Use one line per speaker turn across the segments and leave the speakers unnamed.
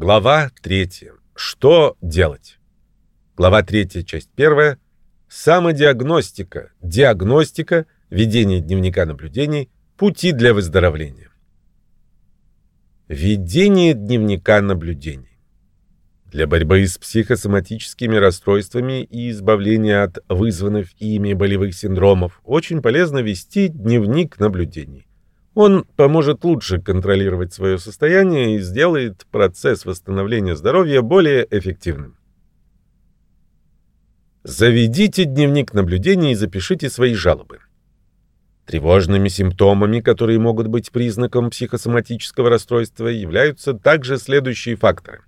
Глава 3. Что делать? Глава 3, часть 1. Самодиагностика, диагностика, ведение дневника наблюдений, пути для выздоровления. Ведение дневника наблюдений. Для борьбы с психосоматическими расстройствами и избавления от вызванных ими болевых синдромов очень полезно вести дневник наблюдений. Он поможет лучше контролировать свое состояние и сделает процесс восстановления здоровья более эффективным. Заведите дневник наблюдений и запишите свои жалобы. Тревожными симптомами, которые могут быть признаком психосоматического расстройства, являются также следующие факторы.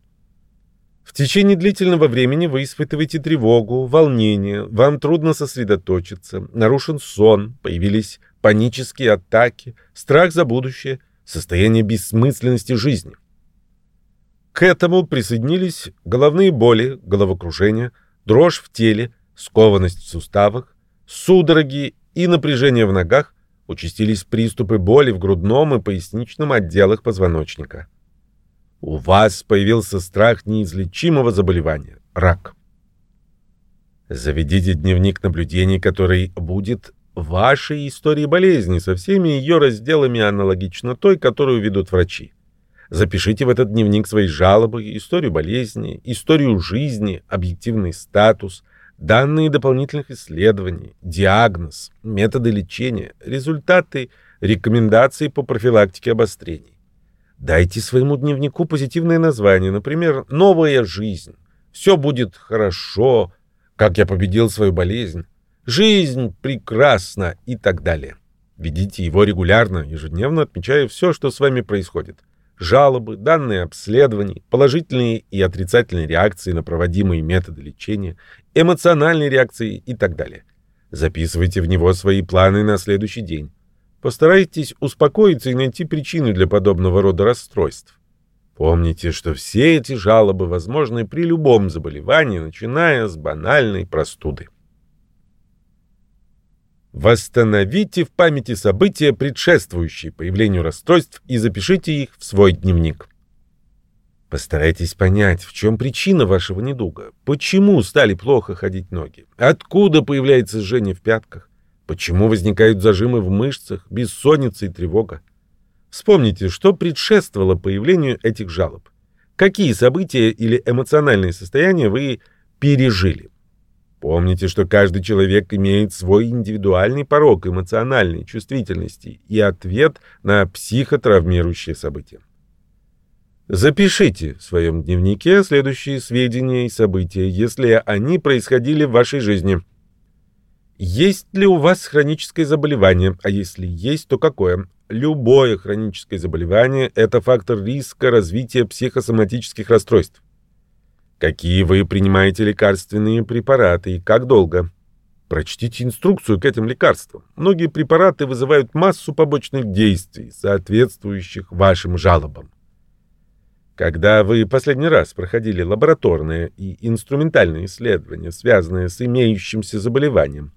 В течение длительного времени вы испытываете тревогу, волнение, вам трудно сосредоточиться, нарушен сон, появились панические атаки, страх за будущее, состояние бессмысленности жизни. К этому присоединились головные боли, головокружение, дрожь в теле, скованность в суставах, судороги и напряжение в ногах, участились приступы боли в грудном и поясничном отделах позвоночника. У вас появился страх неизлечимого заболевания – рак. Заведите дневник наблюдений, который будет вашей истории болезни со всеми ее разделами аналогично той, которую ведут врачи. Запишите в этот дневник свои жалобы, историю болезни, историю жизни, объективный статус, данные дополнительных исследований, диагноз, методы лечения, результаты, рекомендации по профилактике обострений. Дайте своему дневнику позитивное название, например, «Новая жизнь», «Все будет хорошо», «Как я победил свою болезнь», «Жизнь прекрасна» и так далее. Ведите его регулярно, ежедневно отмечая все, что с вами происходит. Жалобы, данные обследований, положительные и отрицательные реакции на проводимые методы лечения, эмоциональные реакции и так далее. Записывайте в него свои планы на следующий день. Постарайтесь успокоиться и найти причины для подобного рода расстройств. Помните, что все эти жалобы возможны при любом заболевании, начиная с банальной простуды. Восстановите в памяти события, предшествующие появлению расстройств, и запишите их в свой дневник. Постарайтесь понять, в чем причина вашего недуга, почему стали плохо ходить ноги, откуда появляется жжение в пятках, Почему возникают зажимы в мышцах, бессонница и тревога? Вспомните, что предшествовало появлению этих жалоб. Какие события или эмоциональные состояния вы пережили? Помните, что каждый человек имеет свой индивидуальный порог эмоциональной чувствительности и ответ на психотравмирующие события. Запишите в своем дневнике следующие сведения и события, если они происходили в вашей жизни – есть ли у вас хроническое заболевание? А если есть, то какое? Любое хроническое заболевание – это фактор риска развития психосоматических расстройств. Какие вы принимаете лекарственные препараты и как долго? Прочтите инструкцию к этим лекарствам. Многие препараты вызывают массу побочных действий, соответствующих вашим жалобам. Когда вы последний раз проходили лабораторное и инструментальное исследование, связанное с имеющимся заболеванием,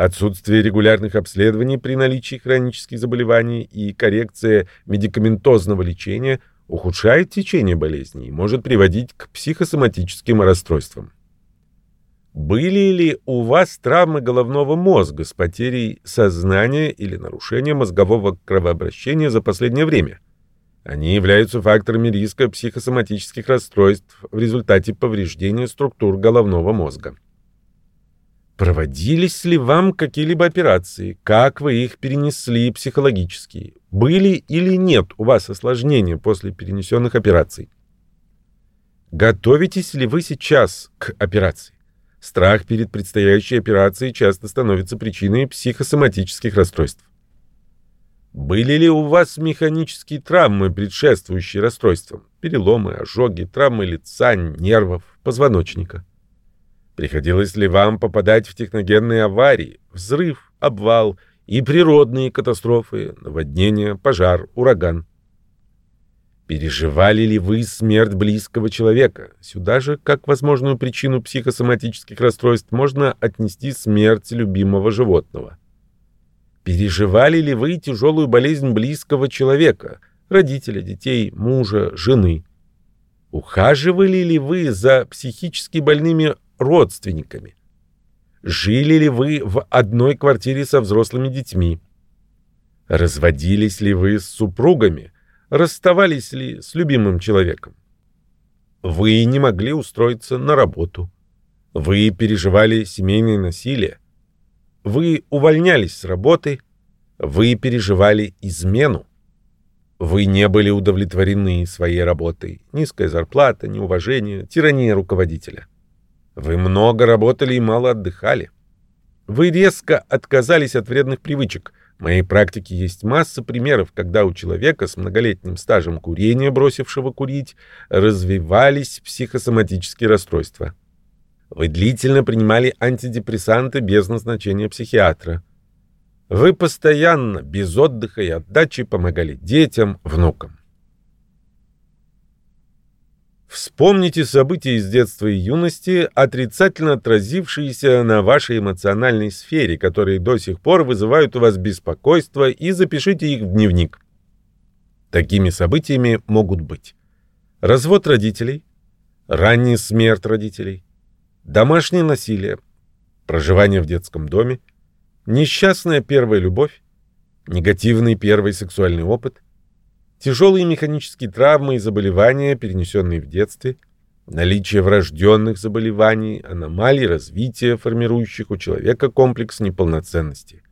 Отсутствие регулярных обследований при наличии хронических заболеваний и коррекция медикаментозного лечения ухудшает течение болезни и может приводить к психосоматическим расстройствам. Были ли у вас травмы головного мозга с потерей сознания или нарушением мозгового кровообращения за последнее время? Они являются факторами риска психосоматических расстройств в результате повреждения структур головного мозга. Проводились ли вам какие-либо операции? Как вы их перенесли психологически? Были или нет у вас осложнения после перенесенных операций? Готовитесь ли вы сейчас к операции? Страх перед предстоящей операцией часто становится причиной психосоматических расстройств. Были ли у вас механические травмы, предшествующие расстройствам? Переломы, ожоги, травмы лица, нервов, позвоночника? Приходилось ли вам попадать в техногенные аварии, взрыв, обвал и природные катастрофы, наводнение, пожар, ураган? Переживали ли вы смерть близкого человека? Сюда же, как возможную причину психосоматических расстройств, можно отнести смерть любимого животного. Переживали ли вы тяжелую болезнь близкого человека, родителя, детей, мужа, жены? Ухаживали ли вы за психически больными родственниками? Жили ли вы в одной квартире со взрослыми детьми? Разводились ли вы с супругами? Расставались ли с любимым человеком? Вы не могли устроиться на работу. Вы переживали семейное насилие. Вы увольнялись с работы. Вы переживали измену. Вы не были удовлетворены своей работой. Низкая зарплата, неуважение, тирания руководителя. Вы много работали и мало отдыхали. Вы резко отказались от вредных привычек. В моей практике есть масса примеров, когда у человека с многолетним стажем курения, бросившего курить, развивались психосоматические расстройства. Вы длительно принимали антидепрессанты без назначения психиатра. Вы постоянно, без отдыха и отдачи, помогали детям, внукам. Вспомните события из детства и юности, отрицательно отразившиеся на вашей эмоциональной сфере, которые до сих пор вызывают у вас беспокойство, и запишите их в дневник. Такими событиями могут быть развод родителей, ранняя смерть родителей, домашнее насилие, проживание в детском доме, несчастная первая любовь, негативный первый сексуальный опыт – тяжелые механические травмы и заболевания, перенесенные в детстве, наличие врожденных заболеваний, аномалий развития, формирующих у человека комплекс неполноценности,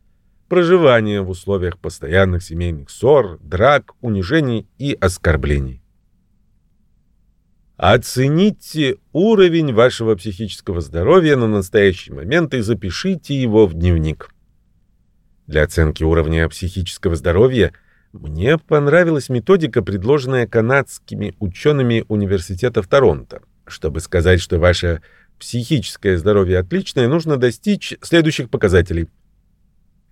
проживание в условиях постоянных семейных ссор, драк, унижений и оскорблений. Оцените уровень вашего психического здоровья на настоящий момент и запишите его в дневник. Для оценки уровня психического здоровья – мне понравилась методика, предложенная канадскими учеными Университета в Торонто. Чтобы сказать, что ваше психическое здоровье отличное, нужно достичь следующих показателей.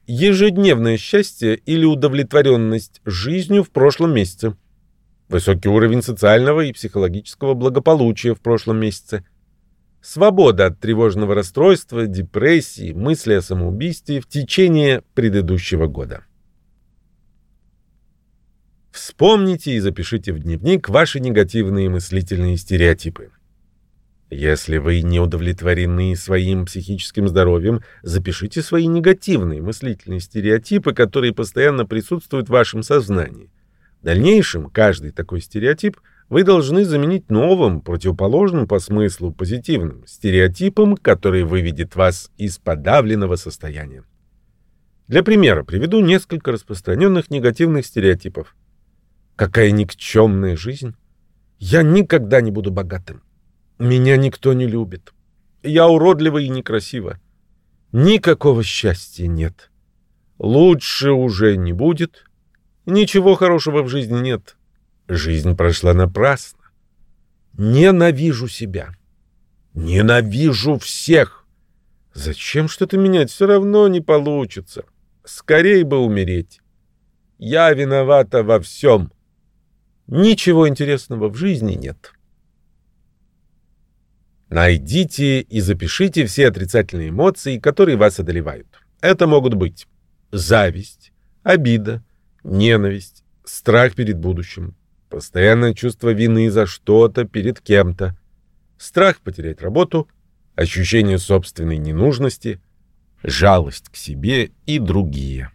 Ежедневное счастье или удовлетворенность жизнью в прошлом месяце. Высокий уровень социального и психологического благополучия в прошлом месяце. Свобода от тревожного расстройства, депрессии, мысли о самоубийстве в течение предыдущего года. Вспомните и запишите в дневник ваши негативные мыслительные стереотипы. Если вы не удовлетворены своим психическим здоровьем, запишите свои негативные мыслительные стереотипы, которые постоянно присутствуют в вашем сознании. В дальнейшем каждый такой стереотип вы должны заменить новым, противоположным по смыслу позитивным стереотипом, который выведет вас из подавленного состояния. Для примера приведу несколько распространенных негативных стереотипов. Какая никчемная жизнь. Я никогда не буду богатым. Меня никто не любит. Я уродлива и некрасива. Никакого счастья нет. Лучше уже не будет. Ничего хорошего в жизни нет. Жизнь прошла напрасно. Ненавижу себя. Ненавижу всех. Зачем что-то менять? Все равно не получится. Скорей бы умереть. Я виновата во всем. Ничего интересного в жизни нет. Найдите и запишите все отрицательные эмоции, которые вас одолевают. Это могут быть зависть, обида, ненависть, страх перед будущим, постоянное чувство вины за что-то перед кем-то, страх потерять работу, ощущение собственной ненужности, жалость к себе и другие.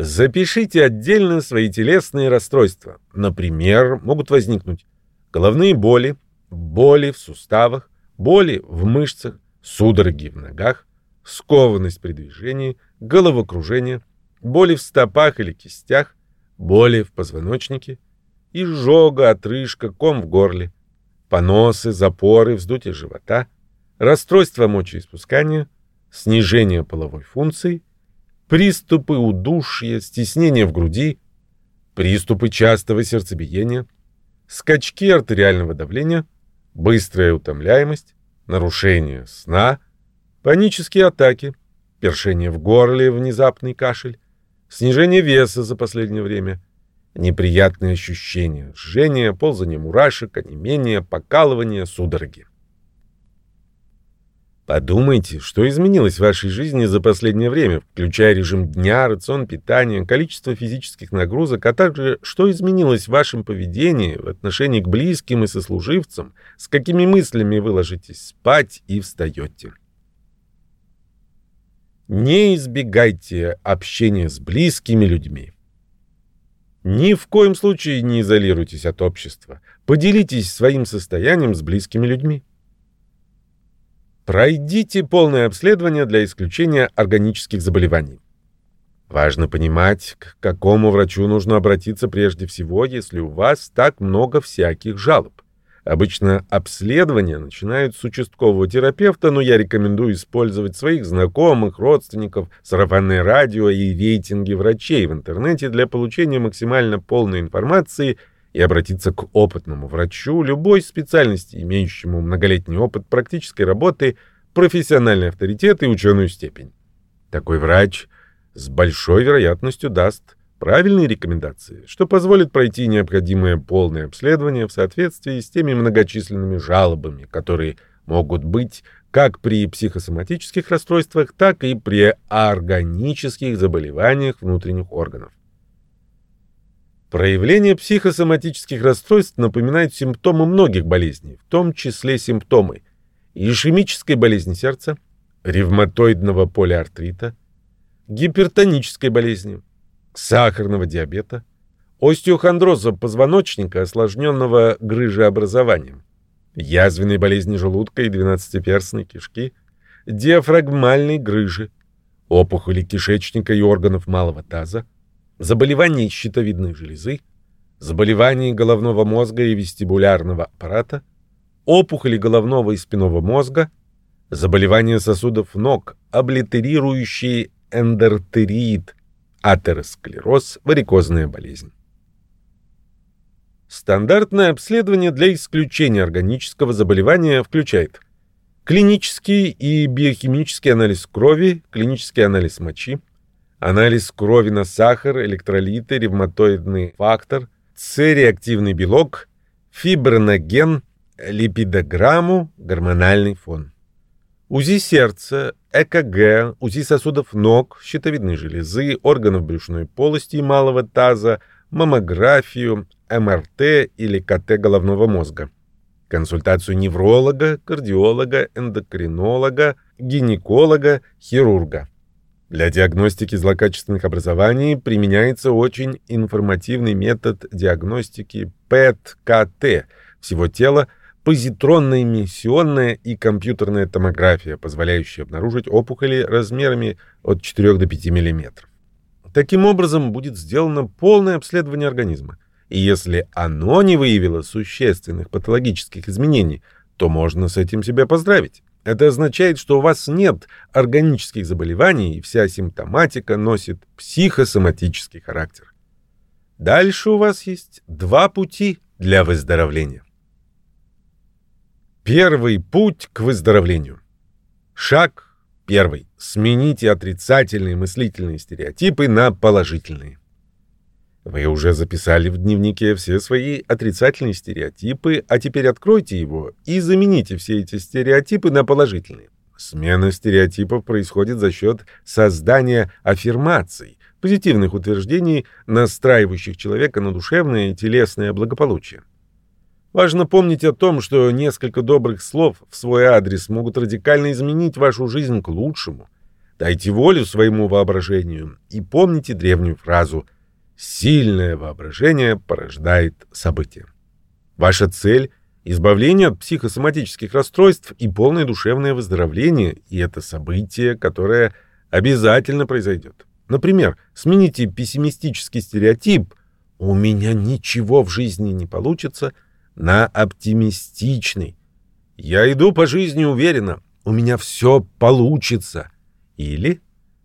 Запишите отдельно свои телесные расстройства. Например, могут возникнуть головные боли, боли в суставах, боли в мышцах, судороги в ногах, скованность при движении, головокружение, боли в стопах или кистях, боли в позвоночнике, изжога, отрыжка, ком в горле, поносы, запоры, вздутие живота, расстройство мочеиспускания, снижение половой функции, приступы удушья, стеснение в груди, приступы частого сердцебиения, скачки артериального давления, быстрая утомляемость, нарушение сна, панические атаки, першение в горле, внезапный кашель, снижение веса за последнее время, неприятные ощущения, жжение, ползание мурашек, онемение, покалывание, судороги. Подумайте, что изменилось в вашей жизни за последнее время, включая режим дня, рацион питания, количество физических нагрузок, а также что изменилось в вашем поведении в отношении к близким и сослуживцам, с какими мыслями вы ложитесь спать и встаете. Не избегайте общения с близкими людьми. Ни в коем случае не изолируйтесь от общества. Поделитесь своим состоянием с близкими людьми. Пройдите полное обследование для исключения органических заболеваний. Важно понимать, к какому врачу нужно обратиться прежде всего, если у вас так много всяких жалоб. Обычно обследования начинают с участкового терапевта, но я рекомендую использовать своих знакомых, родственников, сарафанное радио и рейтинги врачей в интернете для получения максимально полной информации и обратиться к опытному врачу любой специальности, имеющему многолетний опыт практической работы, профессиональный авторитет и ученую степень. Такой врач с большой вероятностью даст правильные рекомендации, что позволит пройти необходимое полное обследование в соответствии с теми многочисленными жалобами, которые могут быть как при психосоматических расстройствах, так и при органических заболеваниях внутренних органов. Проявление психосоматических расстройств напоминает симптомы многих болезней, в том числе симптомы ишемической болезни сердца, ревматоидного полиартрита, гипертонической болезни, сахарного диабета, остеохондроза позвоночника, осложненного грыжеобразованием, язвенной болезни желудка и двенадцатиперстной кишки, диафрагмальной грыжи, опухоли кишечника и органов малого таза, заболеваний щитовидной железы, заболеваний головного мозга и вестибулярного аппарата, опухоли головного и спинного мозга, заболевания сосудов ног, облитерирующие эндортериит, атеросклероз, варикозная болезнь. Стандартное обследование для исключения органического заболевания включает клинический и биохимический анализ крови, клинический анализ мочи, Анализ крови на сахар, электролиты, ревматоидный фактор, С-реактивный белок, фиброноген, липидограмму, гормональный фон. УЗИ сердца, ЭКГ, УЗИ сосудов ног, щитовидной железы, органов брюшной полости и малого таза, маммографию, МРТ или КТ головного мозга. Консультацию невролога, кардиолога, эндокринолога, гинеколога, хирурга. Для диагностики злокачественных образований применяется очень информативный метод диагностики ПЭТ-КТ всего тела, позитронная эмиссионная и компьютерная томография, позволяющая обнаружить опухоли размерами от 4 до 5 мм. Таким образом, будет сделано полное обследование организма. И если оно не выявило существенных патологических изменений, то можно с этим себя поздравить. Это означает, что у вас нет органических заболеваний, и вся симптоматика носит психосоматический характер. Дальше у вас есть два пути для выздоровления. Первый путь к выздоровлению. Шаг первый. Смените отрицательные мыслительные стереотипы на положительные. Вы уже записали в дневнике все свои отрицательные стереотипы, а теперь откройте его и замените все эти стереотипы на положительные. Смена стереотипов происходит за счет создания аффирмаций, позитивных утверждений, настраивающих человека на душевное и телесное благополучие. Важно помнить о том, что несколько добрых слов в свой адрес могут радикально изменить вашу жизнь к лучшему. Дайте волю своему воображению и помните древнюю фразу – Сильное воображение порождает события. Ваша цель – избавление от психосоматических расстройств и полное душевное выздоровление, и это событие, которое обязательно произойдет. Например, смените пессимистический стереотип «у меня ничего в жизни не получится» на оптимистичный «я иду по жизни уверенно, у меня все получится» или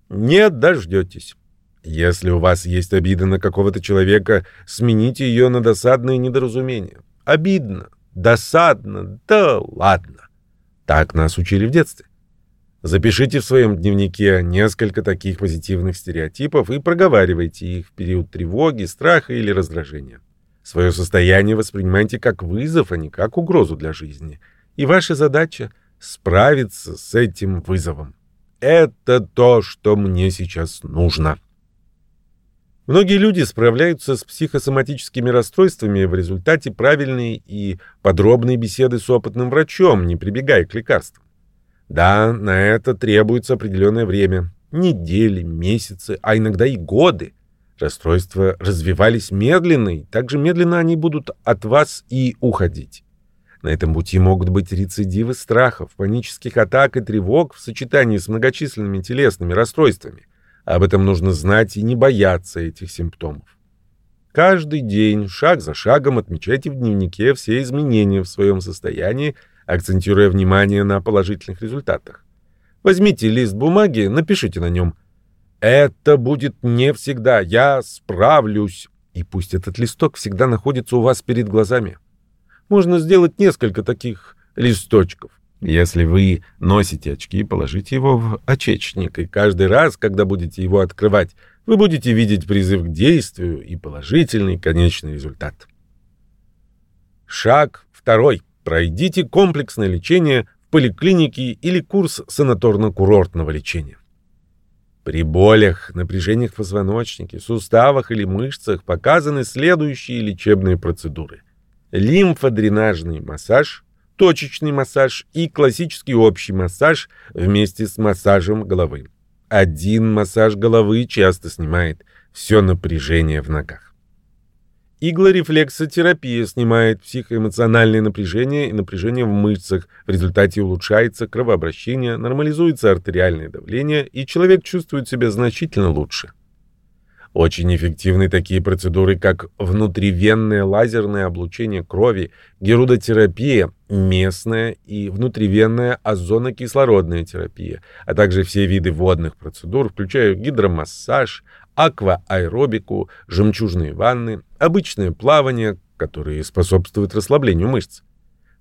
«не дождетесь». Если у вас есть обида на какого-то человека, смените ее на досадное недоразумение. Обидно, досадно, да ладно. Так нас учили в детстве. Запишите в своем дневнике несколько таких позитивных стереотипов и проговаривайте их в период тревоги, страха или раздражения. Свое состояние воспринимайте как вызов, а не как угрозу для жизни. И ваша задача — справиться с этим вызовом. Это то, что мне сейчас нужно. Многие люди справляются с психосоматическими расстройствами в результате правильной и подробной беседы с опытным врачом, не прибегая к лекарствам. Да, на это требуется определенное время. Недели, месяцы, а иногда и годы. Расстройства развивались медленно, и также медленно они будут от вас и уходить. На этом пути могут быть рецидивы страхов, панических атак и тревог в сочетании с многочисленными телесными расстройствами. Об этом нужно знать и не бояться этих симптомов. Каждый день, шаг за шагом, отмечайте в дневнике все изменения в своем состоянии, акцентируя внимание на положительных результатах. Возьмите лист бумаги, напишите на нем «Это будет не всегда, я справлюсь». И пусть этот листок всегда находится у вас перед глазами. Можно сделать несколько таких листочков. Если вы носите очки, положите его в очечник, и каждый раз, когда будете его открывать, вы будете видеть призыв к действию и положительный конечный результат. Шаг второй. Пройдите комплексное лечение в поликлинике или курс санаторно-курортного лечения. При болях, напряжениях в позвоночнике, суставах или мышцах показаны следующие лечебные процедуры – лимфодренажный массаж, точечный массаж и классический общий массаж вместе с массажем головы. Один массаж головы часто снимает все напряжение в ногах. Иглорефлексотерапия снимает психоэмоциональное напряжение и напряжение в мышцах. В результате улучшается кровообращение, нормализуется артериальное давление, и человек чувствует себя значительно лучше. Очень эффективны такие процедуры, как внутривенное лазерное облучение крови, герудотерапия, местная и внутривенная озонокислородная терапия, а также все виды водных процедур, включая гидромассаж, аквааэробику, жемчужные ванны, обычное плавание, которые способствуют расслаблению мышц.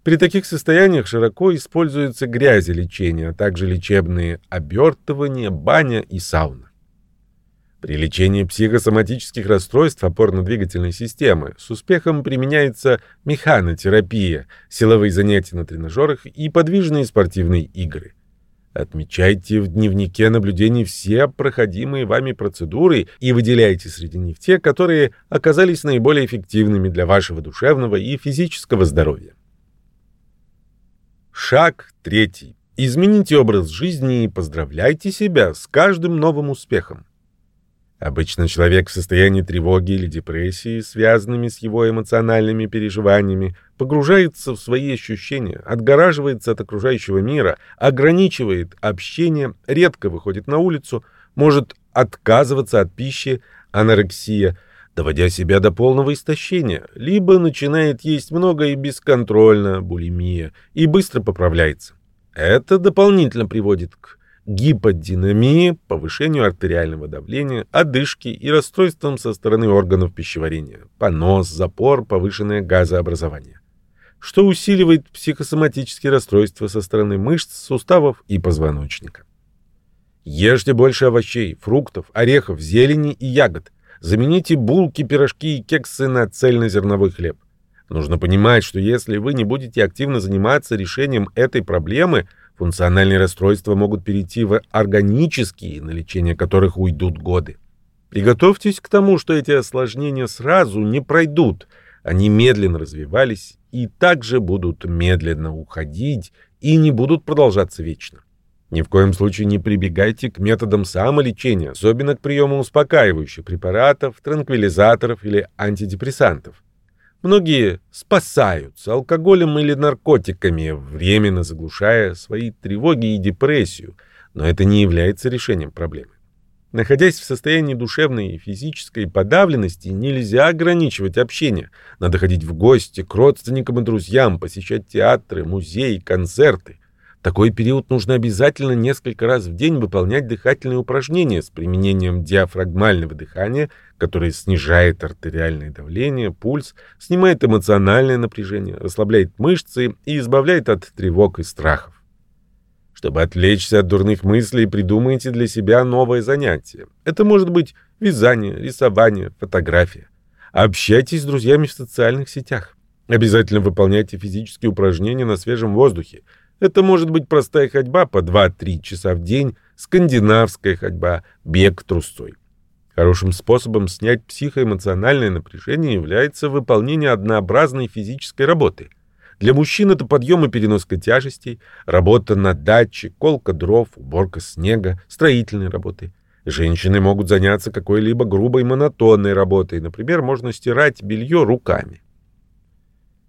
При таких состояниях широко используются грязелечение, а также лечебные обертывания, баня и сауна. При лечении психосоматических расстройств опорно-двигательной системы с успехом применяется механотерапия, силовые занятия на тренажерах и подвижные спортивные игры. Отмечайте в дневнике наблюдений все проходимые вами процедуры и выделяйте среди них те, которые оказались наиболее эффективными для вашего душевного и физического здоровья. Шаг третий. Измените образ жизни и поздравляйте себя с каждым новым успехом. Обычно человек в состоянии тревоги или депрессии, связанными с его эмоциональными переживаниями, погружается в свои ощущения, отгораживается от окружающего мира, ограничивает общение, редко выходит на улицу, может отказываться от пищи, анорексия, доводя себя до полного истощения, либо начинает есть много и бесконтрольно, булимия, и быстро поправляется. Это дополнительно приводит к гиподинамии, повышению артериального давления, одышке и расстройствам со стороны органов пищеварения, понос, запор, повышенное газообразование, что усиливает психосоматические расстройства со стороны мышц, суставов и позвоночника. Ешьте больше овощей, фруктов, орехов, зелени и ягод. Замените булки, пирожки и кексы на цельнозерновой хлеб. Нужно понимать, что если вы не будете активно заниматься решением этой проблемы – Функциональные расстройства могут перейти в органические, на лечение которых уйдут годы. Приготовьтесь к тому, что эти осложнения сразу не пройдут. Они медленно развивались и также будут медленно уходить и не будут продолжаться вечно. Ни в коем случае не прибегайте к методам самолечения, особенно к приему успокаивающих препаратов, транквилизаторов или антидепрессантов. Многие спасаются алкоголем или наркотиками, временно заглушая свои тревоги и депрессию, но это не является решением проблемы. Находясь в состоянии душевной и физической подавленности, нельзя ограничивать общение. Надо ходить в гости к родственникам и друзьям, посещать театры, музеи, концерты такой период нужно обязательно несколько раз в день выполнять дыхательные упражнения с применением диафрагмального дыхания, которое снижает артериальное давление, пульс, снимает эмоциональное напряжение, расслабляет мышцы и избавляет от тревог и страхов. Чтобы отвлечься от дурных мыслей, придумайте для себя новое занятие. Это может быть вязание, рисование, фотография. Общайтесь с друзьями в социальных сетях. Обязательно выполняйте физические упражнения на свежем воздухе. Это может быть простая ходьба по 2-3 часа в день, скандинавская ходьба, бег трусцой. Хорошим способом снять психоэмоциональное напряжение является выполнение однообразной физической работы. Для мужчин это подъем и переноска тяжестей, работа на даче, колка дров, уборка снега, строительные работы. Женщины могут заняться какой-либо грубой монотонной работой, например, можно стирать белье руками.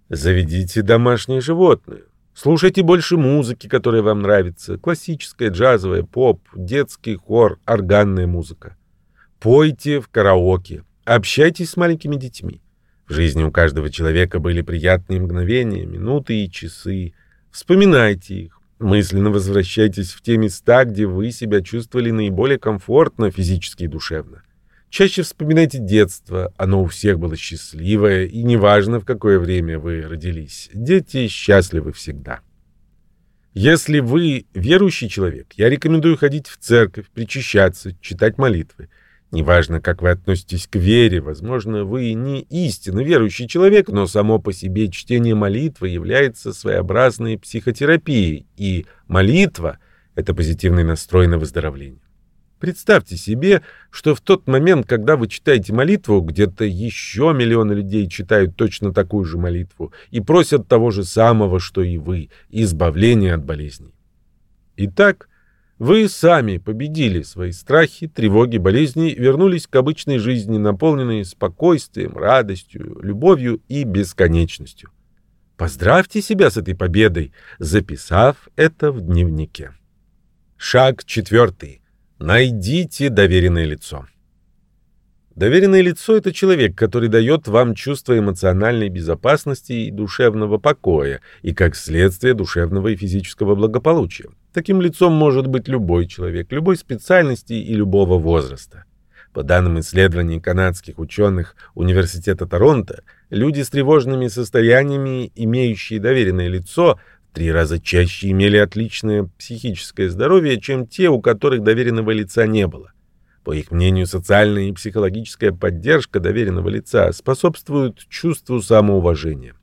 Заведите домашнее животное. Слушайте больше музыки, которая вам нравится. Классическая, джазовая, поп, детский хор, органная музыка. Пойте в караоке. Общайтесь с маленькими детьми. В жизни у каждого человека были приятные мгновения, минуты и часы. Вспоминайте их. Мысленно возвращайтесь в те места, где вы себя чувствовали наиболее комфортно физически и душевно. Чаще вспоминайте детство, оно у всех было счастливое, и неважно, в какое время вы родились, дети счастливы всегда. Если вы верующий человек, я рекомендую ходить в церковь, причащаться, читать молитвы. Неважно, как вы относитесь к вере, возможно, вы не истинно верующий человек, но само по себе чтение молитвы является своеобразной психотерапией, и молитва — это позитивный настрой на выздоровление. Представьте себе, что в тот момент, когда вы читаете молитву, где-то еще миллионы людей читают точно такую же молитву и просят того же самого, что и вы, избавления от болезней. Итак, вы сами победили свои страхи, тревоги, болезни, вернулись к обычной жизни, наполненной спокойствием, радостью, любовью и бесконечностью. Поздравьте себя с этой победой, записав это в дневнике. Шаг четвертый. Найдите доверенное лицо. Доверенное лицо — это человек, который дает вам чувство эмоциональной безопасности и душевного покоя, и, как следствие, душевного и физического благополучия. Таким лицом может быть любой человек, любой специальности и любого возраста. По данным исследований канадских ученых Университета Торонто, люди с тревожными состояниями, имеющие доверенное лицо, три раза чаще имели отличное психическое здоровье, чем те, у которых доверенного лица не было. По их мнению, социальная и психологическая поддержка доверенного лица способствует чувству самоуважения.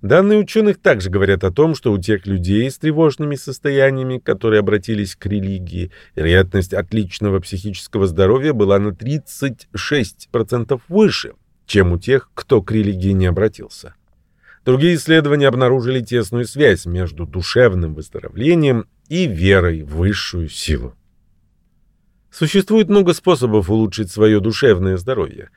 Данные ученых также говорят о том, что у тех людей с тревожными состояниями, которые обратились к религии, вероятность отличного психического здоровья была на 36% выше, чем у тех, кто к религии не обратился. Другие исследования обнаружили тесную связь между душевным выздоровлением и верой в высшую силу. Существует много способов улучшить свое душевное здоровье.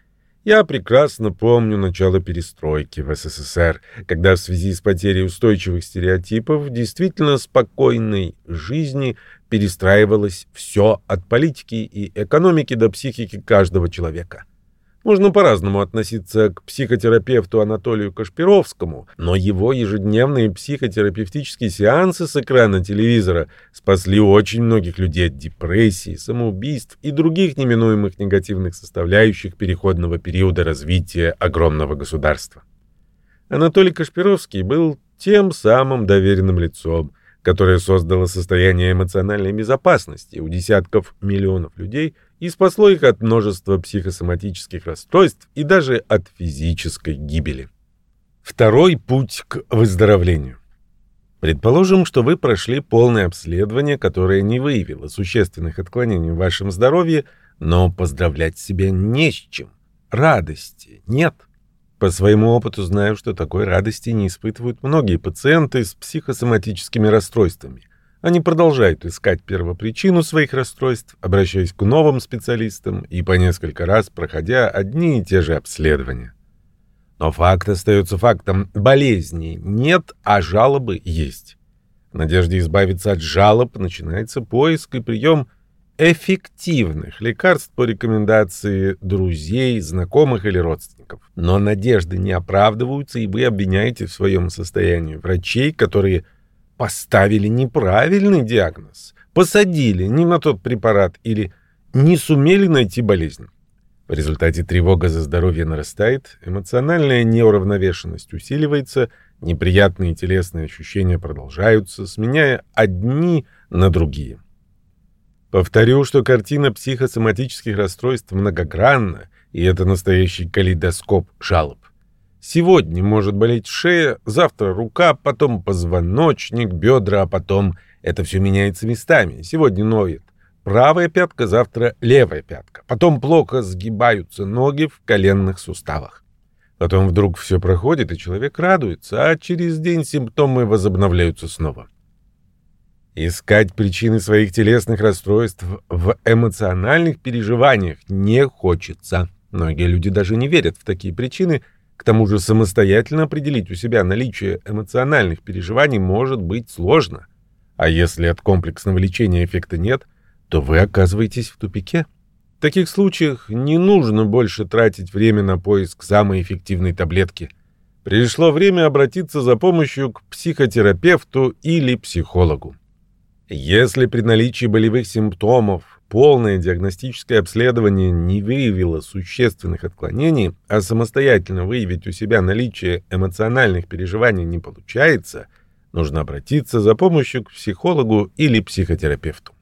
Я прекрасно помню начало перестройки в СССР, когда в связи с потерей устойчивых стереотипов действительно спокойной жизни перестраивалось все от политики и экономики до психики каждого человека. Можно по-разному относиться к психотерапевту Анатолию Кашпировскому, но его ежедневные психотерапевтические сеансы с экрана телевизора спасли очень многих людей от депрессии, самоубийств и других неминуемых негативных составляющих переходного периода развития огромного государства. Анатолий Кашпировский был тем самым доверенным лицом, которое создало состояние эмоциональной безопасности у десятков миллионов людей – и спасло их от множества психосоматических расстройств и даже от физической гибели. Второй путь к выздоровлению. Предположим, что вы прошли полное обследование, которое не выявило существенных отклонений в вашем здоровье, но поздравлять себя не с чем. Радости нет. По своему опыту знаю, что такой радости не испытывают многие пациенты с психосоматическими расстройствами – они продолжают искать первопричину своих расстройств, обращаясь к новым специалистам и по несколько раз проходя одни и те же обследования. Но факт остается фактом. Болезни нет, а жалобы есть. В надежде избавиться от жалоб начинается поиск и прием эффективных лекарств по рекомендации друзей, знакомых или родственников. Но надежды не оправдываются, и вы обвиняете в своем состоянии врачей, которые поставили неправильный диагноз, посадили не на тот препарат или не сумели найти болезнь. В результате тревога за здоровье нарастает, эмоциональная неуравновешенность усиливается, неприятные телесные ощущения продолжаются, сменяя одни на другие. Повторю, что картина психосоматических расстройств многогранна, и это настоящий калейдоскоп жалоб. Сегодня может болеть шея, завтра рука, потом позвоночник, бедра, а потом это все меняется местами. Сегодня ноет правая пятка, завтра левая пятка. Потом плохо сгибаются ноги в коленных суставах. Потом вдруг все проходит, и человек радуется, а через день симптомы возобновляются снова. Искать причины своих телесных расстройств в эмоциональных переживаниях не хочется. Многие люди даже не верят в такие причины. К тому же самостоятельно определить у себя наличие эмоциональных переживаний может быть сложно. А если от комплексного лечения эффекта нет, то вы оказываетесь в тупике. В таких случаях не нужно больше тратить время на поиск самой эффективной таблетки. Пришло время обратиться за помощью к психотерапевту или психологу. Если при наличии болевых симптомов полное диагностическое обследование не выявило существенных отклонений, а самостоятельно выявить у себя наличие эмоциональных переживаний не получается, нужно обратиться за помощью к психологу или психотерапевту.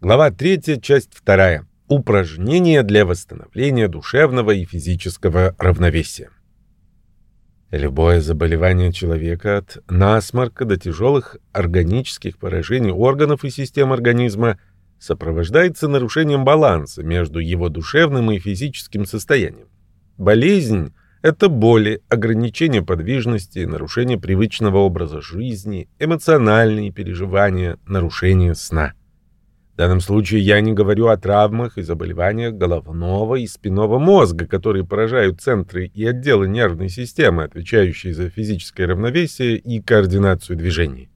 Глава 3, часть 2. Упражнения для восстановления душевного и физического равновесия. Любое заболевание человека от насморка до тяжелых органических поражений органов и систем организма сопровождается нарушением баланса между его душевным и физическим состоянием. Болезнь – это боли, ограничение подвижности, нарушение привычного образа жизни, эмоциональные переживания, нарушение сна. В данном случае я не говорю о травмах и заболеваниях головного и спинного мозга, которые поражают центры и отделы нервной системы, отвечающие за физическое равновесие и координацию движений.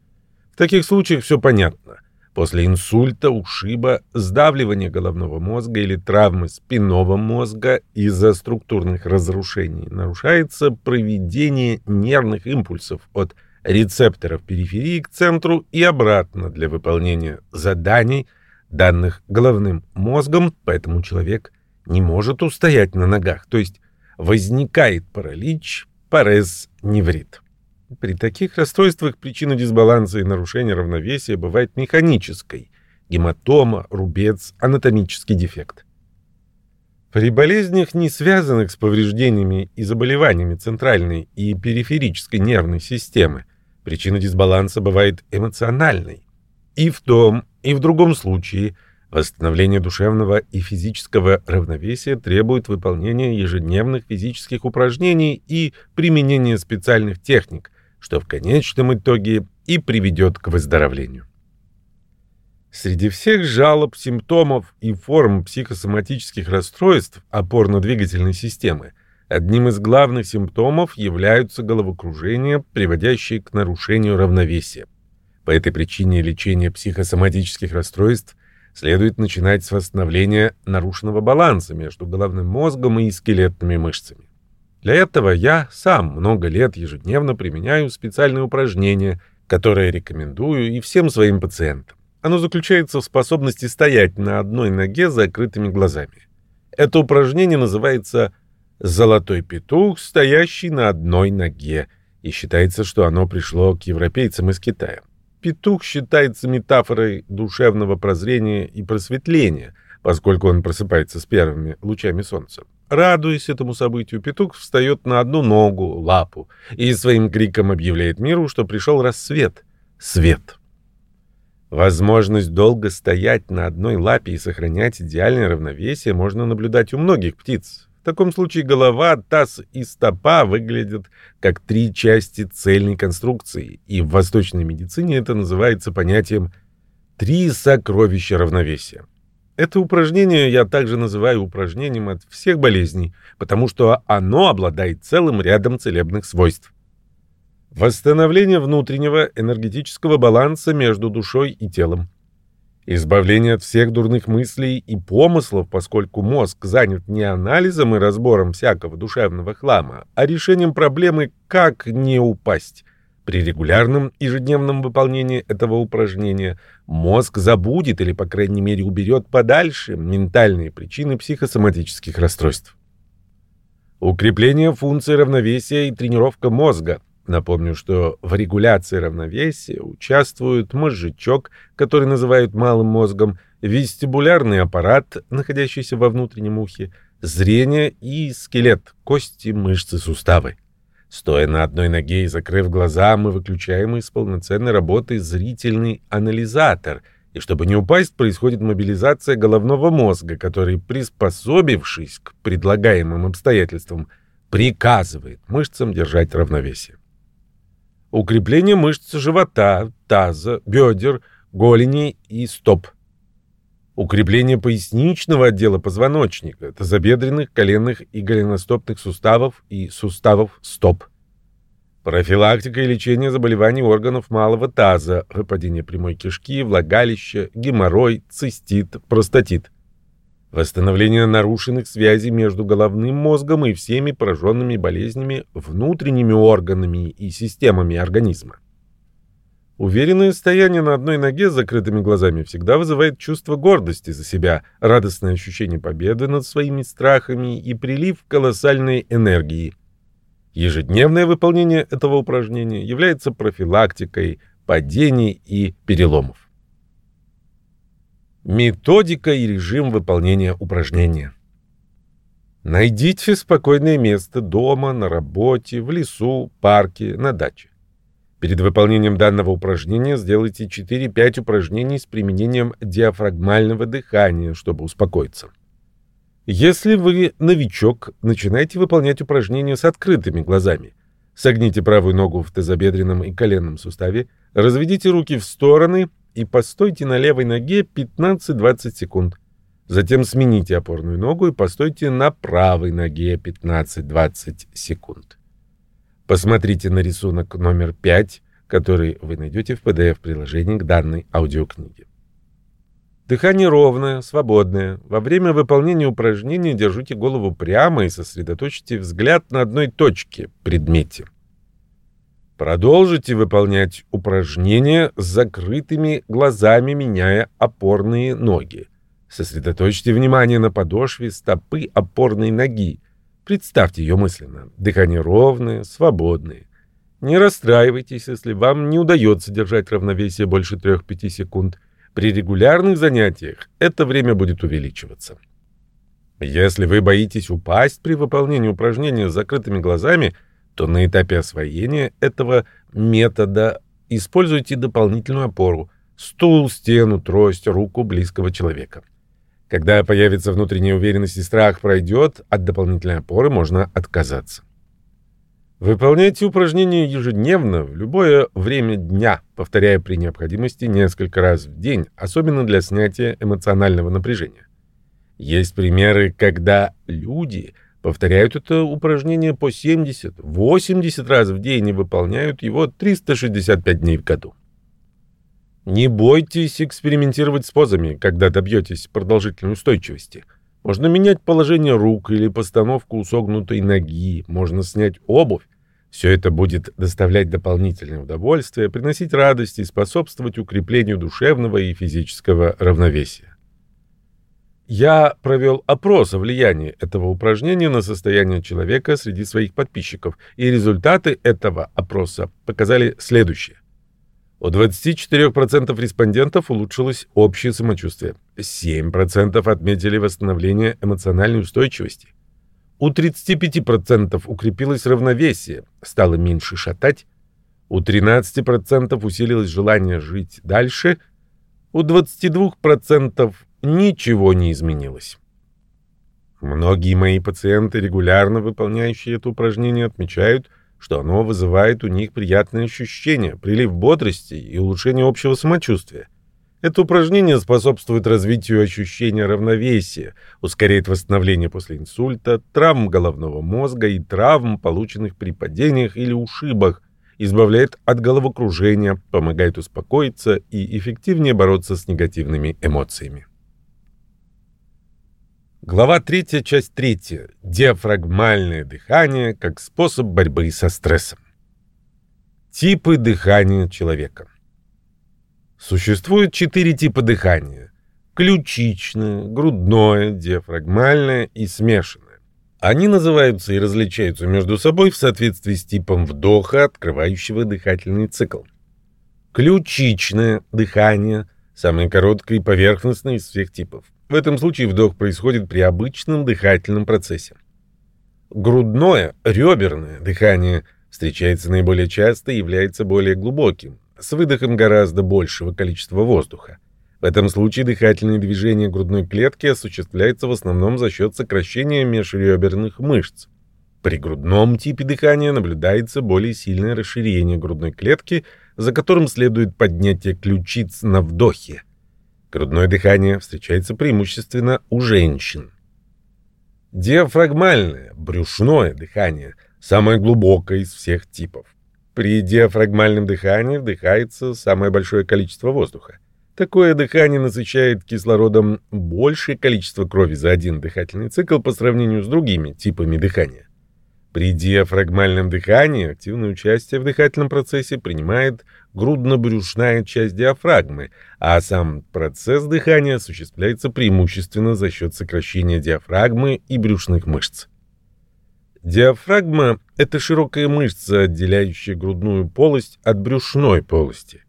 В таких случаях все понятно. После инсульта, ушиба, сдавливания головного мозга или травмы спинного мозга из-за структурных разрушений нарушается проведение нервных импульсов от рецепторов периферии к центру и обратно для выполнения заданий – данных головным мозгом, поэтому человек не может устоять на ногах, то есть возникает паралич, парез, неврит. При таких расстройствах причина дисбаланса и нарушения равновесия бывает механической – гематома, рубец, анатомический дефект. При болезнях, не связанных с повреждениями и заболеваниями центральной и периферической нервной системы, причина дисбаланса бывает эмоциональной. И в том, и в другом случае восстановление душевного и физического равновесия требует выполнения ежедневных физических упражнений и применения специальных техник, что в конечном итоге и приведет к выздоровлению. Среди всех жалоб, симптомов и форм психосоматических расстройств опорно-двигательной системы одним из главных симптомов являются головокружения, приводящие к нарушению равновесия. По этой причине лечение психосоматических расстройств следует начинать с восстановления нарушенного баланса между головным мозгом и скелетными мышцами. Для этого я сам много лет ежедневно применяю специальные упражнения, которые рекомендую и всем своим пациентам. Оно заключается в способности стоять на одной ноге с закрытыми глазами. Это упражнение называется «золотой петух, стоящий на одной ноге», и считается, что оно пришло к европейцам из Китая. Петух считается метафорой душевного прозрения и просветления, поскольку он просыпается с первыми лучами солнца. Радуясь этому событию, петух встает на одну ногу, лапу, и своим криком объявляет миру, что пришел рассвет, свет. Возможность долго стоять на одной лапе и сохранять идеальное равновесие можно наблюдать у многих птиц, в таком случае голова, таз и стопа выглядят как три части цельной конструкции, и в восточной медицине это называется понятием «три сокровища равновесия». Это упражнение я также называю упражнением от всех болезней, потому что оно обладает целым рядом целебных свойств. Восстановление внутреннего энергетического баланса между душой и телом. Избавление от всех дурных мыслей и помыслов, поскольку мозг занят не анализом и разбором всякого душевного хлама, а решением проблемы «как не упасть». При регулярном ежедневном выполнении этого упражнения мозг забудет или, по крайней мере, уберет подальше ментальные причины психосоматических расстройств. Укрепление функции равновесия и тренировка мозга – Напомню, что в регуляции равновесия участвуют мозжечок, который называют малым мозгом, вестибулярный аппарат, находящийся во внутреннем ухе, зрение и скелет, кости, мышцы, суставы. Стоя на одной ноге и закрыв глаза, мы выключаем из полноценной работы зрительный анализатор, и чтобы не упасть, происходит мобилизация головного мозга, который, приспособившись к предлагаемым обстоятельствам, приказывает мышцам держать равновесие. Укрепление мышц живота, таза, бедер, голени и стоп. Укрепление поясничного отдела позвоночника, тазобедренных, коленных и голеностопных суставов и суставов стоп. Профилактика и лечение заболеваний органов малого таза, выпадение прямой кишки, влагалища, геморрой, цистит, простатит. Восстановление нарушенных связей между головным мозгом и всеми пораженными болезнями внутренними органами и системами организма. Уверенное стояние на одной ноге с закрытыми глазами всегда вызывает чувство гордости за себя, радостное ощущение победы над своими страхами и прилив колоссальной энергии. Ежедневное выполнение этого упражнения является профилактикой падений и переломов. Методика и режим выполнения упражнения. Найдите спокойное место дома, на работе, в лесу, парке, на даче. Перед выполнением данного упражнения сделайте 4-5 упражнений с применением диафрагмального дыхания, чтобы успокоиться. Если вы новичок, начинайте выполнять упражнения с открытыми глазами. Согните правую ногу в тазобедренном и коленном суставе, разведите руки в стороны – и постойте на левой ноге 15-20 секунд. Затем смените опорную ногу и постойте на правой ноге 15-20 секунд. Посмотрите на рисунок номер 5, который вы найдете в PDF-приложении к данной аудиокниге. Дыхание ровное, свободное. Во время выполнения упражнения держите голову прямо и сосредоточьте взгляд на одной точке, предмете. Продолжите выполнять упражнения с закрытыми глазами, меняя опорные ноги. Сосредоточьте внимание на подошве стопы опорной ноги. Представьте ее мысленно. Дыхание ровное, свободное. Не расстраивайтесь, если вам не удается держать равновесие больше 3-5 секунд. При регулярных занятиях это время будет увеличиваться. Если вы боитесь упасть при выполнении упражнения с закрытыми глазами – то на этапе освоения этого метода используйте дополнительную опору – стул, стену, трость, руку близкого человека. Когда появится внутренняя уверенность и страх пройдет, от дополнительной опоры можно отказаться. Выполняйте упражнения ежедневно, в любое время дня, повторяя при необходимости несколько раз в день, особенно для снятия эмоционального напряжения. Есть примеры, когда люди повторяют это упражнение по 70-80 раз в день и выполняют его 365 дней в году. Не бойтесь экспериментировать с позами, когда добьетесь продолжительной устойчивости. Можно менять положение рук или постановку согнутой ноги, можно снять обувь. Все это будет доставлять дополнительное удовольствие, приносить радость и способствовать укреплению душевного и физического равновесия. Я провел опрос о влиянии этого упражнения на состояние человека среди своих подписчиков, и результаты этого опроса показали следующее. У 24% респондентов улучшилось общее самочувствие. 7% отметили восстановление эмоциональной устойчивости. У 35% укрепилось равновесие, стало меньше шатать. У 13% усилилось желание жить дальше. У 22% ничего не изменилось. Многие мои пациенты, регулярно выполняющие это упражнение, отмечают, что оно вызывает у них приятные ощущения, прилив бодрости и улучшение общего самочувствия. Это упражнение способствует развитию ощущения равновесия, ускоряет восстановление после инсульта, травм головного мозга и травм, полученных при падениях или ушибах, избавляет от головокружения, помогает успокоиться и эффективнее бороться с негативными эмоциями. Глава 3, часть 3. Диафрагмальное дыхание как способ борьбы со стрессом. Типы дыхания человека. Существует четыре типа дыхания. Ключичное, грудное, диафрагмальное и смешанное. Они называются и различаются между собой в соответствии с типом вдоха, открывающего дыхательный цикл. Ключичное дыхание – самое короткое и поверхностное из всех типов – В этом случае вдох происходит при обычном дыхательном процессе. Грудное, реберное дыхание встречается наиболее часто и является более глубоким, с выдохом гораздо большего количества воздуха. В этом случае дыхательные движения грудной клетки осуществляются в основном за счет сокращения межреберных мышц. При грудном типе дыхания наблюдается более сильное расширение грудной клетки, за которым следует поднятие ключиц на вдохе. Грудное дыхание встречается преимущественно у женщин. Диафрагмальное, брюшное дыхание – самое глубокое из всех типов. При диафрагмальном дыхании вдыхается самое большое количество воздуха. Такое дыхание насыщает кислородом большее количество крови за один дыхательный цикл по сравнению с другими типами дыхания. При диафрагмальном дыхании активное участие в дыхательном процессе принимает грудно-брюшная часть диафрагмы, а сам процесс дыхания осуществляется преимущественно за счет сокращения диафрагмы и брюшных мышц. Диафрагма – это широкая мышца, отделяющая грудную полость от брюшной полости.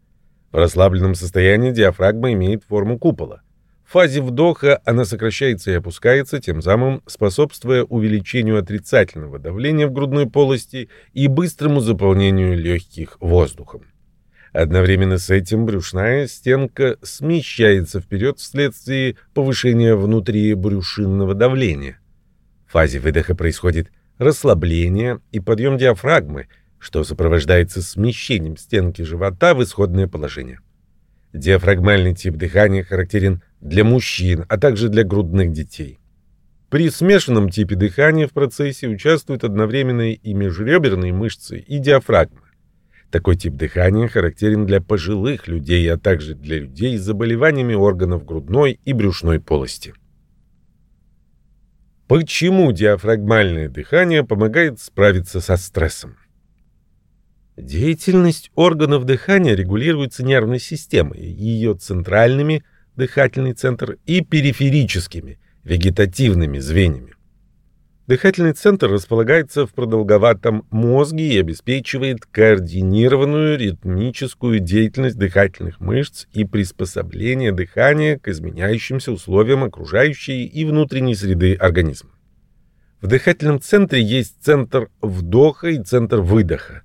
В расслабленном состоянии диафрагма имеет форму купола. В фазе вдоха она сокращается и опускается, тем самым способствуя увеличению отрицательного давления в грудной полости и быстрому заполнению легких воздухом. Одновременно с этим брюшная стенка смещается вперед вследствие повышения внутрибрюшинного давления. В фазе выдоха происходит расслабление и подъем диафрагмы – что сопровождается смещением стенки живота в исходное положение. Диафрагмальный тип дыхания характерен для мужчин, а также для грудных детей. При смешанном типе дыхания в процессе участвуют одновременно и межреберные мышцы, и диафрагма. Такой тип дыхания характерен для пожилых людей, а также для людей с заболеваниями органов грудной и брюшной полости. Почему диафрагмальное дыхание помогает справиться со стрессом? Деятельность органов дыхания регулируется нервной системой, ее центральными – дыхательный центр и периферическими – вегетативными звеньями. Дыхательный центр располагается в продолговатом мозге и обеспечивает координированную ритмическую деятельность дыхательных мышц и приспособление дыхания к изменяющимся условиям окружающей и внутренней среды организма. В дыхательном центре есть центр вдоха и центр выдоха.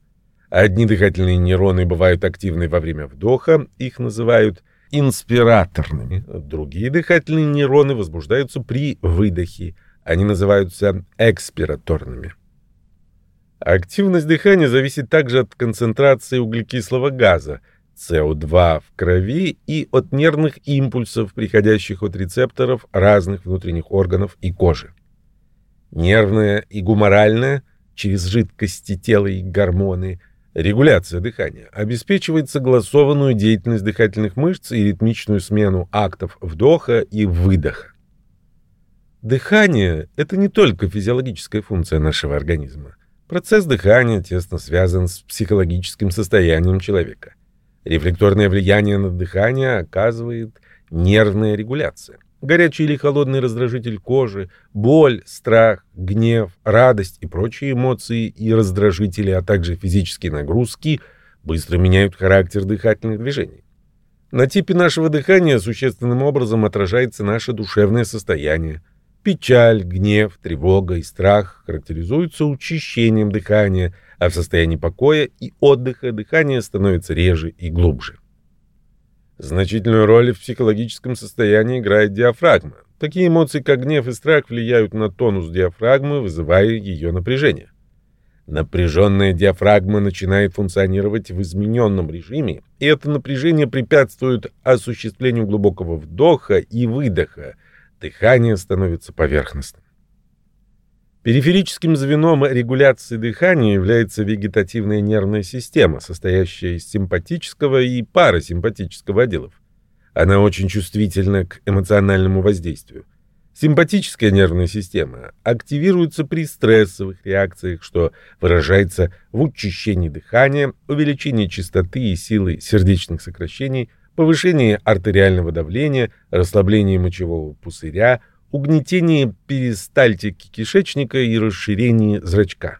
Одни дыхательные нейроны бывают активны во время вдоха, их называют инспираторными. Другие дыхательные нейроны возбуждаются при выдохе, они называются экспираторными. Активность дыхания зависит также от концентрации углекислого газа, СО2 в крови и от нервных импульсов, приходящих от рецепторов разных внутренних органов и кожи. Нервная и гуморальная, через жидкости тела и гормоны, Регуляция дыхания обеспечивает согласованную деятельность дыхательных мышц и ритмичную смену актов вдоха и выдоха. Дыхание – это не только физиологическая функция нашего организма. Процесс дыхания тесно связан с психологическим состоянием человека. Рефлекторное влияние на дыхание оказывает нервная регуляция горячий или холодный раздражитель кожи, боль, страх, гнев, радость и прочие эмоции и раздражители, а также физические нагрузки быстро меняют характер дыхательных движений. На типе нашего дыхания существенным образом отражается наше душевное состояние. Печаль, гнев, тревога и страх характеризуются учащением дыхания, а в состоянии покоя и отдыха дыхание становится реже и глубже. Значительную роль в психологическом состоянии играет диафрагма. Такие эмоции, как гнев и страх, влияют на тонус диафрагмы, вызывая ее напряжение. Напряженная диафрагма начинает функционировать в измененном режиме, и это напряжение препятствует осуществлению глубокого вдоха и выдоха. Дыхание становится поверхностным. Периферическим звеном регуляции дыхания является вегетативная нервная система, состоящая из симпатического и парасимпатического отделов. Она очень чувствительна к эмоциональному воздействию. Симпатическая нервная система активируется при стрессовых реакциях, что выражается в учащении дыхания, увеличении частоты и силы сердечных сокращений, повышении артериального давления, расслаблении мочевого пузыря, угнетении перистальтики кишечника и расширении зрачка.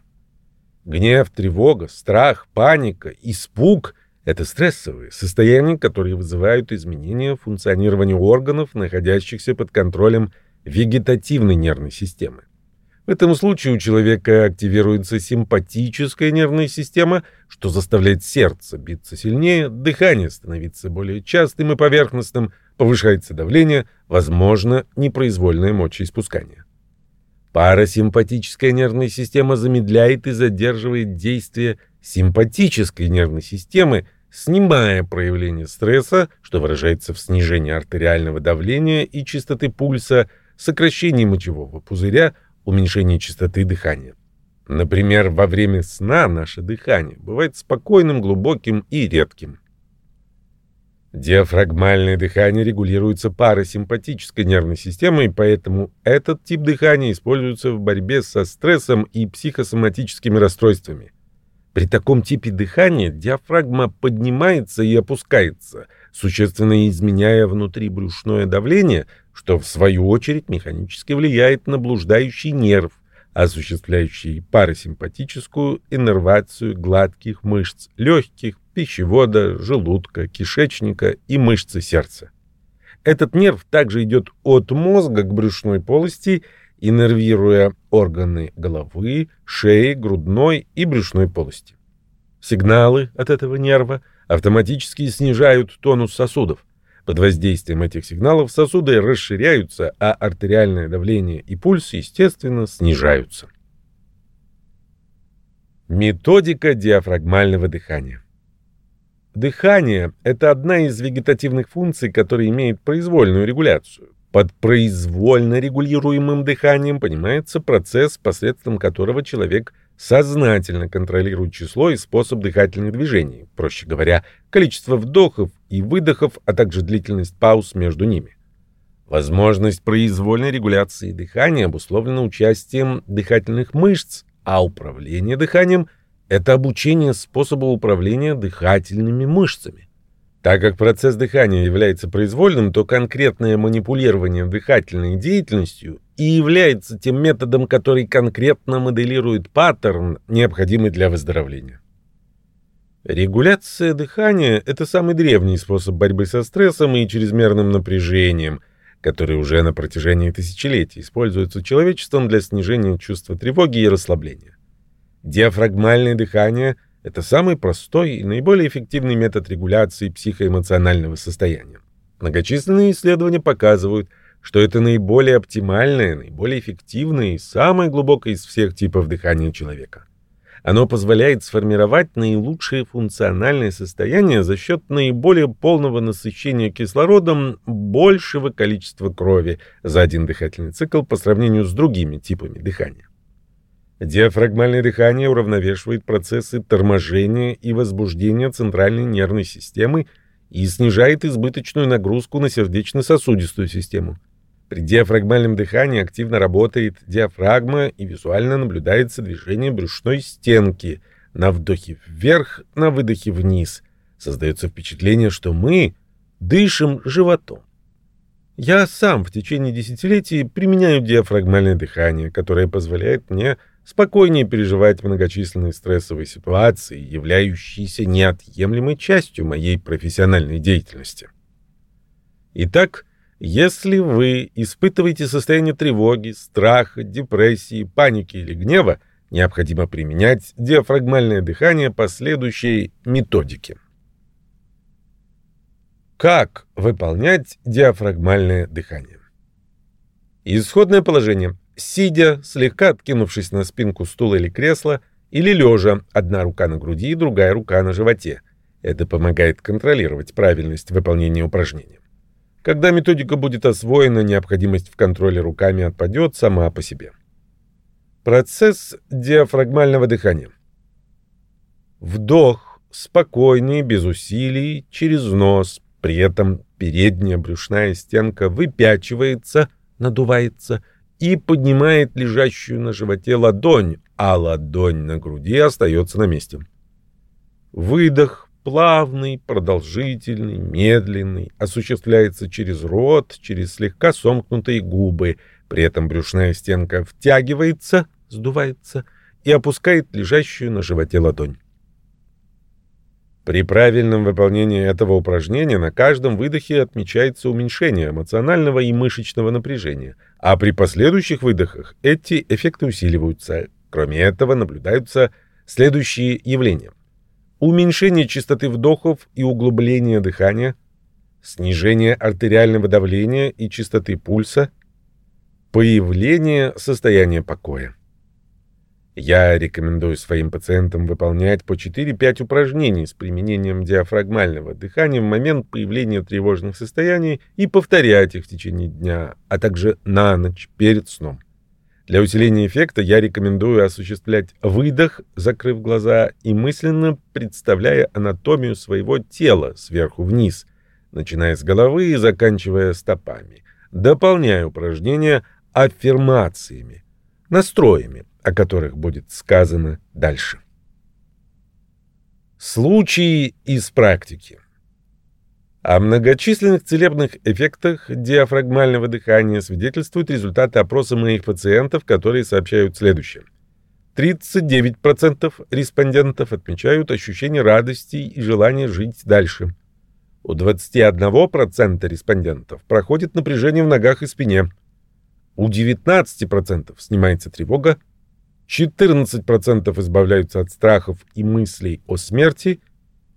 Гнев, тревога, страх, паника, испуг Это стрессовые состояния, которые вызывают изменения функционирования органов, находящихся под контролем вегетативной нервной системы. В этом случае у человека активируется симпатическая нервная система, что заставляет сердце биться сильнее, дыхание становиться более частым и поверхностным, повышается давление, возможно, непроизвольное мочеиспускание. Парасимпатическая нервная система замедляет и задерживает действие симпатической нервной системы, снимая проявление стресса, что выражается в снижении артериального давления и частоты пульса, сокращении мочевого пузыря, уменьшении частоты дыхания. Например, во время сна наше дыхание бывает спокойным, глубоким и редким. Диафрагмальное дыхание регулируется парасимпатической нервной системой, поэтому этот тип дыхания используется в борьбе со стрессом и психосоматическими расстройствами. При таком типе дыхания диафрагма поднимается и опускается, существенно изменяя внутрибрюшное давление, что в свою очередь механически влияет на блуждающий нерв, осуществляющий парасимпатическую иннервацию гладких мышц легких, пищевода, желудка, кишечника и мышцы сердца. Этот нерв также идет от мозга к брюшной полости, иннервируя органы головы, шеи, грудной и брюшной полости. Сигналы от этого нерва автоматически снижают тонус сосудов. Под воздействием этих сигналов сосуды расширяются, а артериальное давление и пульс, естественно, снижаются. Методика диафрагмального дыхания. Дыхание – это одна из вегетативных функций, которая имеет произвольную регуляцию. Под произвольно регулируемым дыханием понимается процесс, посредством которого человек сознательно контролирует число и способ дыхательных движений, проще говоря, количество вдохов и выдохов, а также длительность пауз между ними. Возможность произвольной регуляции дыхания обусловлена участием дыхательных мышц, а управление дыханием – это обучение способу управления дыхательными мышцами. Так как процесс дыхания является произвольным, то конкретное манипулирование дыхательной деятельностью и является тем методом, который конкретно моделирует паттерн, необходимый для выздоровления. Регуляция дыхания – это самый древний способ борьбы со стрессом и чрезмерным напряжением, который уже на протяжении тысячелетий используется человечеством для снижения чувства тревоги и расслабления. Диафрагмальное дыхание – это самый простой и наиболее эффективный метод регуляции психоэмоционального состояния. Многочисленные исследования показывают, что это наиболее оптимальное, наиболее эффективное и самое глубокое из всех типов дыхания человека. Оно позволяет сформировать наилучшее функциональное состояние за счет наиболее полного насыщения кислородом большего количества крови за один дыхательный цикл по сравнению с другими типами дыхания. Диафрагмальное дыхание уравновешивает процессы торможения и возбуждения центральной нервной системы и снижает избыточную нагрузку на сердечно-сосудистую систему. При диафрагмальном дыхании активно работает диафрагма и визуально наблюдается движение брюшной стенки на вдохе вверх, на выдохе вниз. Создается впечатление, что мы дышим животом. Я сам в течение десятилетий применяю диафрагмальное дыхание, которое позволяет мне спокойнее переживать многочисленные стрессовые ситуации, являющиеся неотъемлемой частью моей профессиональной деятельности. Итак, если вы испытываете состояние тревоги, страха, депрессии, паники или гнева, необходимо применять диафрагмальное дыхание по следующей методике. Как выполнять диафрагмальное дыхание? Исходное положение сидя, слегка откинувшись на спинку стула или кресла, или лежа, одна рука на груди, другая рука на животе. Это помогает контролировать правильность выполнения упражнения. Когда методика будет освоена, необходимость в контроле руками отпадет сама по себе. Процесс диафрагмального дыхания. Вдох спокойный, без усилий, через нос. При этом передняя брюшная стенка выпячивается, надувается, и поднимает лежащую на животе ладонь, а ладонь на груди остается на месте. Выдох плавный, продолжительный, медленный, осуществляется через рот, через слегка сомкнутые губы. При этом брюшная стенка втягивается, сдувается и опускает лежащую на животе ладонь. При правильном выполнении этого упражнения на каждом выдохе отмечается уменьшение эмоционального и мышечного напряжения, а при последующих выдохах эти эффекты усиливаются. Кроме этого, наблюдаются следующие явления. Уменьшение частоты вдохов и углубление дыхания, снижение артериального давления и частоты пульса, появление состояния покоя. Я рекомендую своим пациентам выполнять по 4-5 упражнений с применением диафрагмального дыхания в момент появления тревожных состояний и повторять их в течение дня, а также на ночь перед сном. Для усиления эффекта я рекомендую осуществлять выдох, закрыв глаза и мысленно представляя анатомию своего тела сверху вниз, начиная с головы и заканчивая стопами. Дополняю упражнения аффирмациями, настроями, о которых будет сказано дальше. Случаи из практики. О многочисленных целебных эффектах диафрагмального дыхания свидетельствуют результаты опроса моих пациентов, которые сообщают следующее. 39% респондентов отмечают ощущение радости и желание жить дальше. У 21% респондентов проходит напряжение в ногах и спине. У 19% снимается тревога, 14% избавляются от страхов и мыслей о смерти,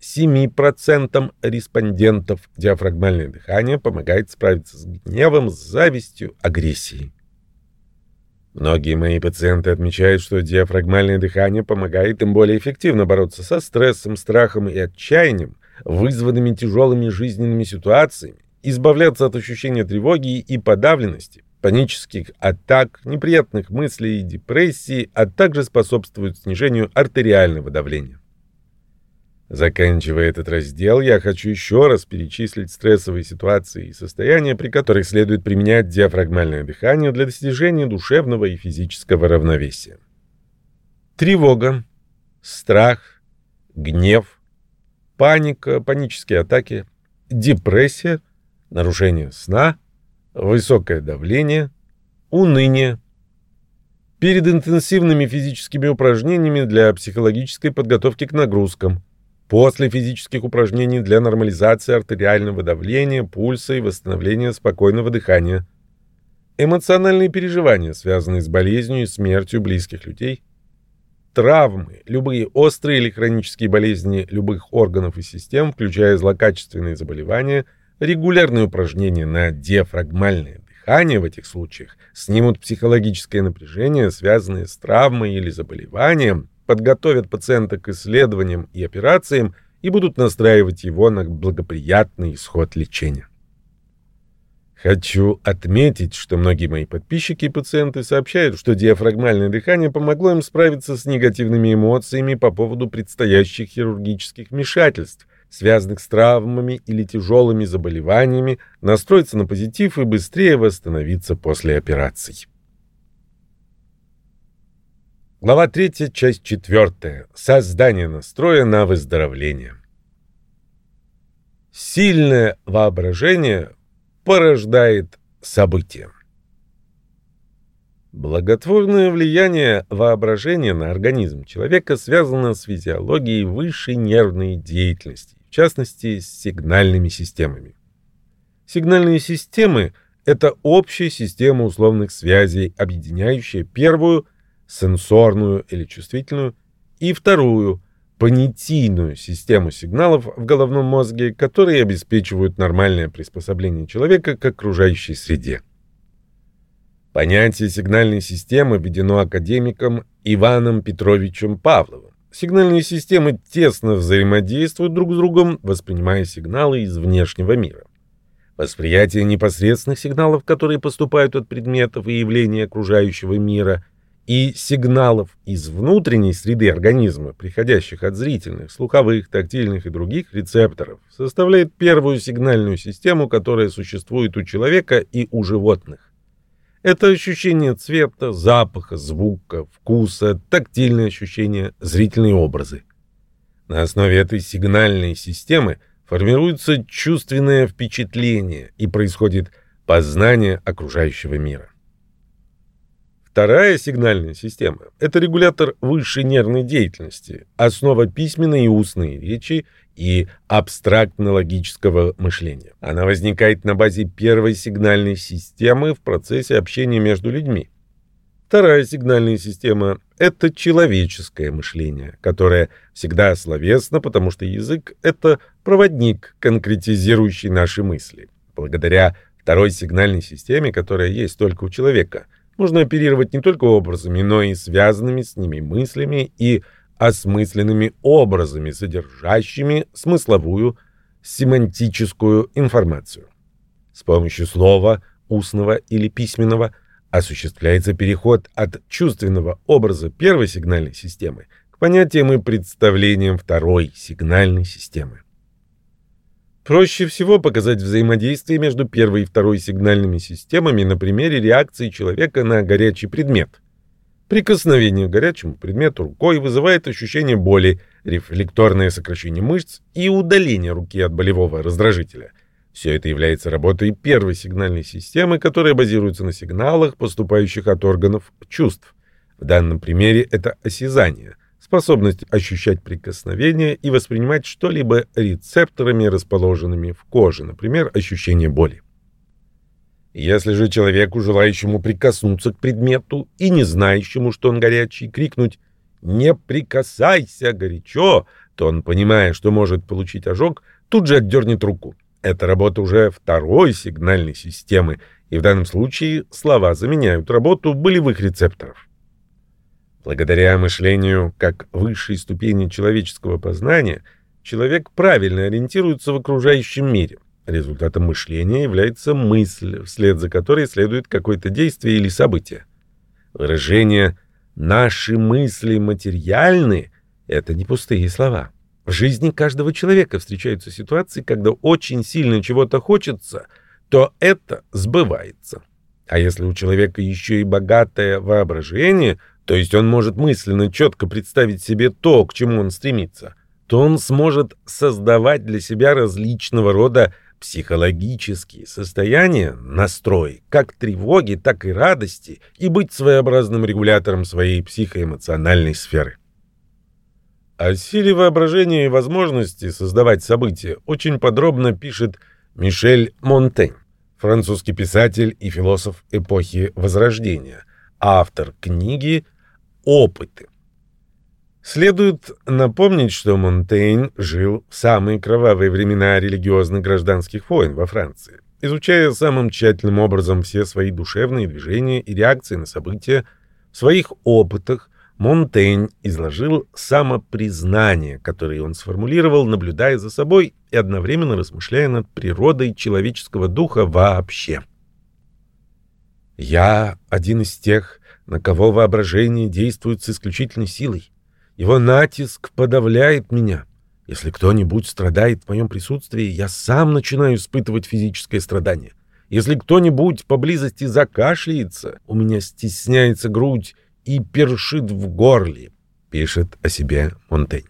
7% респондентов диафрагмальное дыхание помогает справиться с гневом, завистью, агрессией. Многие мои пациенты отмечают, что диафрагмальное дыхание помогает им более эффективно бороться со стрессом, страхом и отчаянием, вызванными тяжелыми жизненными ситуациями, избавляться от ощущения тревоги и подавленности, панических атак, неприятных мыслей и депрессии, а также способствуют снижению артериального давления. Заканчивая этот раздел, я хочу еще раз перечислить стрессовые ситуации и состояния, при которых следует применять диафрагмальное дыхание для достижения душевного и физического равновесия. Тревога, страх, гнев, паника, панические атаки, депрессия, нарушение сна, высокое давление, уныние. Перед интенсивными физическими упражнениями для психологической подготовки к нагрузкам. После физических упражнений для нормализации артериального давления, пульса и восстановления спокойного дыхания. Эмоциональные переживания, связанные с болезнью и смертью близких людей. Травмы, любые острые или хронические болезни любых органов и систем, включая злокачественные заболевания – Регулярные упражнения на диафрагмальное дыхание в этих случаях снимут психологическое напряжение, связанное с травмой или заболеванием, подготовят пациента к исследованиям и операциям и будут настраивать его на благоприятный исход лечения. Хочу отметить, что многие мои подписчики и пациенты сообщают, что диафрагмальное дыхание помогло им справиться с негативными эмоциями по поводу предстоящих хирургических вмешательств, связанных с травмами или тяжелыми заболеваниями, настроиться на позитив и быстрее восстановиться после операций. Глава 3, часть 4. Создание настроя на выздоровление. Сильное воображение порождает события. Благотворное влияние воображения на организм человека связано с физиологией высшей нервной деятельности в частности, с сигнальными системами. Сигнальные системы — это общая система условных связей, объединяющая первую — сенсорную или чувствительную, и вторую — понятийную систему сигналов в головном мозге, которые обеспечивают нормальное приспособление человека к окружающей среде. Понятие сигнальной системы введено академиком Иваном Петровичем Павловым. Сигнальные системы тесно взаимодействуют друг с другом, воспринимая сигналы из внешнего мира. Восприятие непосредственных сигналов, которые поступают от предметов и явлений окружающего мира, и сигналов из внутренней среды организма, приходящих от зрительных, слуховых, тактильных и других рецепторов, составляет первую сигнальную систему, которая существует у человека и у животных. Это ощущение цвета, запаха, звука, вкуса, тактильные ощущения, зрительные образы. На основе этой сигнальной системы формируется чувственное впечатление и происходит познание окружающего мира. Вторая сигнальная система – это регулятор высшей нервной деятельности, основа письменной и устной речи и абстрактно-логического мышления. Она возникает на базе первой сигнальной системы в процессе общения между людьми. Вторая сигнальная система – это человеческое мышление, которое всегда словесно, потому что язык – это проводник, конкретизирующий наши мысли. Благодаря второй сигнальной системе, которая есть только у человека, можно оперировать не только образами, но и связанными с ними мыслями и осмысленными образами, содержащими смысловую, семантическую информацию. С помощью слова, устного или письменного – осуществляется переход от чувственного образа первой сигнальной системы к понятиям и представлениям второй сигнальной системы. Проще всего показать взаимодействие между первой и второй сигнальными системами на примере реакции человека на горячий предмет. Прикосновение к горячему предмету рукой вызывает ощущение боли, рефлекторное сокращение мышц и удаление руки от болевого раздражителя – все это является работой первой сигнальной системы, которая базируется на сигналах, поступающих от органов чувств. В данном примере это осязание, способность ощущать прикосновение и воспринимать что-либо рецепторами, расположенными в коже, например, ощущение боли. Если же человеку, желающему прикоснуться к предмету и не знающему, что он горячий, крикнуть «Не прикасайся горячо!», то он, понимая, что может получить ожог, тут же отдернет руку. Это работа уже второй сигнальной системы, и в данном случае слова заменяют работу болевых рецепторов. Благодаря мышлению как высшей ступени человеческого познания, человек правильно ориентируется в окружающем мире. Результатом мышления является мысль, вслед за которой следует какое-то действие или событие. Выражение «наши мысли материальны» — это не пустые слова. В жизни каждого человека встречаются ситуации, когда очень сильно чего-то хочется, то это сбывается. А если у человека еще и богатое воображение, то есть он может мысленно четко представить себе то, к чему он стремится, то он сможет создавать для себя различного рода психологические состояния, настрой, как тревоги, так и радости, и быть своеобразным регулятором своей психоэмоциональной сферы. О силе воображения и возможности создавать события очень подробно пишет Мишель Монтень, французский писатель и философ эпохи Возрождения, автор книги «Опыты». Следует напомнить, что Монтень жил в самые кровавые времена религиозных гражданских войн во Франции. Изучая самым тщательным образом все свои душевные движения и реакции на события, в своих опытах Монтень изложил самопризнание, которое он сформулировал, наблюдая за собой и одновременно размышляя над природой человеческого духа вообще. «Я один из тех, на кого воображение действует с исключительной силой. Его натиск подавляет меня. Если кто-нибудь страдает в моем присутствии, я сам начинаю испытывать физическое страдание. Если кто-нибудь поблизости закашляется, у меня стесняется грудь, и першит в горле, пишет о себе Монтень.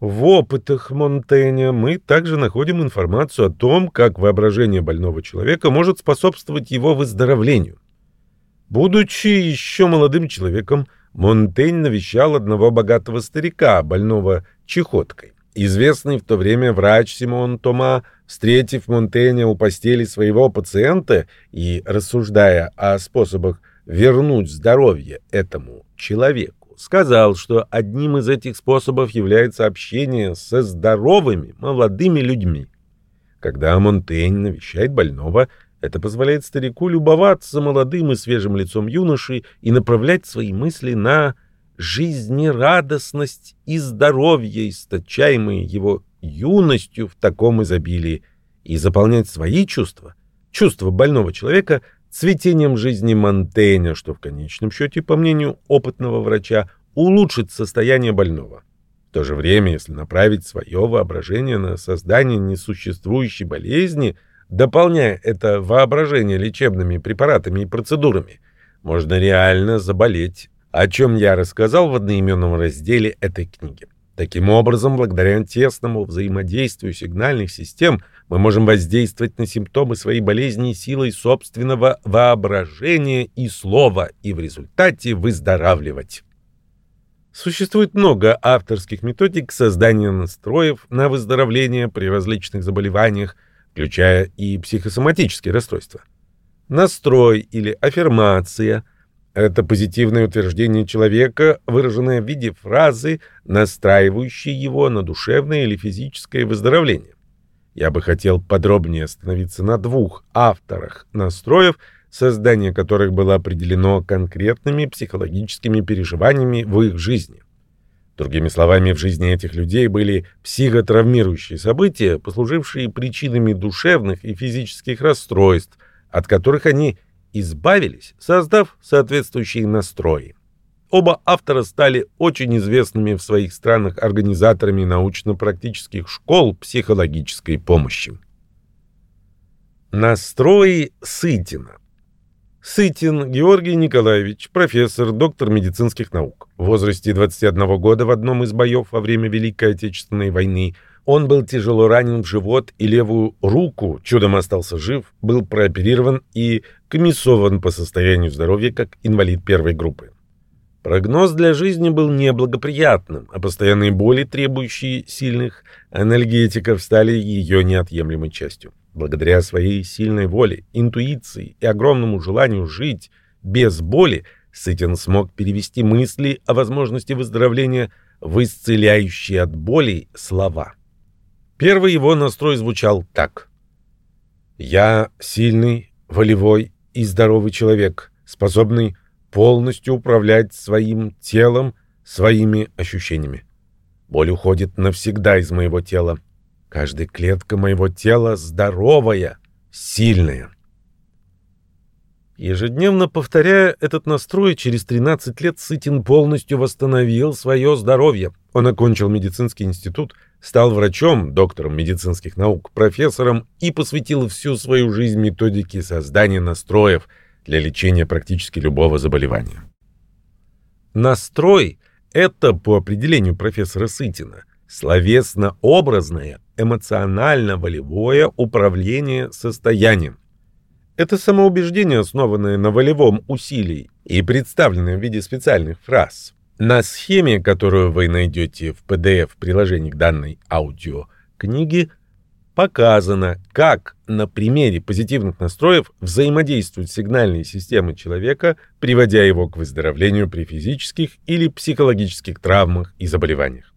В опытах Монтэня мы также находим информацию о том, как воображение больного человека может способствовать его выздоровлению. Будучи еще молодым человеком, Монтень навещал одного богатого старика, больного чехоткой. Известный в то время врач Симон Тома, встретив Монтэня у постели своего пациента и рассуждая о способах вернуть здоровье этому человеку, сказал, что одним из этих способов является общение со здоровыми молодыми людьми. Когда Монтень навещает больного, это позволяет старику любоваться молодым и свежим лицом юноши и направлять свои мысли на жизнерадостность и здоровье, источаемые его юностью в таком изобилии, и заполнять свои чувства, чувства больного человека – цветением жизни Монтейня, что в конечном счете, по мнению опытного врача, улучшит состояние больного. В то же время, если направить свое воображение на создание несуществующей болезни, дополняя это воображение лечебными препаратами и процедурами, можно реально заболеть, о чем я рассказал в одноименном разделе этой книги. Таким образом, благодаря тесному взаимодействию сигнальных систем мы можем воздействовать на симптомы своей болезни силой собственного воображения и слова и в результате выздоравливать. Существует много авторских методик создания настроев на выздоровление при различных заболеваниях, включая и психосоматические расстройства. Настрой или аффирмация – это позитивное утверждение человека, выраженное в виде фразы, настраивающей его на душевное или физическое выздоровление. Я бы хотел подробнее остановиться на двух авторах настроев, создание которых было определено конкретными психологическими переживаниями в их жизни. Другими словами, в жизни этих людей были психотравмирующие события, послужившие причинами душевных и физических расстройств, от которых они избавились, создав соответствующие настрои. Оба автора стали очень известными в своих странах организаторами научно-практических школ психологической помощи. Настрои Сытина Сытин Георгий Николаевич, профессор, доктор медицинских наук. В возрасте 21 года в одном из боев во время Великой Отечественной войны – он был тяжело ранен в живот и левую руку, чудом остался жив, был прооперирован и комиссован по состоянию здоровья как инвалид первой группы. Прогноз для жизни был неблагоприятным, а постоянные боли, требующие сильных анальгетиков, стали ее неотъемлемой частью. Благодаря своей сильной воле, интуиции и огромному желанию жить без боли, Сытин смог перевести мысли о возможности выздоровления в исцеляющие от боли слова. Первый его настрой звучал так. «Я сильный, волевой и здоровый человек, способный полностью управлять своим телом, своими ощущениями. Боль уходит навсегда из моего тела. Каждая клетка моего тела здоровая, сильная». Ежедневно повторяя этот настрой, через 13 лет Сытин полностью восстановил свое здоровье. Он окончил медицинский институт – стал врачом, доктором медицинских наук, профессором и посвятил всю свою жизнь методике создания настроев для лечения практически любого заболевания. Настрой – это, по определению профессора Сытина, словесно-образное, эмоционально-волевое управление состоянием. Это самоубеждение, основанное на волевом усилии и представленное в виде специальных фраз – на схеме, которую вы найдете в PDF-приложении к данной аудиокниге, показано, как на примере позитивных настроев взаимодействуют сигнальные системы человека, приводя его к выздоровлению при физических или психологических травмах и заболеваниях.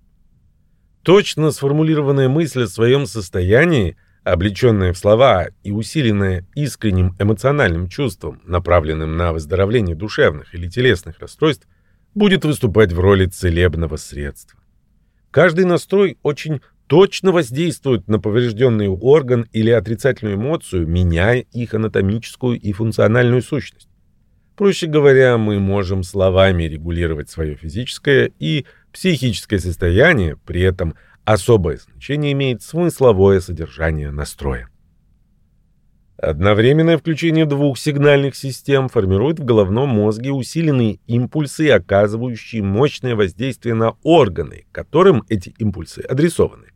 Точно сформулированная мысль о своем состоянии, облеченная в слова и усиленная искренним эмоциональным чувством, направленным на выздоровление душевных или телесных расстройств, будет выступать в роли целебного средства. Каждый настрой очень точно воздействует на поврежденный орган или отрицательную эмоцию, меняя их анатомическую и функциональную сущность. Проще говоря, мы можем словами регулировать свое физическое и психическое состояние, при этом особое значение имеет смысловое содержание настроя. Одновременное включение двух сигнальных систем формирует в головном мозге усиленные импульсы, оказывающие мощное воздействие на органы, которым эти импульсы адресованы.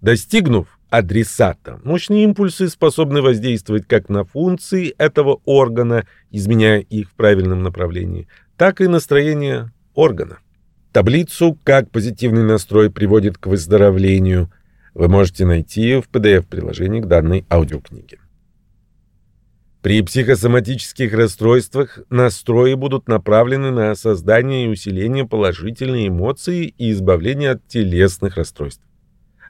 Достигнув адресата, мощные импульсы способны воздействовать как на функции этого органа, изменяя их в правильном направлении, так и настроение органа. Таблицу «Как позитивный настрой приводит к выздоровлению» вы можете найти в PDF-приложении к данной аудиокниге. При психосоматических расстройствах настрои будут направлены на создание и усиление положительной эмоции и избавление от телесных расстройств.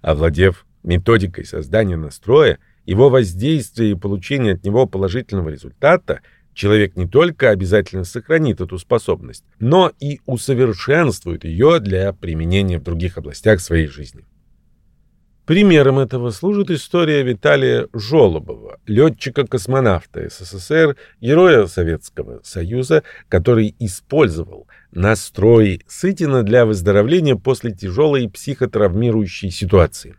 Овладев методикой создания настроя, его воздействия и получения от него положительного результата, человек не только обязательно сохранит эту способность, но и усовершенствует ее для применения в других областях своей жизни. Примером этого служит история Виталия Жолобова, летчика-космонавта СССР, героя Советского Союза, который использовал настрой Сытина для выздоровления после тяжелой психотравмирующей ситуации.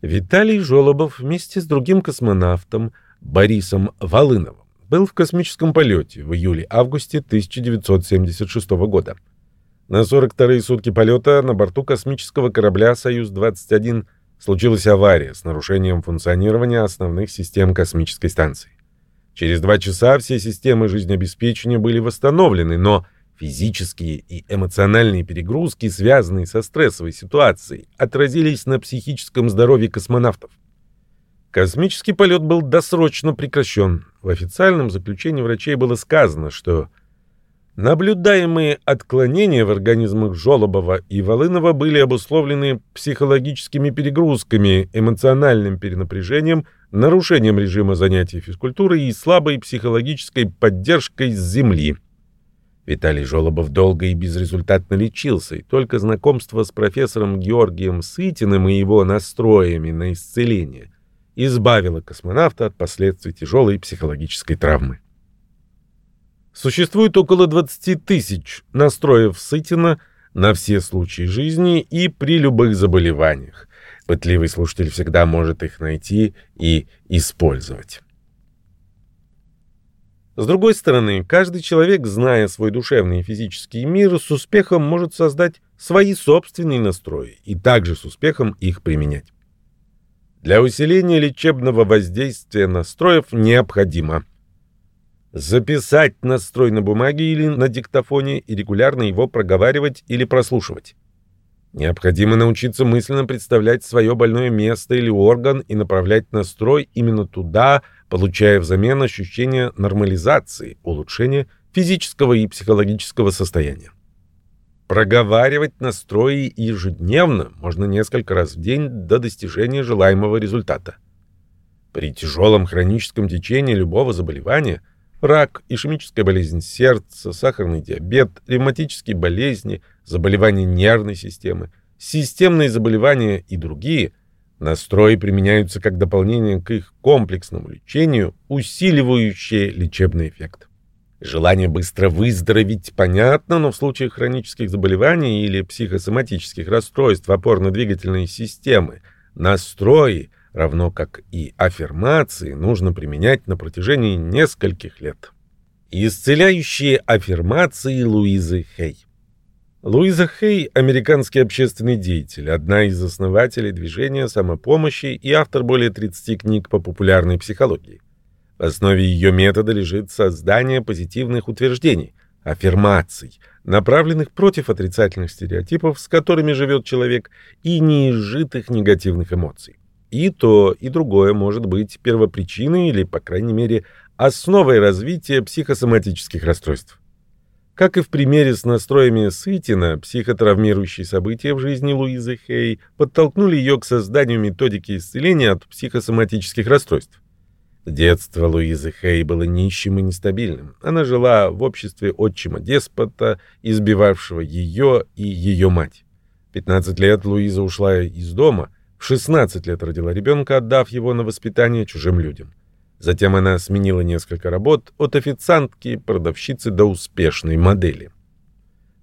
Виталий Жолобов вместе с другим космонавтом Борисом Волыновым был в космическом полете в июле-августе 1976 года. На 42-е сутки полета на борту космического корабля «Союз-21» случилась авария с нарушением функционирования основных систем космической станции. Через два часа все системы жизнеобеспечения были восстановлены, но физические и эмоциональные перегрузки, связанные со стрессовой ситуацией, отразились на психическом здоровье космонавтов. Космический полет был досрочно прекращен. В официальном заключении врачей было сказано, что Наблюдаемые отклонения в организмах Жолобова и Волынова были обусловлены психологическими перегрузками, эмоциональным перенапряжением, нарушением режима занятий физкультурой и слабой психологической поддержкой с Земли. Виталий Жолобов долго и безрезультатно лечился, и только знакомство с профессором Георгием Сытиным и его настроями на исцеление избавило космонавта от последствий тяжелой психологической травмы. Существует около 20 тысяч настроев Сытина на все случаи жизни и при любых заболеваниях. Пытливый слушатель всегда может их найти и использовать. С другой стороны, каждый человек, зная свой душевный и физический мир, с успехом может создать свои собственные настрои и также с успехом их применять. Для усиления лечебного воздействия настроев необходимо – Записать настрой на бумаге или на диктофоне и регулярно его проговаривать или прослушивать. Необходимо научиться мысленно представлять свое больное место или орган и направлять настрой именно туда, получая взамен ощущение нормализации, улучшения физического и психологического состояния. Проговаривать настрои ежедневно, можно несколько раз в день до достижения желаемого результата. При тяжелом хроническом течении любого заболевания – рак, ишемическая болезнь сердца, сахарный диабет, ревматические болезни, заболевания нервной системы, системные заболевания и другие, настрои применяются как дополнение к их комплексному лечению, усиливающее лечебный эффект. Желание быстро выздороветь понятно, но в случае хронических заболеваний или психосоматических расстройств опорно-двигательной системы настрои равно как и аффирмации, нужно применять на протяжении нескольких лет. Исцеляющие аффирмации Луизы Хей Луиза Хей – американский общественный деятель, одна из основателей движения самопомощи и автор более 30 книг по популярной психологии. В основе ее метода лежит создание позитивных утверждений, аффирмаций, направленных против отрицательных стереотипов, с которыми живет человек, и неизжитых негативных эмоций. И то, и другое может быть первопричиной или, по крайней мере, основой развития психосоматических расстройств. Как и в примере с настроями Сытина, психотравмирующие события в жизни Луизы Хей подтолкнули ее к созданию методики исцеления от психосоматических расстройств. Детство Луизы Хей было нищим и нестабильным. Она жила в обществе отчима-деспота, избивавшего ее и ее мать. 15 лет Луиза ушла из дома – в 16 лет родила ребенка, отдав его на воспитание чужим людям. Затем она сменила несколько работ от официантки, продавщицы до успешной модели.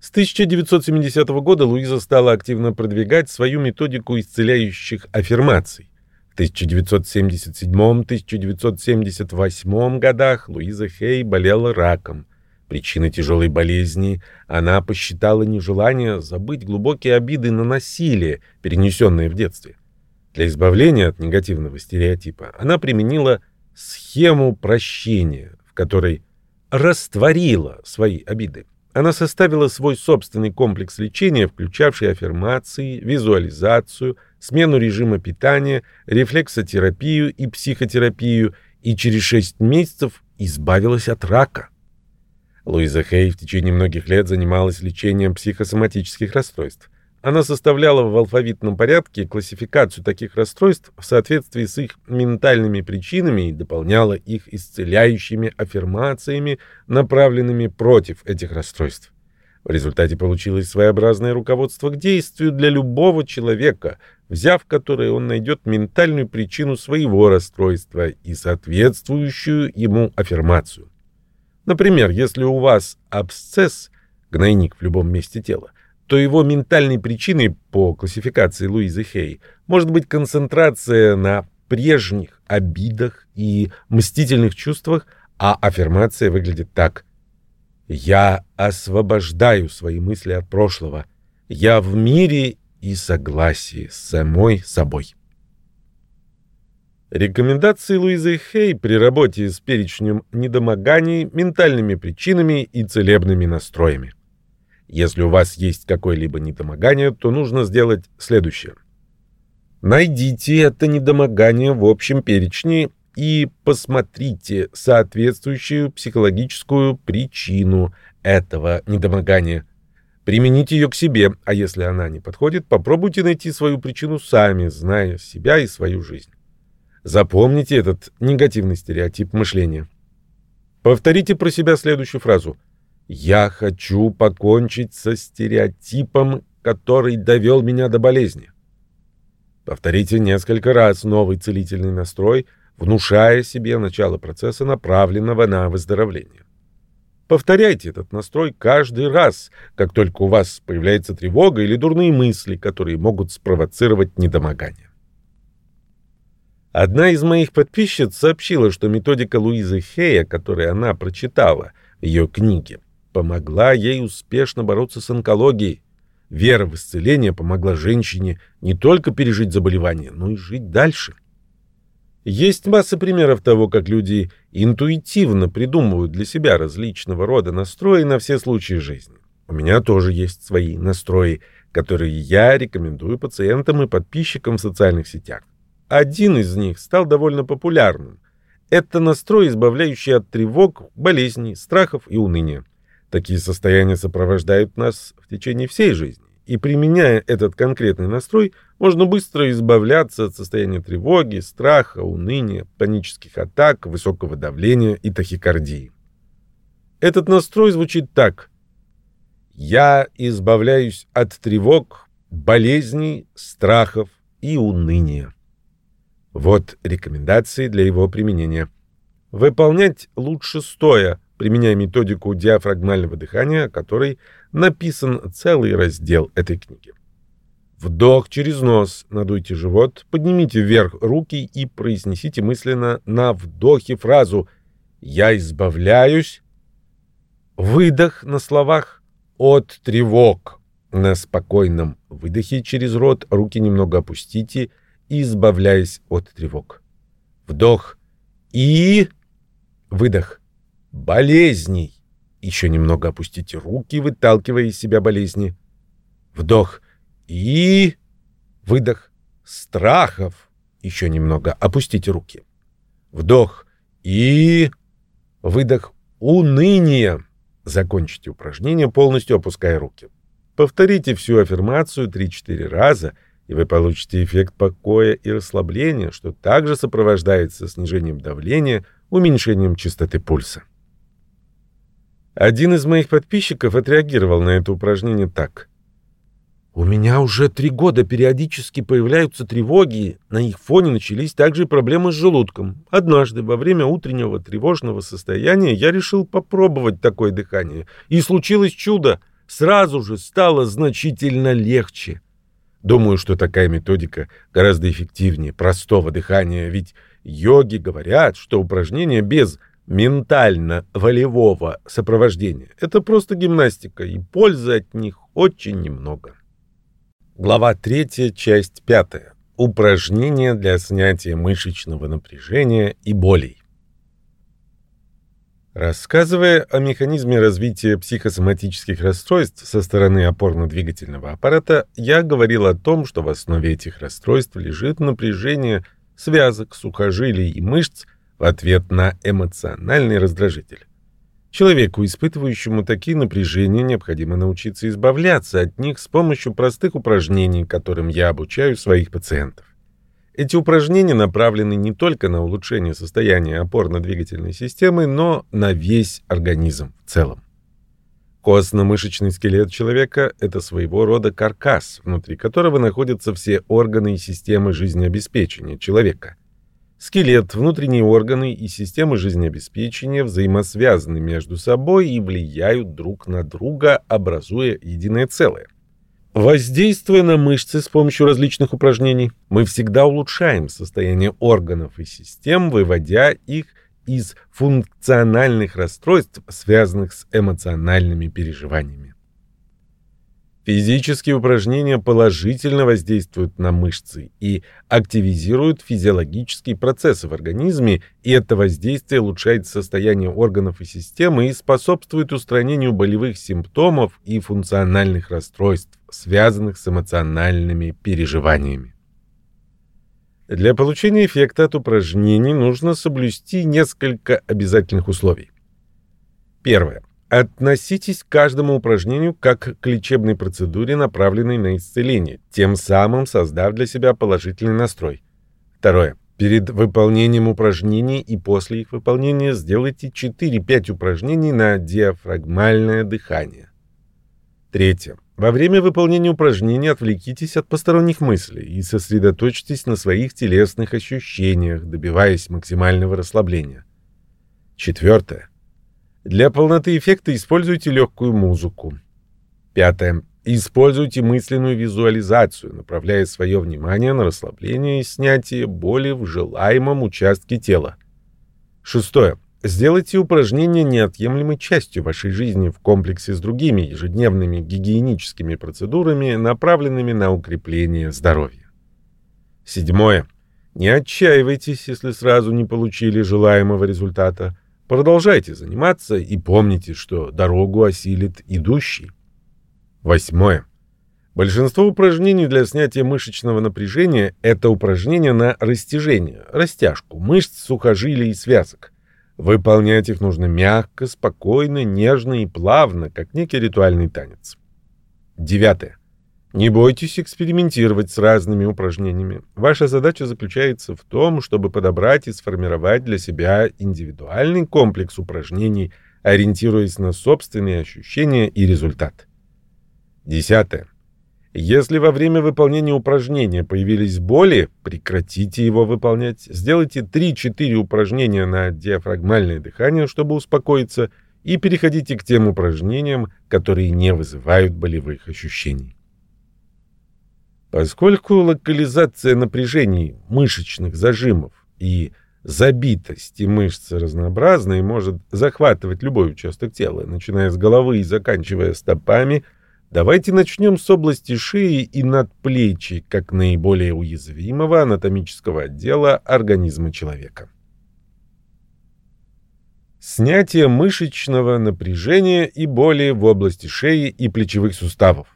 С 1970 года Луиза стала активно продвигать свою методику исцеляющих аффирмаций. В 1977-1978 годах Луиза Хей болела раком. Причиной тяжелой болезни она посчитала нежелание забыть глубокие обиды на насилие, перенесенное в детстве. Для избавления от негативного стереотипа она применила схему прощения, в которой растворила свои обиды. Она составила свой собственный комплекс лечения, включавший аффирмации, визуализацию, смену режима питания, рефлексотерапию и психотерапию, и через 6 месяцев избавилась от рака. Луиза Хей в течение многих лет занималась лечением психосоматических расстройств. Она составляла в алфавитном порядке классификацию таких расстройств в соответствии с их ментальными причинами и дополняла их исцеляющими аффирмациями, направленными против этих расстройств. В результате получилось своеобразное руководство к действию для любого человека, взяв которое он найдет ментальную причину своего расстройства и соответствующую ему аффирмацию. Например, если у вас абсцесс, гнойник в любом месте тела, то его ментальной причиной по классификации Луизы Хей может быть концентрация на прежних обидах и мстительных чувствах, а аффирмация выглядит так. Я освобождаю свои мысли от прошлого. Я в мире и согласии с самой собой. Рекомендации Луизы Хей при работе с перечнем недомоганий, ментальными причинами и целебными настроями. Если у вас есть какое-либо недомогание, то нужно сделать следующее. Найдите это недомогание в общем перечне и посмотрите соответствующую психологическую причину этого недомогания. Примените ее к себе, а если она не подходит, попробуйте найти свою причину сами, зная себя и свою жизнь. Запомните этот негативный стереотип мышления. Повторите про себя следующую фразу. «Я хочу покончить со стереотипом, который довел меня до болезни». Повторите несколько раз новый целительный настрой, внушая себе начало процесса, направленного на выздоровление. Повторяйте этот настрой каждый раз, как только у вас появляется тревога или дурные мысли, которые могут спровоцировать недомогание. Одна из моих подписчиц сообщила, что методика Луизы Хея, которую она прочитала в ее книге, помогла ей успешно бороться с онкологией. Вера в исцеление помогла женщине не только пережить заболевание, но и жить дальше. Есть масса примеров того, как люди интуитивно придумывают для себя различного рода настрои на все случаи жизни. У меня тоже есть свои настрои, которые я рекомендую пациентам и подписчикам в социальных сетях. Один из них стал довольно популярным. Это настрой, избавляющий от тревог, болезней, страхов и уныния. Такие состояния сопровождают нас в течение всей жизни. И применяя этот конкретный настрой, можно быстро избавляться от состояния тревоги, страха, уныния, панических атак, высокого давления и тахикардии. Этот настрой звучит так. «Я избавляюсь от тревог, болезней, страхов и уныния». Вот рекомендации для его применения. Выполнять лучше стоя, применяя методику диафрагмального дыхания, о которой написан целый раздел этой книги. Вдох через нос, надуйте живот, поднимите вверх руки и произнесите мысленно на вдохе фразу «Я избавляюсь». Выдох на словах «от тревог». На спокойном выдохе через рот руки немного опустите избавляясь от тревог. Вдох и... Выдох. Болезней. Еще немного опустите руки, выталкивая из себя болезни. Вдох и... Выдох. Страхов. Еще немного опустите руки. Вдох и... Выдох уныния. Закончите упражнение, полностью опуская руки. Повторите всю аффирмацию 3-4 раза — и вы получите эффект покоя и расслабления, что также сопровождается снижением давления, уменьшением частоты пульса. Один из моих подписчиков отреагировал на это упражнение так. «У меня уже три года периодически появляются тревоги, на их фоне начались также проблемы с желудком. Однажды во время утреннего тревожного состояния я решил попробовать такое дыхание, и случилось чудо, сразу же стало значительно легче». Думаю, что такая методика гораздо эффективнее простого дыхания, ведь йоги говорят, что упражнения без ментально-волевого сопровождения — это просто гимнастика, и пользы от них очень немного. Глава 3, часть 5. Упражнения для снятия мышечного напряжения и болей. Рассказывая о механизме развития психосоматических расстройств со стороны опорно-двигательного аппарата, я говорил о том, что в основе этих расстройств лежит напряжение связок, сухожилий и мышц в ответ на эмоциональный раздражитель. Человеку, испытывающему такие напряжения, необходимо научиться избавляться от них с помощью простых упражнений, которым я обучаю своих пациентов. Эти упражнения направлены не только на улучшение состояния опорно-двигательной системы, но на весь организм в целом. Костно-мышечный скелет человека – это своего рода каркас, внутри которого находятся все органы и системы жизнеобеспечения человека. Скелет, внутренние органы и системы жизнеобеспечения взаимосвязаны между собой и влияют друг на друга, образуя единое целое. Воздействуя на мышцы с помощью различных упражнений, мы всегда улучшаем состояние органов и систем, выводя их из функциональных расстройств, связанных с эмоциональными переживаниями. Физические упражнения положительно воздействуют на мышцы и активизируют физиологические процессы в организме, и это воздействие улучшает состояние органов и системы и способствует устранению болевых симптомов и функциональных расстройств, связанных с эмоциональными переживаниями. Для получения эффекта от упражнений нужно соблюсти несколько обязательных условий. Первое. Относитесь к каждому упражнению как к лечебной процедуре, направленной на исцеление, тем самым создав для себя положительный настрой. Второе. Перед выполнением упражнений и после их выполнения сделайте 4-5 упражнений на диафрагмальное дыхание. Третье. Во время выполнения упражнений отвлекитесь от посторонних мыслей и сосредоточьтесь на своих телесных ощущениях, добиваясь максимального расслабления. Четвертое. Для полноты эффекта используйте легкую музыку. Пятое. Используйте мысленную визуализацию, направляя свое внимание на расслабление и снятие боли в желаемом участке тела. Шестое. Сделайте упражнения неотъемлемой частью вашей жизни в комплексе с другими ежедневными гигиеническими процедурами, направленными на укрепление здоровья. Седьмое. Не отчаивайтесь, если сразу не получили желаемого результата. Продолжайте заниматься и помните, что дорогу осилит идущий. Восьмое. Большинство упражнений для снятия мышечного напряжения – это упражнения на растяжение, растяжку мышц, сухожилий и связок. Выполнять их нужно мягко, спокойно, нежно и плавно, как некий ритуальный танец. Девятое. Не бойтесь экспериментировать с разными упражнениями. Ваша задача заключается в том, чтобы подобрать и сформировать для себя индивидуальный комплекс упражнений, ориентируясь на собственные ощущения и результат. Десятое. Если во время выполнения упражнения появились боли, прекратите его выполнять. Сделайте 3-4 упражнения на диафрагмальное дыхание, чтобы успокоиться, и переходите к тем упражнениям, которые не вызывают болевых ощущений. Поскольку локализация напряжений мышечных зажимов и забитости мышц разнообразна и может захватывать любой участок тела, начиная с головы и заканчивая стопами, давайте начнем с области шеи и надплечий, как наиболее уязвимого анатомического отдела организма человека. Снятие мышечного напряжения и боли в области шеи и плечевых суставов.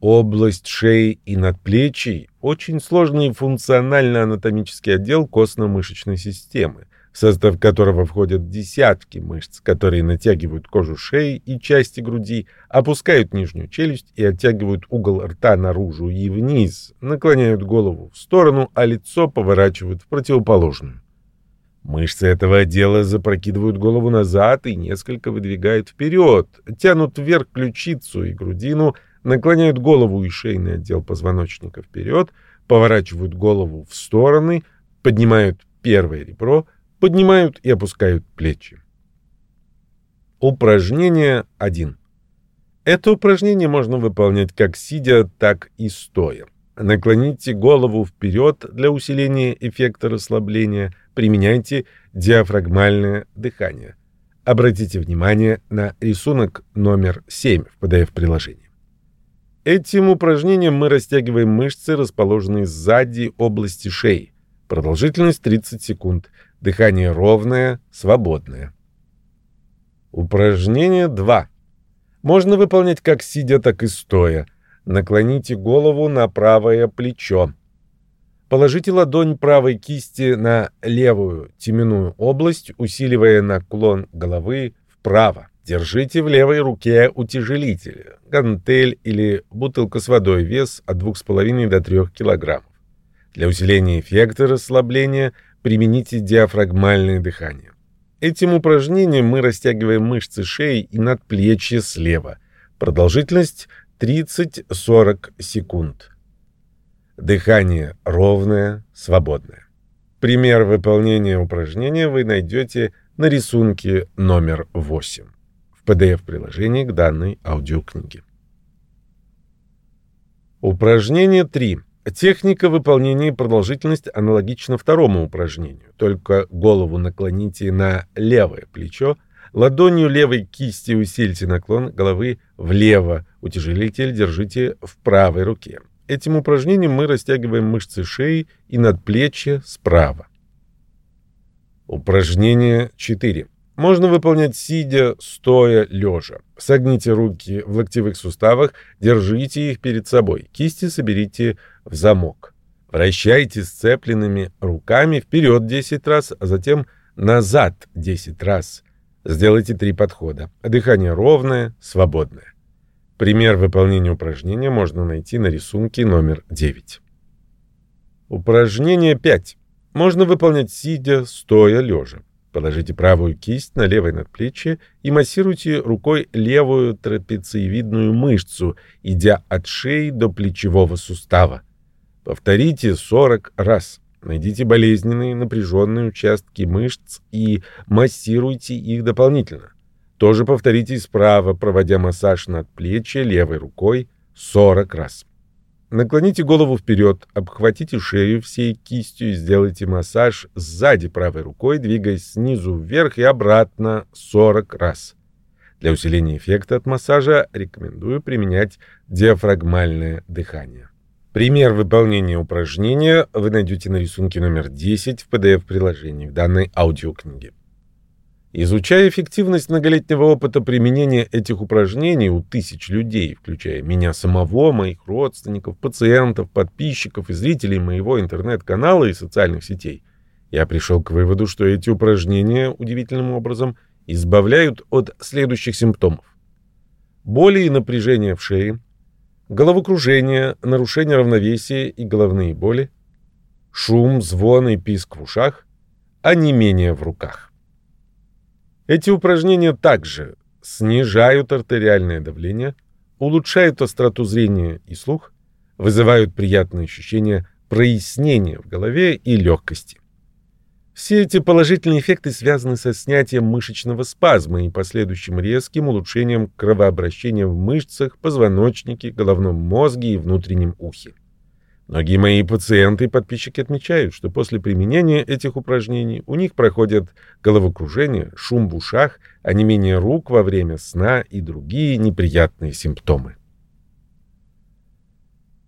Область шеи и надплечий – очень сложный функционально-анатомический отдел костно-мышечной системы, в состав которого входят десятки мышц, которые натягивают кожу шеи и части груди, опускают нижнюю челюсть и оттягивают угол рта наружу и вниз, наклоняют голову в сторону, а лицо поворачивают в противоположную. Мышцы этого отдела запрокидывают голову назад и несколько выдвигают вперед, тянут вверх ключицу и грудину – наклоняют голову и шейный отдел позвоночника вперед, поворачивают голову в стороны, поднимают первое ребро, поднимают и опускают плечи. Упражнение 1. Это упражнение можно выполнять как сидя, так и стоя. Наклоните голову вперед для усиления эффекта расслабления. Применяйте диафрагмальное дыхание. Обратите внимание на рисунок номер 7 в PDF-приложении. Этим упражнением мы растягиваем мышцы, расположенные сзади области шеи. Продолжительность 30 секунд. Дыхание ровное, свободное. Упражнение 2. Можно выполнять как сидя, так и стоя. Наклоните голову на правое плечо. Положите ладонь правой кисти на левую теменную область, усиливая наклон головы вправо. Держите в левой руке утяжелитель, гантель или бутылка с водой, вес от 2,5 до 3 кг. Для усиления эффекта расслабления примените диафрагмальное дыхание. Этим упражнением мы растягиваем мышцы шеи и надплечья слева. Продолжительность 30-40 секунд. Дыхание ровное, свободное. Пример выполнения упражнения вы найдете на рисунке номер 8 PDF-приложении к данной аудиокниге. Упражнение 3. Техника выполнения и продолжительность аналогична второму упражнению, только голову наклоните на левое плечо, ладонью левой кисти усильте наклон головы влево, утяжелитель держите в правой руке. Этим упражнением мы растягиваем мышцы шеи и надплечья справа. Упражнение 4. Можно выполнять сидя, стоя, лежа. Согните руки в локтевых суставах, держите их перед собой. Кисти соберите в замок. Вращайте сцепленными руками вперед 10 раз, а затем назад 10 раз. Сделайте три подхода. Дыхание ровное, свободное. Пример выполнения упражнения можно найти на рисунке номер 9. Упражнение 5. Можно выполнять сидя, стоя, лежа. Положите правую кисть на левое надплечье и массируйте рукой левую трапециевидную мышцу, идя от шеи до плечевого сустава. Повторите 40 раз. Найдите болезненные напряженные участки мышц и массируйте их дополнительно. Тоже повторите справа, проводя массаж надплечья левой рукой 40 раз. Наклоните голову вперед, обхватите шею всей кистью и сделайте массаж сзади правой рукой, двигаясь снизу вверх и обратно 40 раз. Для усиления эффекта от массажа рекомендую применять диафрагмальное дыхание. Пример выполнения упражнения вы найдете на рисунке номер 10 в PDF-приложении в данной аудиокниге. Изучая эффективность многолетнего опыта применения этих упражнений у тысяч людей, включая меня самого, моих родственников, пациентов, подписчиков и зрителей моего интернет-канала и социальных сетей, я пришел к выводу, что эти упражнения удивительным образом избавляют от следующих симптомов. Боли и напряжения в шее, головокружение, нарушение равновесия и головные боли, шум, звон и писк в ушах, а не менее в руках. Эти упражнения также снижают артериальное давление, улучшают остроту зрения и слух, вызывают приятные ощущения прояснения в голове и легкости. Все эти положительные эффекты связаны со снятием мышечного спазма и последующим резким улучшением кровообращения в мышцах, позвоночнике, головном мозге и внутреннем ухе. Многие мои пациенты и подписчики отмечают, что после применения этих упражнений у них проходят головокружение, шум в ушах, онемение рук во время сна и другие неприятные симптомы.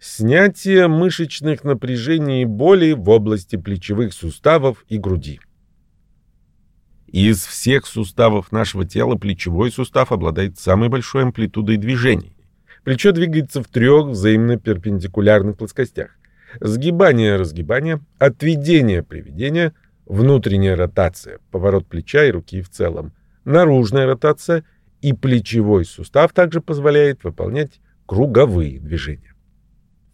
Снятие мышечных напряжений и боли в области плечевых суставов и груди. Из всех суставов нашего тела плечевой сустав обладает самой большой амплитудой движений. Плечо двигается в трех взаимно перпендикулярных плоскостях. Сгибание, разгибание, отведение, приведение, внутренняя ротация, поворот плеча и руки в целом, наружная ротация и плечевой сустав также позволяет выполнять круговые движения.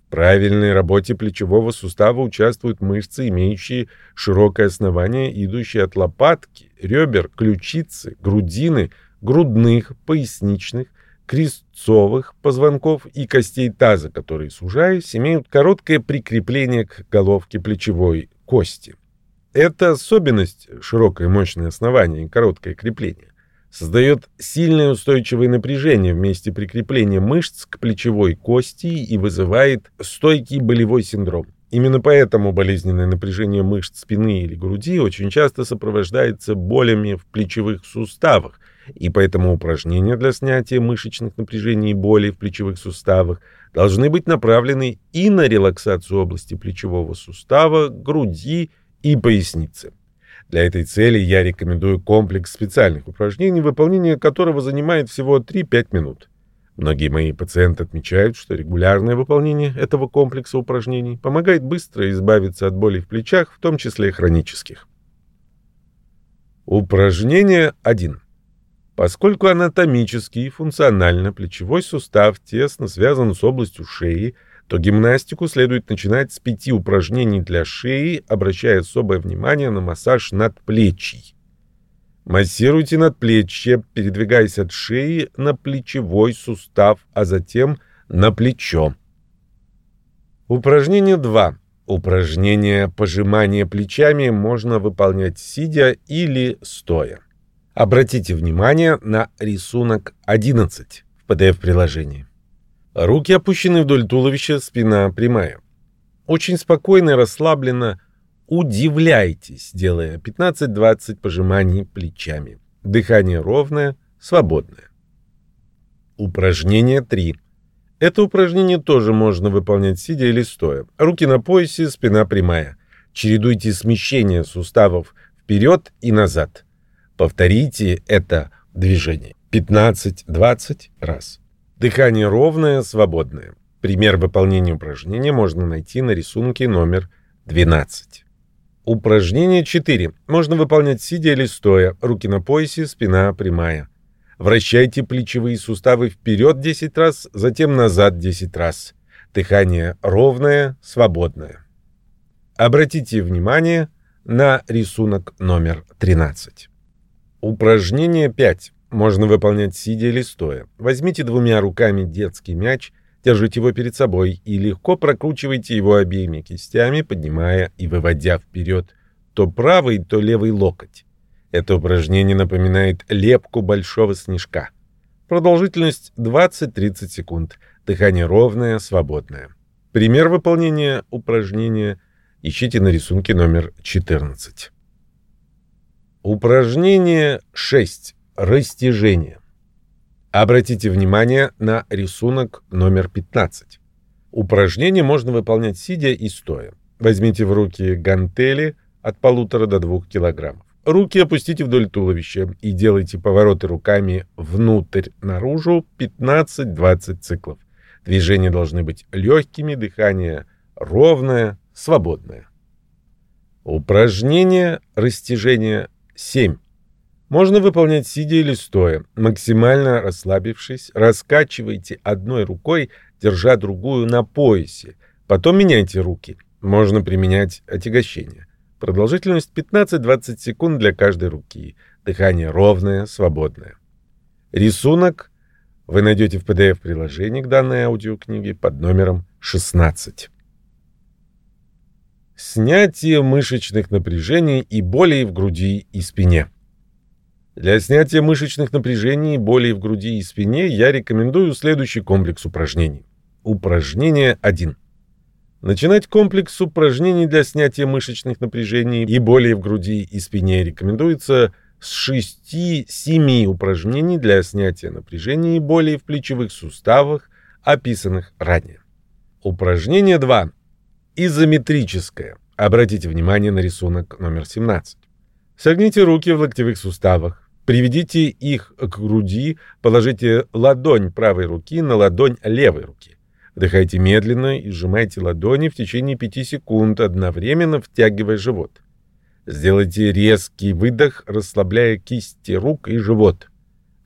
В правильной работе плечевого сустава участвуют мышцы, имеющие широкое основание, идущие от лопатки, ребер, ключицы, грудины, грудных, поясничных, крестцовых позвонков и костей таза, которые, сужаясь, имеют короткое прикрепление к головке плечевой кости. Эта особенность, широкое мощное основание и короткое крепление, создает сильное устойчивое напряжение в месте прикрепления мышц к плечевой кости и вызывает стойкий болевой синдром. Именно поэтому болезненное напряжение мышц спины или груди очень часто сопровождается болями в плечевых суставах, и поэтому упражнения для снятия мышечных напряжений и боли в плечевых суставах должны быть направлены и на релаксацию области плечевого сустава, груди и поясницы. Для этой цели я рекомендую комплекс специальных упражнений, выполнение которого занимает всего 3-5 минут. Многие мои пациенты отмечают, что регулярное выполнение этого комплекса упражнений помогает быстро избавиться от болей в плечах, в том числе хронических. Упражнение 1. Поскольку анатомически и функционально плечевой сустав тесно связан с областью шеи, то гимнастику следует начинать с пяти упражнений для шеи, обращая особое внимание на массаж надплечий. Массируйте надплечье, передвигаясь от шеи на плечевой сустав, а затем на плечо. Упражнение 2. Упражнение пожимания плечами можно выполнять сидя или стоя. Обратите внимание на рисунок 11 в PDF-приложении. Руки опущены вдоль туловища, спина прямая. Очень спокойно и расслабленно удивляйтесь, делая 15-20 пожиманий плечами. Дыхание ровное, свободное. Упражнение 3. Это упражнение тоже можно выполнять сидя или стоя. Руки на поясе, спина прямая. Чередуйте смещение суставов вперед и назад. Повторите это движение 15-20 раз. Дыхание ровное, свободное. Пример выполнения упражнения можно найти на рисунке номер 12. Упражнение 4. Можно выполнять сидя или стоя. Руки на поясе, спина прямая. Вращайте плечевые суставы вперед 10 раз, затем назад 10 раз. Дыхание ровное, свободное. Обратите внимание на рисунок номер 13. Упражнение 5. Можно выполнять сидя или стоя. Возьмите двумя руками детский мяч, держите его перед собой и легко прокручивайте его обеими кистями, поднимая и выводя вперед то правый, то левый локоть. Это упражнение напоминает лепку большого снежка. Продолжительность 20-30 секунд. Дыхание ровное, свободное. Пример выполнения упражнения ищите на рисунке номер 14. Упражнение 6. Растяжение. Обратите внимание на рисунок номер 15. Упражнение можно выполнять сидя и стоя. Возьмите в руки гантели от полутора до двух килограммов. Руки опустите вдоль туловища и делайте повороты руками внутрь-наружу 15-20 циклов. Движения должны быть легкими, дыхание ровное, свободное. Упражнение растяжения 7. Можно выполнять сидя или стоя. Максимально расслабившись, раскачивайте одной рукой, держа другую на поясе. Потом меняйте руки. Можно применять отягощение. Продолжительность 15-20 секунд для каждой руки. Дыхание ровное, свободное. Рисунок вы найдете в PDF-приложении к данной аудиокниге под номером 16. Снятие мышечных напряжений и болей в груди и спине. Для снятия мышечных напряжений и болей в груди и спине я рекомендую следующий комплекс упражнений. Упражнение 1. Начинать комплекс упражнений для снятия мышечных напряжений и болей в груди и спине рекомендуется с 6-7 упражнений для снятия напряжения и болей в плечевых суставах, описанных ранее. Упражнение 2. Изометрическое. Обратите внимание на рисунок номер 17. Согните руки в локтевых суставах. Приведите их к груди, положите ладонь правой руки на ладонь левой руки. Вдыхайте медленно и сжимайте ладони в течение 5 секунд, одновременно втягивая живот. Сделайте резкий выдох, расслабляя кисти рук и живот.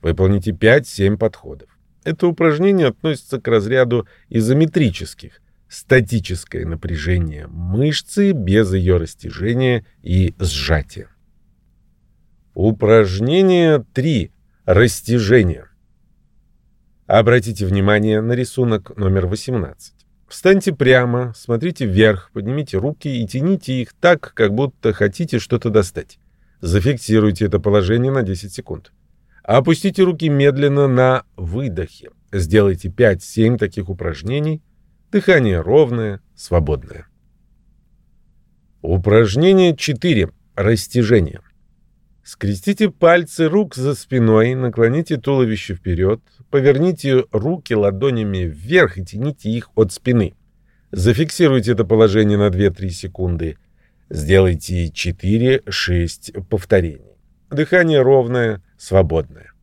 Выполните 5-7 подходов. Это упражнение относится к разряду изометрических. Статическое напряжение мышцы без ее растяжения и сжатия. Упражнение 3. Растяжение. Обратите внимание на рисунок номер 18. Встаньте прямо, смотрите вверх, поднимите руки и тяните их так, как будто хотите что-то достать. Зафиксируйте это положение на 10 секунд. Опустите руки медленно на выдохе. Сделайте 5-7 таких упражнений. Дыхание ровное, свободное. Упражнение 4. Растяжение. Скрестите пальцы рук за спиной, наклоните туловище вперед, поверните руки ладонями вверх и тяните их от спины. Зафиксируйте это положение на 2-3 секунды. Сделайте 4-6 повторений. Дыхание ровное, свободное.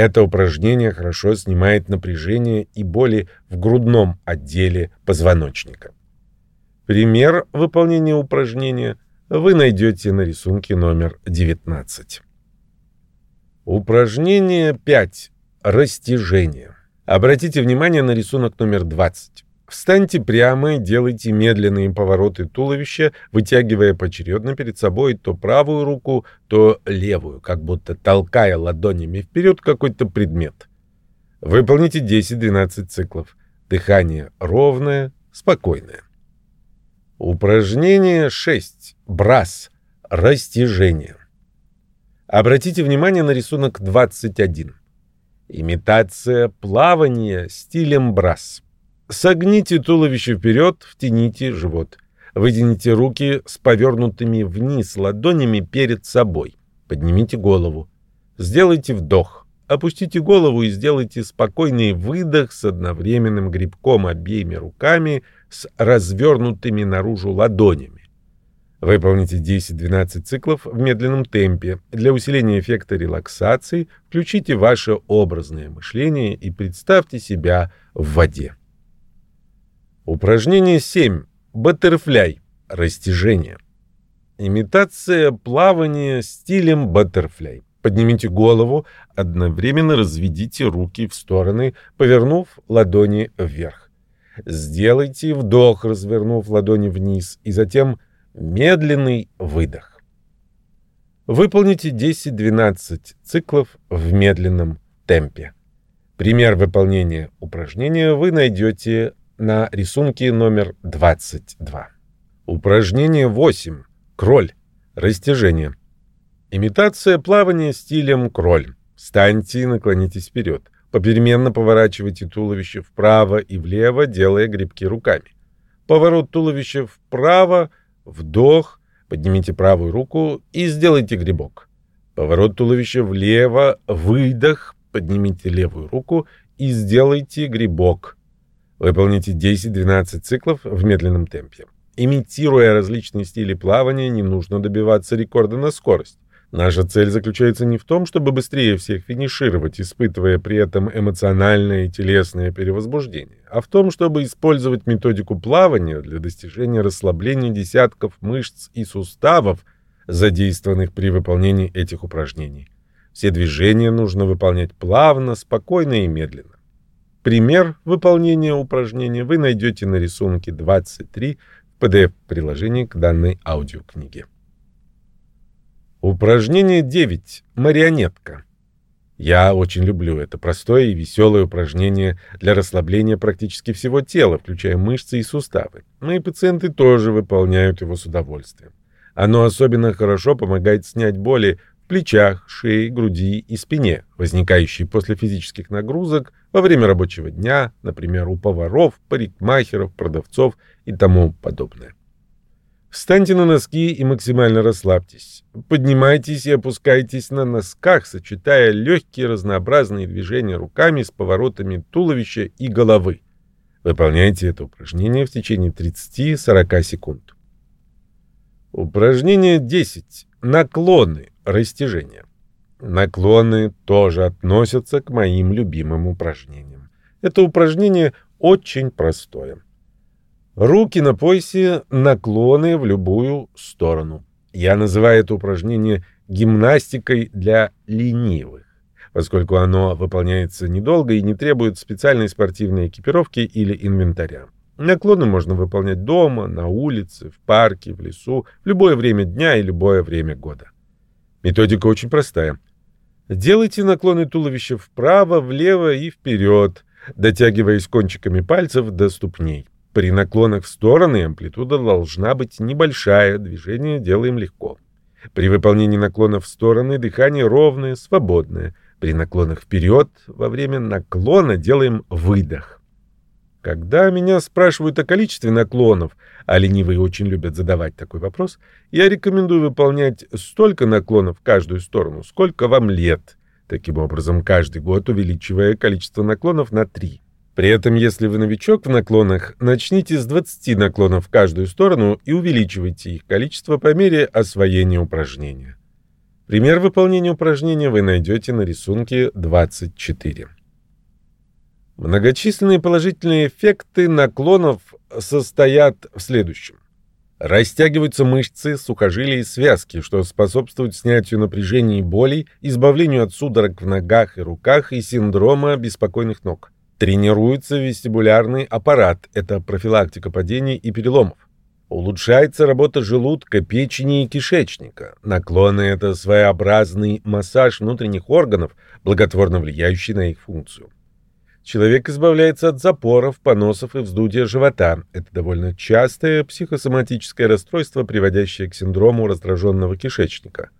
Это упражнение хорошо снимает напряжение и боли в грудном отделе позвоночника. Пример выполнения упражнения – вы найдете на рисунке номер 19. Упражнение 5. Растяжение. Обратите внимание на рисунок номер 20. Встаньте прямо и делайте медленные повороты туловища, вытягивая поочередно перед собой то правую руку, то левую, как будто толкая ладонями вперед какой-то предмет. Выполните 10-12 циклов. Дыхание ровное, спокойное. Упражнение 6. Брас. Растяжение. Обратите внимание на рисунок 21. Имитация плавания стилем брас. Согните туловище вперед, втяните живот. Вытяните руки с повернутыми вниз ладонями перед собой. Поднимите голову. Сделайте вдох. Опустите голову и сделайте спокойный выдох с одновременным грибком обеими руками с развернутыми наружу ладонями. Выполните 10-12 циклов в медленном темпе. Для усиления эффекта релаксации включите ваше образное мышление и представьте себя в воде. Упражнение 7. Баттерфляй. Растяжение. Имитация плавания стилем баттерфляй. Поднимите голову, одновременно разведите руки в стороны, повернув ладони вверх. Сделайте вдох, развернув ладони вниз, и затем медленный выдох. Выполните 10-12 циклов в медленном темпе. Пример выполнения упражнения вы найдете на рисунке номер 22. Упражнение 8. Кроль. Растяжение. Имитация плавания стилем кроль. Встаньте и наклонитесь вперед. Попеременно поворачивайте туловище вправо и влево, делая грибки руками. Поворот туловища вправо, вдох, поднимите правую руку и сделайте грибок. Поворот туловища влево, выдох, поднимите левую руку и сделайте грибок. Выполните 10-12 циклов в медленном темпе. Имитируя различные стили плавания, не нужно добиваться рекорда на скорость. Наша цель заключается не в том, чтобы быстрее всех финишировать, испытывая при этом эмоциональное и телесное перевозбуждение, а в том, чтобы использовать методику плавания для достижения расслабления десятков мышц и суставов, задействованных при выполнении этих упражнений. Все движения нужно выполнять плавно, спокойно и медленно. Пример выполнения упражнения вы найдете на рисунке 23 в PDF-приложении к данной аудиокниге. Упражнение 9. Марионетка. Я очень люблю это простое и веселое упражнение для расслабления практически всего тела, включая мышцы и суставы. Мои пациенты тоже выполняют его с удовольствием. Оно особенно хорошо помогает снять боли плечах, шее, груди и спине, возникающие после физических нагрузок во время рабочего дня, например, у поваров, парикмахеров, продавцов и тому подобное. Встаньте на носки и максимально расслабьтесь. Поднимайтесь и опускайтесь на носках, сочетая легкие разнообразные движения руками с поворотами туловища и головы. Выполняйте это упражнение в течение 30-40 секунд. Упражнение 10. Наклоны растяжения. Наклоны тоже относятся к моим любимым упражнениям. Это упражнение очень простое. Руки на поясе, наклоны в любую сторону. Я называю это упражнение гимнастикой для ленивых, поскольку оно выполняется недолго и не требует специальной спортивной экипировки или инвентаря. Наклоны можно выполнять дома, на улице, в парке, в лесу, в любое время дня и любое время года. Методика очень простая. Делайте наклоны туловища вправо, влево и вперед, дотягиваясь кончиками пальцев до ступней. При наклонах в стороны амплитуда должна быть небольшая, движение делаем легко. При выполнении наклонов в стороны дыхание ровное, свободное. При наклонах вперед во время наклона делаем выдох. Когда меня спрашивают о количестве наклонов, а ленивые очень любят задавать такой вопрос, я рекомендую выполнять столько наклонов в каждую сторону, сколько вам лет. Таким образом, каждый год увеличивая количество наклонов на 3. При этом, если вы новичок в наклонах, начните с 20 наклонов в каждую сторону и увеличивайте их количество по мере освоения упражнения. Пример выполнения упражнения вы найдете на рисунке 24. Многочисленные положительные эффекты наклонов состоят в следующем. Растягиваются мышцы, сухожилия и связки, что способствует снятию напряжения и болей, избавлению от судорог в ногах и руках и синдрома беспокойных ног. Тренируется вестибулярный аппарат, это профилактика падений и переломов. Улучшается работа желудка, печени и кишечника. Наклоны – это своеобразный массаж внутренних органов, благотворно влияющий на их функцию. Человек избавляется от запоров, поносов и вздутия живота. Это довольно частое психосоматическое расстройство, приводящее к синдрому раздраженного кишечника.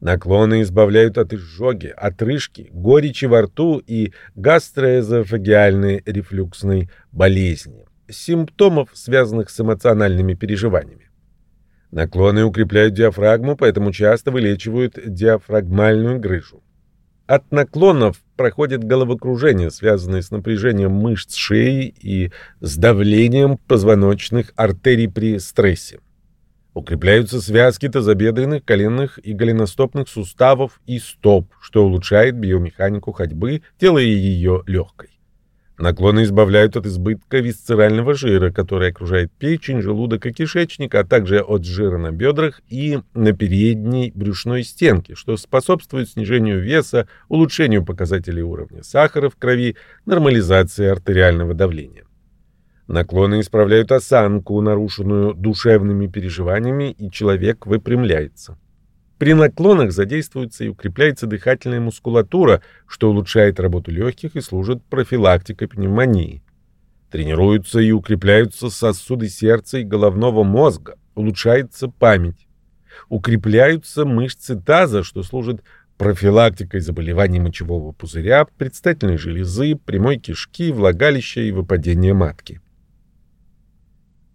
Наклоны избавляют от изжоги, отрыжки, горечи во рту и гастроэзофагиальной рефлюксной болезни, симптомов, связанных с эмоциональными переживаниями. Наклоны укрепляют диафрагму, поэтому часто вылечивают диафрагмальную грыжу. От наклонов проходит головокружение, связанное с напряжением мышц шеи и с давлением позвоночных артерий при стрессе. Укрепляются связки тазобедренных, коленных и голеностопных суставов и стоп, что улучшает биомеханику ходьбы, делая ее легкой. Наклоны избавляют от избытка висцерального жира, который окружает печень, желудок и кишечник, а также от жира на бедрах и на передней брюшной стенке, что способствует снижению веса, улучшению показателей уровня сахара в крови, нормализации артериального давления. Наклоны исправляют осанку, нарушенную душевными переживаниями, и человек выпрямляется. При наклонах задействуется и укрепляется дыхательная мускулатура, что улучшает работу легких и служит профилактикой пневмонии. Тренируются и укрепляются сосуды сердца и головного мозга, улучшается память. Укрепляются мышцы таза, что служит профилактикой заболеваний мочевого пузыря, предстательной железы, прямой кишки, влагалища и выпадения матки.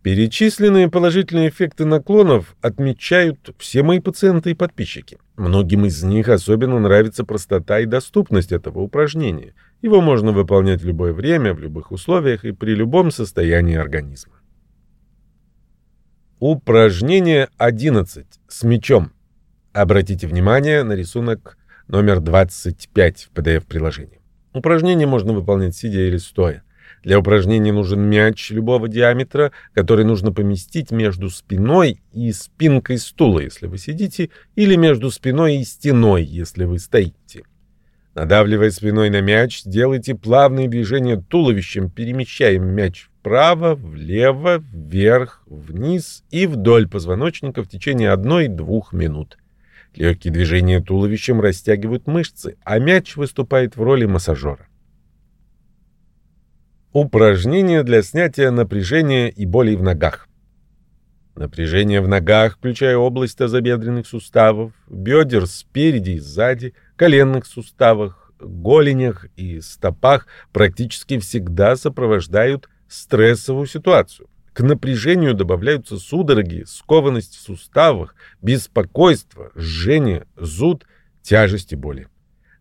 Перечисленные положительные эффекты наклонов отмечают все мои пациенты и подписчики. Многим из них особенно нравится простота и доступность этого упражнения. Его можно выполнять в любое время, в любых условиях и при любом состоянии организма. Упражнение 11 с мячом. Обратите внимание на рисунок номер 25 в PDF-приложении. Упражнение можно выполнять сидя или стоя. Для упражнения нужен мяч любого диаметра, который нужно поместить между спиной и спинкой стула, если вы сидите, или между спиной и стеной, если вы стоите. Надавливая спиной на мяч, делайте плавные движения туловищем, перемещая мяч вправо, влево, вверх, вниз и вдоль позвоночника в течение 1-2 минут. Легкие движения туловищем растягивают мышцы, а мяч выступает в роли массажера. Упражнения для снятия напряжения и болей в ногах. Напряжение в ногах, включая область тазобедренных суставов, бедер спереди и сзади, коленных суставах, голенях и стопах, практически всегда сопровождают стрессовую ситуацию. К напряжению добавляются судороги, скованность в суставах, беспокойство, жжение, зуд, тяжесть и боли.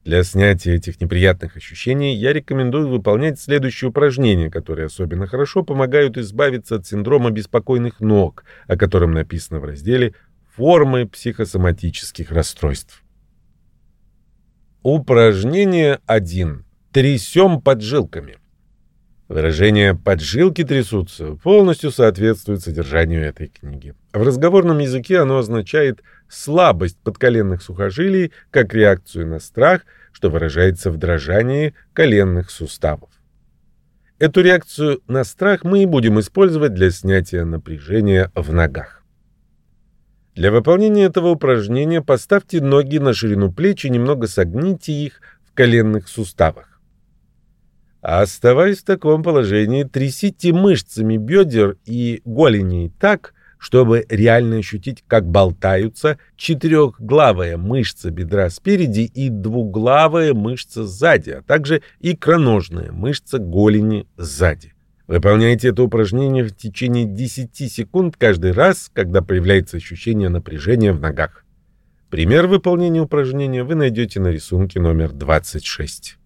Для снятия этих неприятных ощущений я рекомендую выполнять следующие упражнения, которые особенно хорошо помогают избавиться от синдрома беспокойных ног, о котором написано в разделе «Формы психосоматических расстройств». Упражнение 1. Трясем поджилками. Выражение «поджилки трясутся» полностью соответствует содержанию этой книги. В разговорном языке оно означает слабость подколенных сухожилий как реакцию на страх, что выражается в дрожании коленных суставов. Эту реакцию на страх мы и будем использовать для снятия напряжения в ногах. Для выполнения этого упражнения поставьте ноги на ширину плеч и немного согните их в коленных суставах. Оставаясь в таком положении, трясите мышцами бедер и голеней так, чтобы реально ощутить, как болтаются четырехглавая мышца бедра спереди и двуглавая мышца сзади, а также икроножная мышца голени сзади. Выполняйте это упражнение в течение 10 секунд каждый раз, когда появляется ощущение напряжения в ногах. Пример выполнения упражнения вы найдете на рисунке номер 26.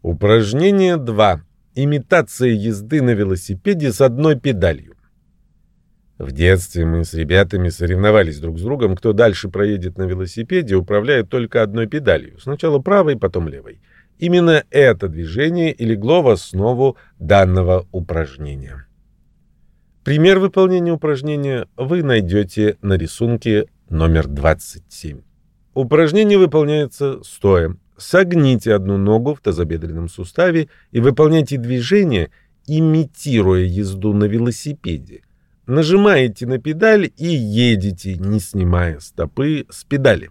Упражнение 2. Имитация езды на велосипеде с одной педалью. В детстве мы с ребятами соревновались друг с другом, кто дальше проедет на велосипеде, управляя только одной педалью, сначала правой, потом левой. Именно это движение и легло в основу данного упражнения. Пример выполнения упражнения вы найдете на рисунке номер 27. Упражнение выполняется стоя. Согните одну ногу в тазобедренном суставе и выполняйте движение, имитируя езду на велосипеде. Нажимаете на педаль и едете, не снимая стопы с педали.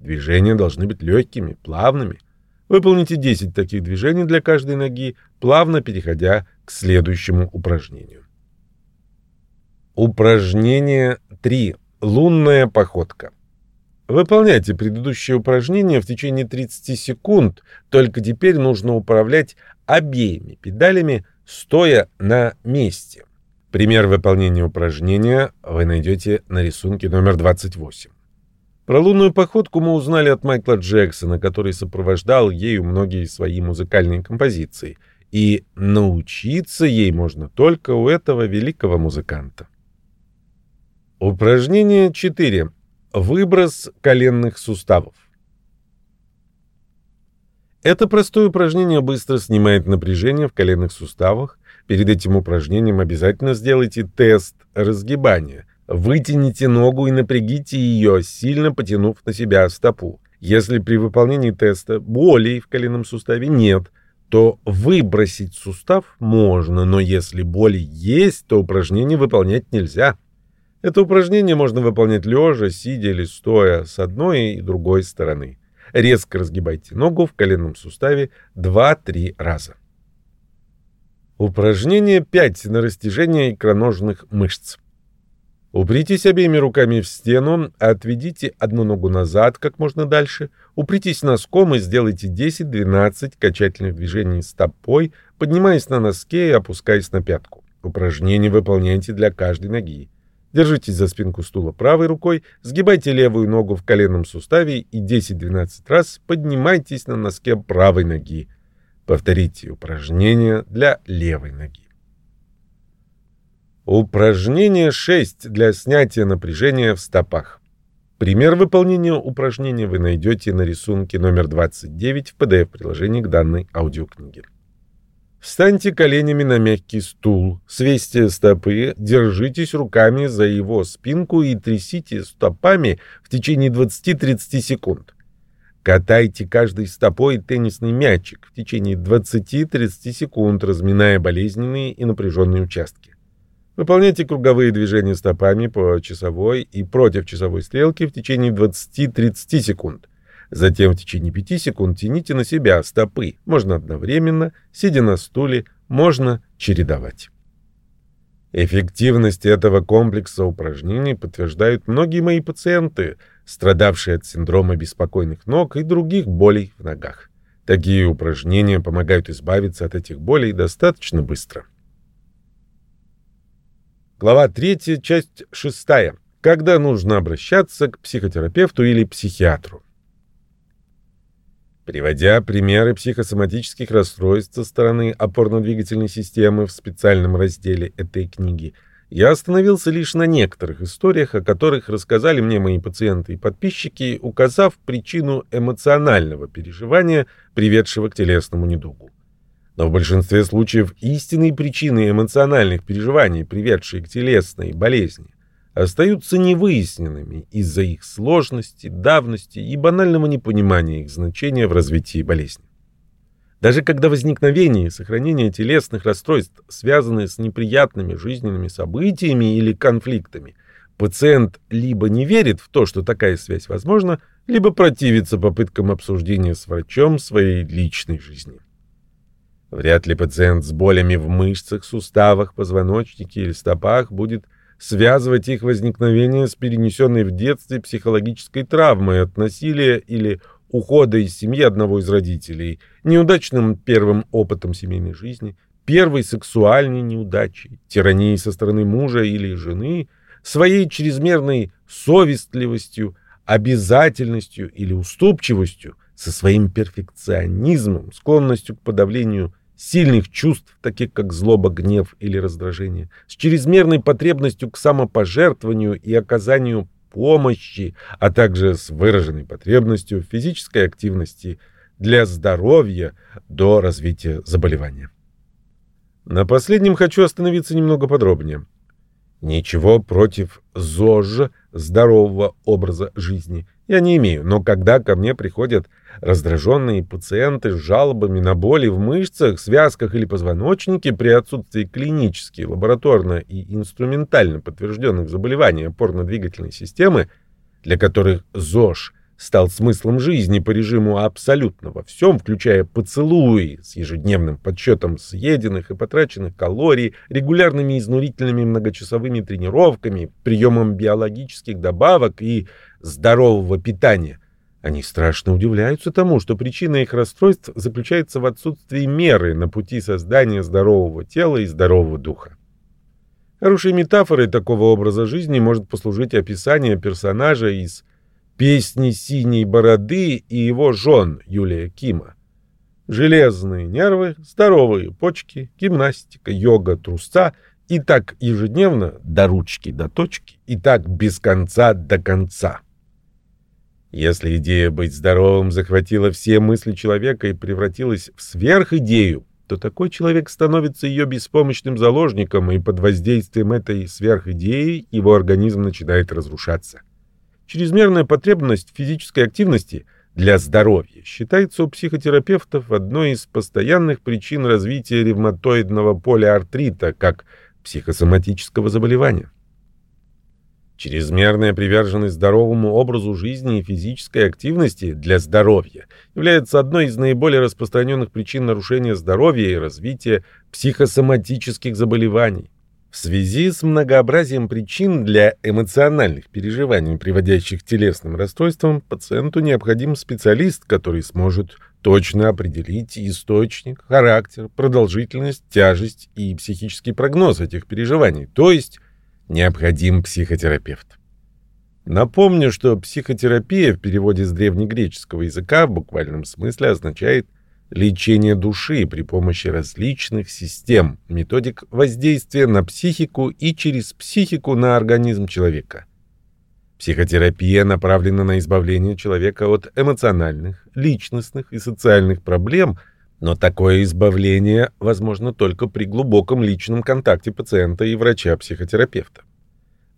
Движения должны быть легкими, плавными. Выполните 10 таких движений для каждой ноги, плавно переходя к следующему упражнению. Упражнение 3. Лунная походка. Выполняйте предыдущее упражнение в течение 30 секунд, только теперь нужно управлять обеими педалями, стоя на месте. Пример выполнения упражнения вы найдете на рисунке номер 28. Про лунную походку мы узнали от Майкла Джексона, который сопровождал ею многие свои музыкальные композиции. И научиться ей можно только у этого великого музыканта. Упражнение 4. Выброс коленных суставов. Это простое упражнение быстро снимает напряжение в коленных суставах. Перед этим упражнением обязательно сделайте тест разгибания. Вытяните ногу и напрягите ее, сильно потянув на себя стопу. Если при выполнении теста боли в коленном суставе нет, то выбросить сустав можно, но если боли есть, то упражнение выполнять нельзя. Это упражнение можно выполнять лежа, сидя или стоя с одной и другой стороны. Резко разгибайте ногу в коленном суставе 2-3 раза. Упражнение 5 на растяжение икроножных мышц. Упритесь обеими руками в стену, отведите одну ногу назад как можно дальше, упритесь носком и сделайте 10-12 качательных движений стопой, поднимаясь на носке и опускаясь на пятку. Упражнение выполняйте для каждой ноги. Держитесь за спинку стула правой рукой, сгибайте левую ногу в коленном суставе и 10-12 раз поднимайтесь на носке правой ноги. Повторите упражнение для левой ноги. Упражнение 6 для снятия напряжения в стопах. Пример выполнения упражнения вы найдете на рисунке номер 29 в PDF-приложении к данной аудиокниге. Встаньте коленями на мягкий стул, свесьте стопы, держитесь руками за его спинку и трясите стопами в течение 20-30 секунд. Катайте каждой стопой теннисный мячик в течение 20-30 секунд, разминая болезненные и напряженные участки. Выполняйте круговые движения стопами по часовой и против часовой стрелки в течение 20-30 секунд. Затем в течение 5 секунд тяните на себя стопы. Можно одновременно, сидя на стуле, можно чередовать. Эффективность этого комплекса упражнений подтверждают многие мои пациенты, страдавшие от синдрома беспокойных ног и других болей в ногах. Такие упражнения помогают избавиться от этих болей достаточно быстро. Глава 3, часть 6. Когда нужно обращаться к психотерапевту или психиатру? Приводя примеры психосоматических расстройств со стороны опорно-двигательной системы в специальном разделе этой книги, я остановился лишь на некоторых историях, о которых рассказали мне мои пациенты и подписчики, указав причину эмоционального переживания, приведшего к телесному недугу. Но в большинстве случаев истинные причины эмоциональных переживаний, приведшие к телесной болезни, остаются невыясненными из-за их сложности, давности и банального непонимания их значения в развитии болезни. Даже когда возникновение и сохранение телесных расстройств связаны с неприятными жизненными событиями или конфликтами, пациент либо не верит в то, что такая связь возможна, либо противится попыткам обсуждения с врачом своей личной жизни. Вряд ли пациент с болями в мышцах, суставах, позвоночнике или стопах будет связывать их возникновение с перенесенной в детстве психологической травмой от насилия или ухода из семьи одного из родителей, неудачным первым опытом семейной жизни, первой сексуальной неудачей, тиранией со стороны мужа или жены, своей чрезмерной совестливостью, обязательностью или уступчивостью, со своим перфекционизмом, склонностью к подавлению сильных чувств, таких как злоба, гнев или раздражение, с чрезмерной потребностью к самопожертвованию и оказанию помощи, а также с выраженной потребностью в физической активности для здоровья до развития заболевания. На последнем хочу остановиться немного подробнее. Ничего против ЗОЖ, здорового образа жизни, я не имею, но когда ко мне приходят раздраженные пациенты с жалобами на боли в мышцах, связках или позвоночнике при отсутствии клинически, лабораторно и инструментально подтвержденных заболеваний опорно-двигательной системы, для которых ЗОЖ стал смыслом жизни по режиму абсолютно во всем, включая поцелуи с ежедневным подсчетом съеденных и потраченных калорий, регулярными изнурительными многочасовыми тренировками, приемом биологических добавок и здорового питания, они страшно удивляются тому, что причина их расстройств заключается в отсутствии меры на пути создания здорового тела и здорового духа. Хорошей метафорой такого образа жизни может послужить описание персонажа из «Песни синей бороды» и его жен Юлия Кима. Железные нервы, здоровые почки, гимнастика, йога, трусца и так ежедневно до ручки до точки, и так без конца до конца. Если идея быть здоровым захватила все мысли человека и превратилась в сверхидею, то такой человек становится ее беспомощным заложником, и под воздействием этой сверхидеи его организм начинает разрушаться. Чрезмерная потребность в физической активности для здоровья считается у психотерапевтов одной из постоянных причин развития ревматоидного полиартрита как психосоматического заболевания. Чрезмерная приверженность здоровому образу жизни и физической активности для здоровья является одной из наиболее распространенных причин нарушения здоровья и развития психосоматических заболеваний. В связи с многообразием причин для эмоциональных переживаний, приводящих к телесным расстройствам, пациенту необходим специалист, который сможет точно определить источник, характер, продолжительность, тяжесть и психический прогноз этих переживаний, то есть необходим психотерапевт. Напомню, что психотерапия в переводе с древнегреческого языка в буквальном смысле означает лечение души при помощи различных систем, методик воздействия на психику и через психику на организм человека. Психотерапия направлена на избавление человека от эмоциональных, личностных и социальных проблем – но такое избавление возможно только при глубоком личном контакте пациента и врача-психотерапевта.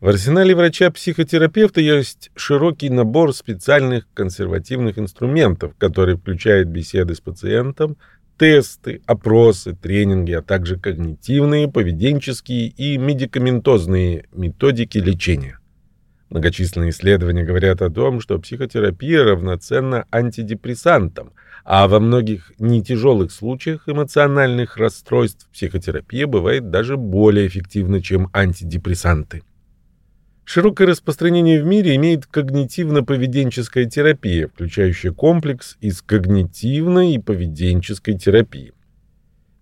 В арсенале врача-психотерапевта есть широкий набор специальных консервативных инструментов, который включает беседы с пациентом, тесты, опросы, тренинги, а также когнитивные, поведенческие и медикаментозные методики лечения. Многочисленные исследования говорят о том, что психотерапия равноценна антидепрессантам – а во многих нетяжелых случаях эмоциональных расстройств психотерапия бывает даже более эффективна, чем антидепрессанты. Широкое распространение в мире имеет когнитивно-поведенческая терапия, включающая комплекс из когнитивной и поведенческой терапии.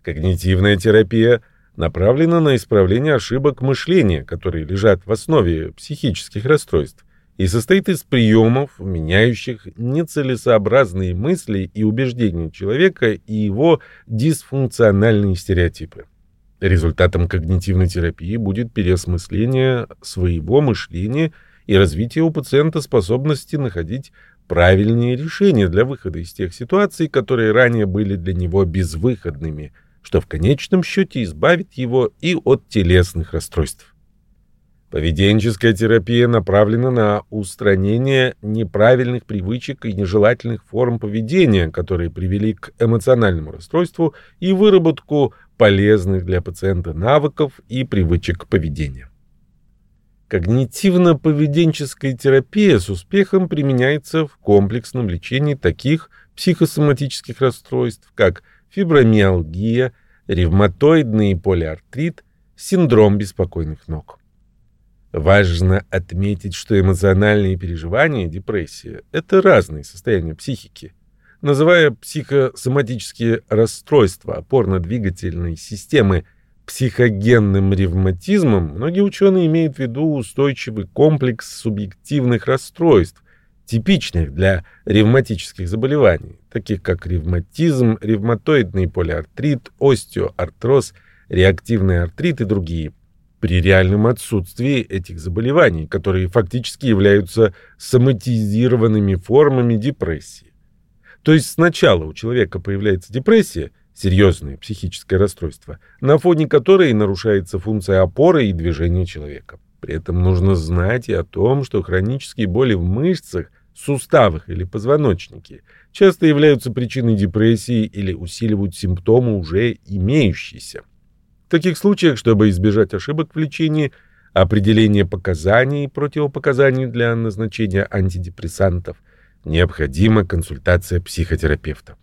Когнитивная терапия направлена на исправление ошибок мышления, которые лежат в основе психических расстройств и состоит из приемов, меняющих нецелесообразные мысли и убеждения человека и его дисфункциональные стереотипы. Результатом когнитивной терапии будет переосмысление своего мышления и развитие у пациента способности находить правильные решения для выхода из тех ситуаций, которые ранее были для него безвыходными, что в конечном счете избавит его и от телесных расстройств. Поведенческая терапия направлена на устранение неправильных привычек и нежелательных форм поведения, которые привели к эмоциональному расстройству и выработку полезных для пациента навыков и привычек поведения. Когнитивно-поведенческая терапия с успехом применяется в комплексном лечении таких психосоматических расстройств, как фибромиалгия, ревматоидный полиартрит, синдром беспокойных ног. Важно отметить, что эмоциональные переживания депрессия – это разные состояния психики. Называя психосоматические расстройства опорно-двигательной системы психогенным ревматизмом, многие ученые имеют в виду устойчивый комплекс субъективных расстройств, типичных для ревматических заболеваний, таких как ревматизм, ревматоидный полиартрит, остеоартроз, реактивный артрит и другие – при реальном отсутствии этих заболеваний, которые фактически являются соматизированными формами депрессии. То есть сначала у человека появляется депрессия, серьезное психическое расстройство, на фоне которой нарушается функция опоры и движения человека. При этом нужно знать и о том, что хронические боли в мышцах, суставах или позвоночнике часто являются причиной депрессии или усиливают симптомы уже имеющиеся. В таких случаях, чтобы избежать ошибок в лечении, определение показаний и противопоказаний для назначения антидепрессантов, необходима консультация психотерапевта.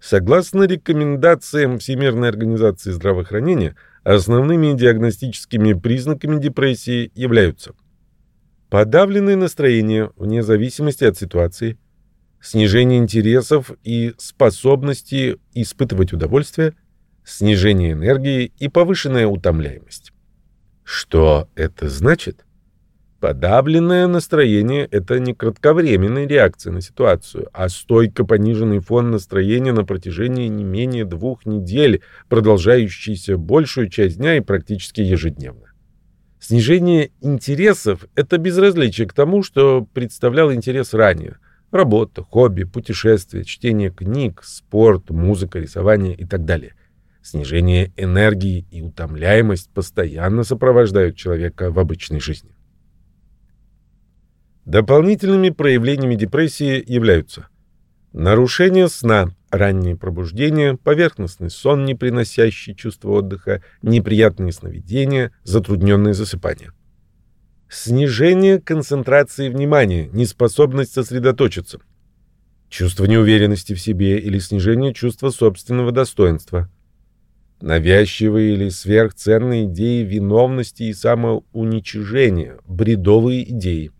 Согласно рекомендациям Всемирной организации здравоохранения, основными диагностическими признаками депрессии являются Подавленное настроение вне зависимости от ситуации, снижение интересов и способности испытывать удовольствие, снижение энергии и повышенная утомляемость. Что это значит? Подавленное настроение – это не кратковременная реакция на ситуацию, а стойко пониженный фон настроения на протяжении не менее двух недель, продолжающийся большую часть дня и практически ежедневно. Снижение интересов – это безразличие к тому, что представлял интерес ранее. Работа, хобби, путешествия, чтение книг, спорт, музыка, рисование и так далее. Снижение энергии и утомляемость постоянно сопровождают человека в обычной жизни. Дополнительными проявлениями депрессии являются нарушение сна, раннее пробуждение, поверхностный сон, не приносящий чувство отдыха, неприятные сновидения, затрудненное засыпание. Снижение концентрации внимания, неспособность сосредоточиться. Чувство неуверенности в себе или снижение чувства собственного достоинства. Навязчивые или сверхценные идеи виновности и самоуничижения, бредовые идеи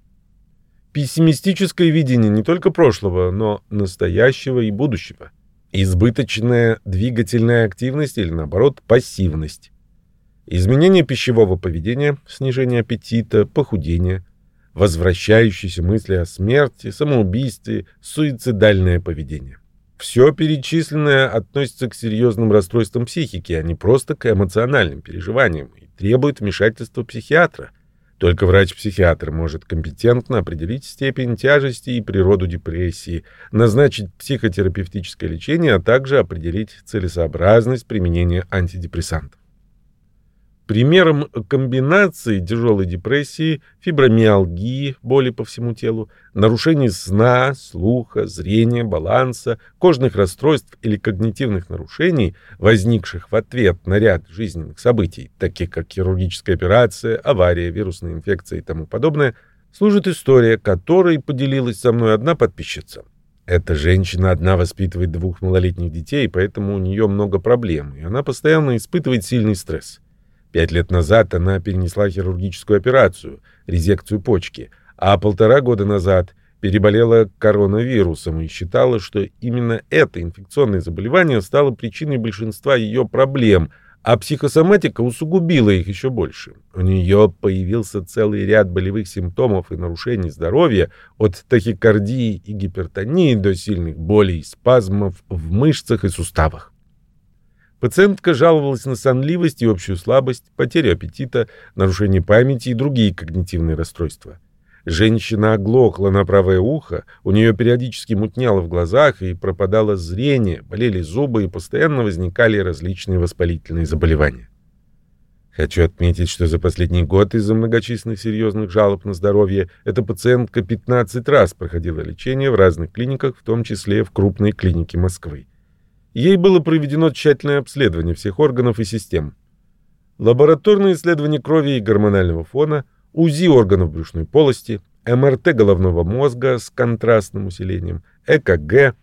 пессимистическое видение не только прошлого, но настоящего и будущего. Избыточная двигательная активность или, наоборот, пассивность. Изменение пищевого поведения, снижение аппетита, похудение, возвращающиеся мысли о смерти, самоубийстве, суицидальное поведение. Все перечисленное относится к серьезным расстройствам психики, а не просто к эмоциональным переживаниям и требует вмешательства психиатра – только врач-психиатр может компетентно определить степень тяжести и природу депрессии, назначить психотерапевтическое лечение, а также определить целесообразность применения антидепрессантов. Примером комбинации тяжелой депрессии, фибромиалгии, боли по всему телу, нарушений сна, слуха, зрения, баланса, кожных расстройств или когнитивных нарушений, возникших в ответ на ряд жизненных событий, таких как хирургическая операция, авария, вирусная инфекция и тому подобное, служит история, которой поделилась со мной одна подписчица. Эта женщина одна воспитывает двух малолетних детей, поэтому у нее много проблем, и она постоянно испытывает сильный стресс. Пять лет назад она перенесла хирургическую операцию, резекцию почки, а полтора года назад переболела коронавирусом и считала, что именно это инфекционное заболевание стало причиной большинства ее проблем, а психосоматика усугубила их еще больше. У нее появился целый ряд болевых симптомов и нарушений здоровья, от тахикардии и гипертонии до сильных болей и спазмов в мышцах и суставах. Пациентка жаловалась на сонливость и общую слабость, потерю аппетита, нарушение памяти и другие когнитивные расстройства. Женщина оглохла на правое ухо, у нее периодически мутняло в глазах и пропадало зрение, болели зубы и постоянно возникали различные воспалительные заболевания. Хочу отметить, что за последний год из-за многочисленных серьезных жалоб на здоровье эта пациентка 15 раз проходила лечение в разных клиниках, в том числе в крупной клинике Москвы. Ей было проведено тщательное обследование всех органов и систем. Лабораторное исследование крови и гормонального фона, УЗИ органов брюшной полости, МРТ головного мозга с контрастным усилением, ЭКГ,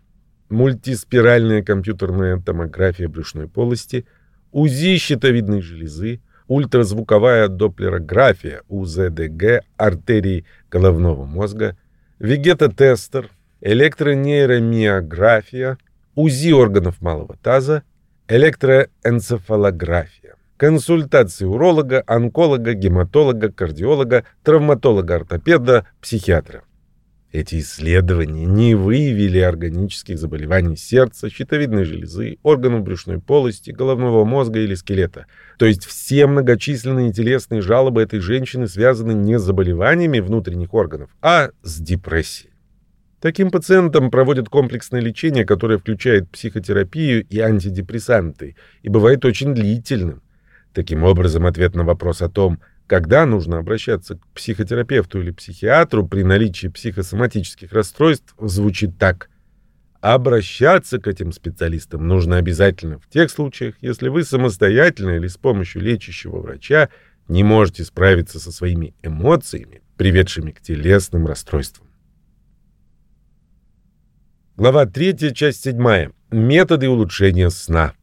мультиспиральная компьютерная томография брюшной полости, УЗИ щитовидной железы, ультразвуковая доплерография УЗДГ артерий головного мозга, вегетотестер, электронейромиография, УЗИ органов малого таза, электроэнцефалография, консультации уролога, онколога, гематолога, кардиолога, травматолога-ортопеда, психиатра. Эти исследования не выявили органических заболеваний сердца, щитовидной железы, органов брюшной полости, головного мозга или скелета. То есть все многочисленные телесные жалобы этой женщины связаны не с заболеваниями внутренних органов, а с депрессией. Таким пациентам проводят комплексное лечение, которое включает психотерапию и антидепрессанты, и бывает очень длительным. Таким образом, ответ на вопрос о том, когда нужно обращаться к психотерапевту или психиатру при наличии психосоматических расстройств, звучит так. Обращаться к этим специалистам нужно обязательно в тех случаях, если вы самостоятельно или с помощью лечащего врача не можете справиться со своими эмоциями, приведшими к телесным расстройствам. Глава 3, часть 7. Методы улучшения сна.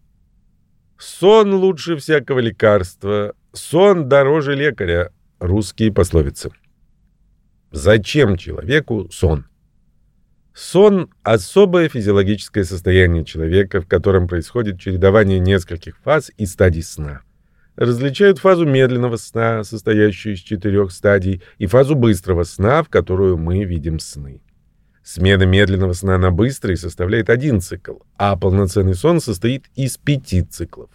Сон лучше всякого лекарства. Сон дороже лекаря. Русские пословицы. Зачем человеку сон? Сон – особое физиологическое состояние человека, в котором происходит чередование нескольких фаз и стадий сна. Различают фазу медленного сна, состоящую из четырех стадий, и фазу быстрого сна, в которую мы видим сны. Смена медленного сна на быстрый составляет один цикл, а полноценный сон состоит из пяти циклов.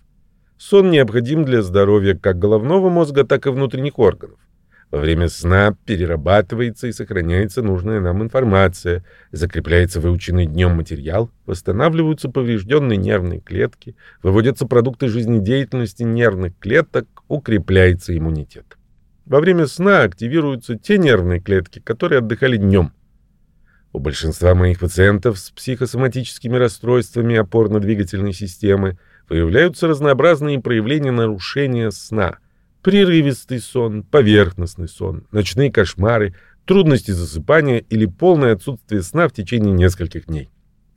Сон необходим для здоровья как головного мозга, так и внутренних органов. Во время сна перерабатывается и сохраняется нужная нам информация, закрепляется выученный днем материал, восстанавливаются поврежденные нервные клетки, выводятся продукты жизнедеятельности нервных клеток, укрепляется иммунитет. Во время сна активируются те нервные клетки, которые отдыхали днем. У большинства моих пациентов с психосоматическими расстройствами опорно-двигательной системы выявляются разнообразные проявления нарушения сна – Прерывистый сон, поверхностный сон, ночные кошмары, трудности засыпания или полное отсутствие сна в течение нескольких дней.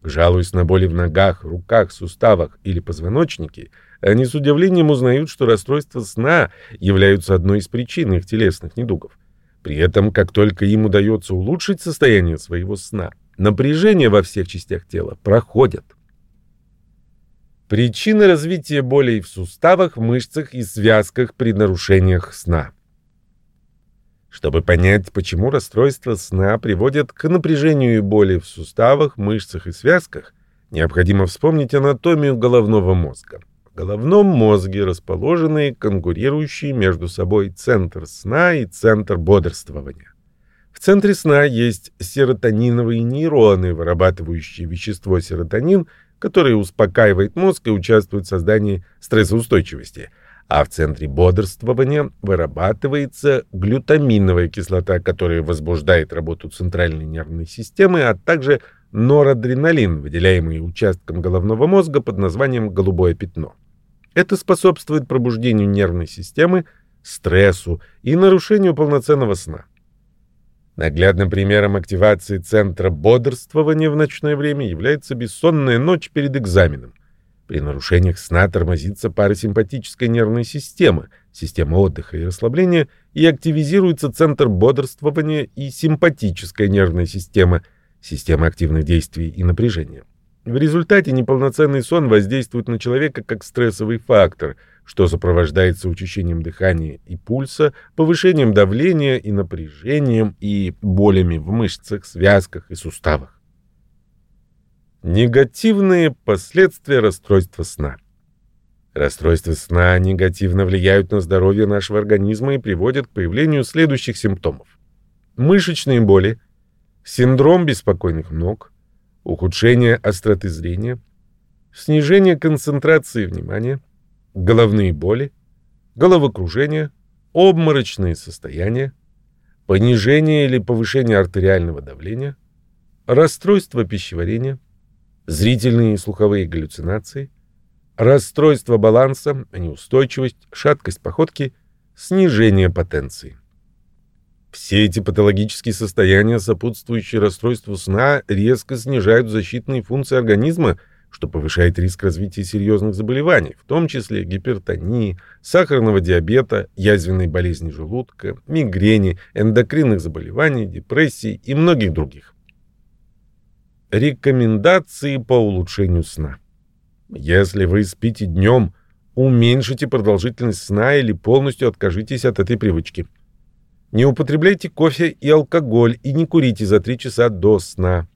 Жалуясь на боли в ногах, руках, суставах или позвоночнике, они с удивлением узнают, что расстройства сна являются одной из причин их телесных недугов. При этом, как только им удается улучшить состояние своего сна, напряжение во всех частях тела проходит. Причины развития болей в суставах, мышцах и связках при нарушениях сна. Чтобы понять, почему расстройства сна приводят к напряжению и боли в суставах, мышцах и связках, необходимо вспомнить анатомию головного мозга. Головном мозге расположены конкурирующие между собой центр сна и центр бодрствования. В центре сна есть серотониновые нейроны, вырабатывающие вещество серотонин – который успокаивает мозг и участвует в создании стрессоустойчивости. А в центре бодрствования вырабатывается глютаминовая кислота, которая возбуждает работу центральной нервной системы, а также норадреналин, выделяемый участком головного мозга под названием «голубое пятно». Это способствует пробуждению нервной системы, стрессу и нарушению полноценного сна. Наглядным примером активации центра бодрствования в ночное время является бессонная ночь перед экзаменом. При нарушениях сна тормозится парасимпатическая нервная система, система отдыха и расслабления, и активизируется центр бодрствования и симпатическая нервная система, система активных действий и напряжения. В результате неполноценный сон воздействует на человека как стрессовый фактор – что сопровождается учащением дыхания и пульса, повышением давления и напряжением и болями в мышцах, связках и суставах. Негативные последствия расстройства сна. Расстройства сна негативно влияют на здоровье нашего организма и приводят к появлению следующих симптомов. Мышечные боли, синдром беспокойных ног, ухудшение остроты зрения, снижение концентрации внимания, головные боли, головокружение, обморочные состояния, понижение или повышение артериального давления, расстройство пищеварения, зрительные и слуховые галлюцинации, расстройство баланса, неустойчивость, шаткость походки, снижение потенции. Все эти патологические состояния, сопутствующие расстройству сна, резко снижают защитные функции организма – что повышает риск развития серьезных заболеваний, в том числе гипертонии, сахарного диабета, язвенной болезни желудка, мигрени, эндокринных заболеваний, депрессии и многих других. Рекомендации по улучшению сна. Если вы спите днем, уменьшите продолжительность сна или полностью откажитесь от этой привычки. Не употребляйте кофе и алкоголь и не курите за 3 часа до сна.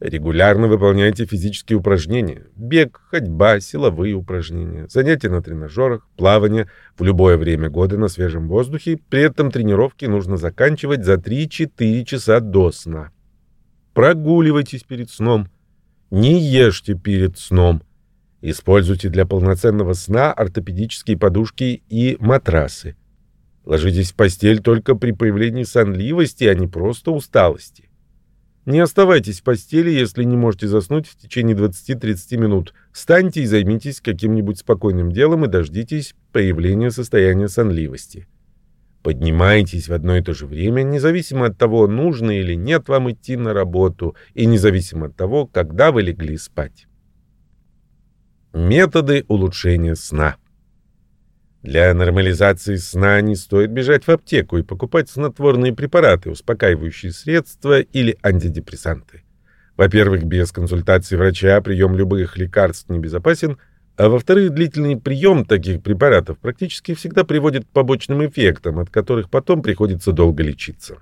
Регулярно выполняйте физические упражнения. Бег, ходьба, силовые упражнения, занятия на тренажерах, плавание в любое время года на свежем воздухе. При этом тренировки нужно заканчивать за 3-4 часа до сна. Прогуливайтесь перед сном. Не ешьте перед сном. Используйте для полноценного сна ортопедические подушки и матрасы. Ложитесь в постель только при появлении сонливости, а не просто усталости. Не оставайтесь в постели, если не можете заснуть в течение 20-30 минут. Встаньте и займитесь каким-нибудь спокойным делом и дождитесь появления состояния сонливости. Поднимайтесь в одно и то же время, независимо от того, нужно или нет вам идти на работу, и независимо от того, когда вы легли спать. Методы улучшения сна. Для нормализации сна не стоит бежать в аптеку и покупать снотворные препараты, успокаивающие средства или антидепрессанты. Во-первых, без консультации врача прием любых лекарств небезопасен, а во-вторых, длительный прием таких препаратов практически всегда приводит к побочным эффектам, от которых потом приходится долго лечиться.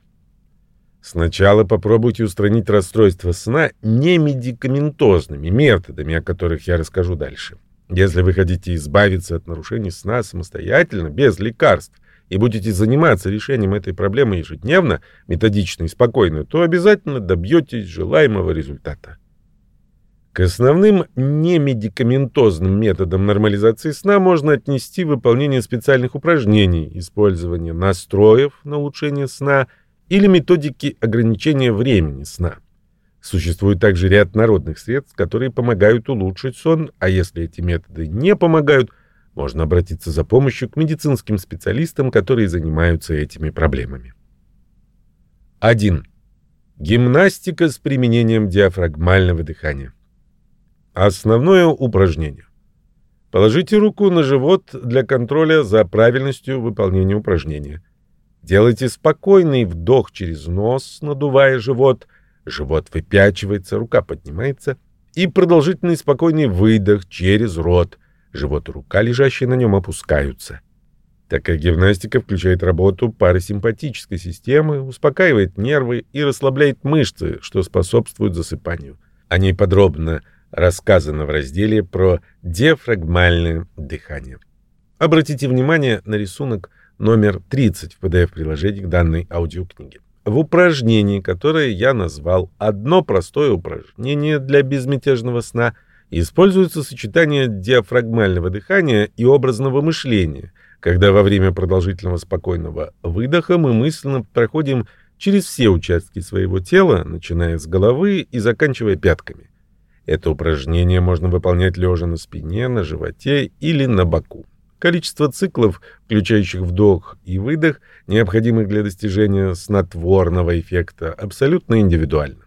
Сначала попробуйте устранить расстройство сна не медикаментозными методами, о которых я расскажу дальше. Если вы хотите избавиться от нарушений сна самостоятельно, без лекарств, и будете заниматься решением этой проблемы ежедневно, методично и спокойно, то обязательно добьетесь желаемого результата. К основным немедикаментозным методам нормализации сна можно отнести выполнение специальных упражнений, использование настроев на улучшение сна или методики ограничения времени сна. Существует также ряд народных средств, которые помогают улучшить сон, а если эти методы не помогают, можно обратиться за помощью к медицинским специалистам, которые занимаются этими проблемами. 1. Гимнастика с применением диафрагмального дыхания. Основное упражнение. Положите руку на живот для контроля за правильностью выполнения упражнения. Делайте спокойный вдох через нос, надувая живот – Живот выпячивается, рука поднимается. И продолжительный спокойный выдох через рот. Живот и рука, лежащие на нем, опускаются. Такая гимнастика включает работу парасимпатической системы, успокаивает нервы и расслабляет мышцы, что способствует засыпанию. О ней подробно рассказано в разделе про диафрагмальное дыхание. Обратите внимание на рисунок номер 30 в PDF-приложении к данной аудиокниге в упражнении, которое я назвал «Одно простое упражнение для безмятежного сна», используется сочетание диафрагмального дыхания и образного мышления, когда во время продолжительного спокойного выдоха мы мысленно проходим через все участки своего тела, начиная с головы и заканчивая пятками. Это упражнение можно выполнять лежа на спине, на животе или на боку. Количество циклов, включающих вдох и выдох, необходимых для достижения снотворного эффекта, абсолютно индивидуально.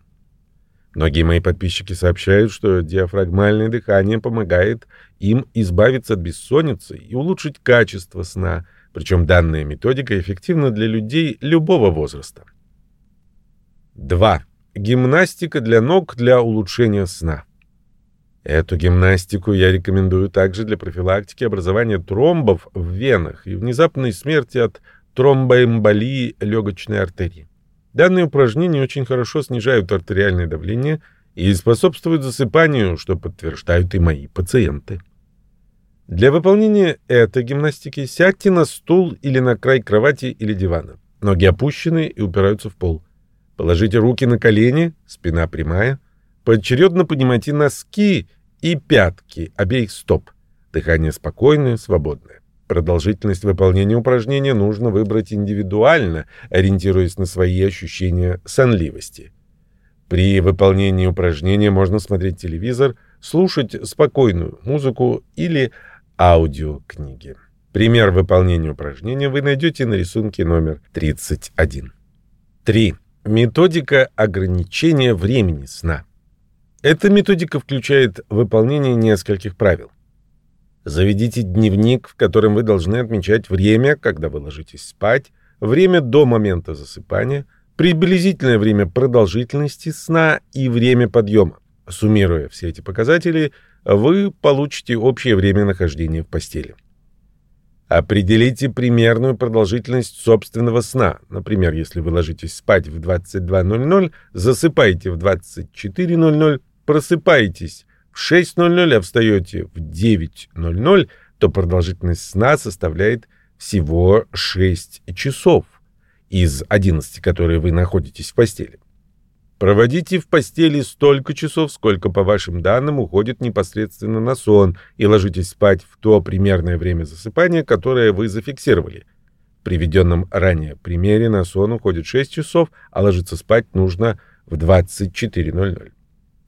Многие мои подписчики сообщают, что диафрагмальное дыхание помогает им избавиться от бессонницы и улучшить качество сна, причем данная методика эффективна для людей любого возраста. 2. Гимнастика для ног для улучшения сна. Эту гимнастику я рекомендую также для профилактики образования тромбов в венах и внезапной смерти от тромбоэмболии легочной артерии. Данные упражнения очень хорошо снижают артериальное давление и способствуют засыпанию, что подтверждают и мои пациенты. Для выполнения этой гимнастики сядьте на стул или на край кровати или дивана. Ноги опущены и упираются в пол. Положите руки на колени, спина прямая. Поочередно поднимайте носки и пятки обеих стоп. Дыхание спокойное, свободное. Продолжительность выполнения упражнения нужно выбрать индивидуально, ориентируясь на свои ощущения сонливости. При выполнении упражнения можно смотреть телевизор, слушать спокойную музыку или аудиокниги. Пример выполнения упражнения вы найдете на рисунке номер 31. 3. Методика ограничения времени сна. Эта методика включает выполнение нескольких правил. Заведите дневник, в котором вы должны отмечать время, когда вы ложитесь спать, время до момента засыпания, приблизительное время продолжительности сна и время подъема. Суммируя все эти показатели, вы получите общее время нахождения в постели. Определите примерную продолжительность собственного сна. Например, если вы ложитесь спать в 22.00, засыпаете в 24.00, просыпаетесь в 6.00, а встаете в 9.00, то продолжительность сна составляет всего 6 часов из 11, которые вы находитесь в постели. Проводите в постели столько часов, сколько, по вашим данным, уходит непосредственно на сон, и ложитесь спать в то примерное время засыпания, которое вы зафиксировали. В приведенном ранее примере на сон уходит 6 часов, а ложиться спать нужно в 24.00.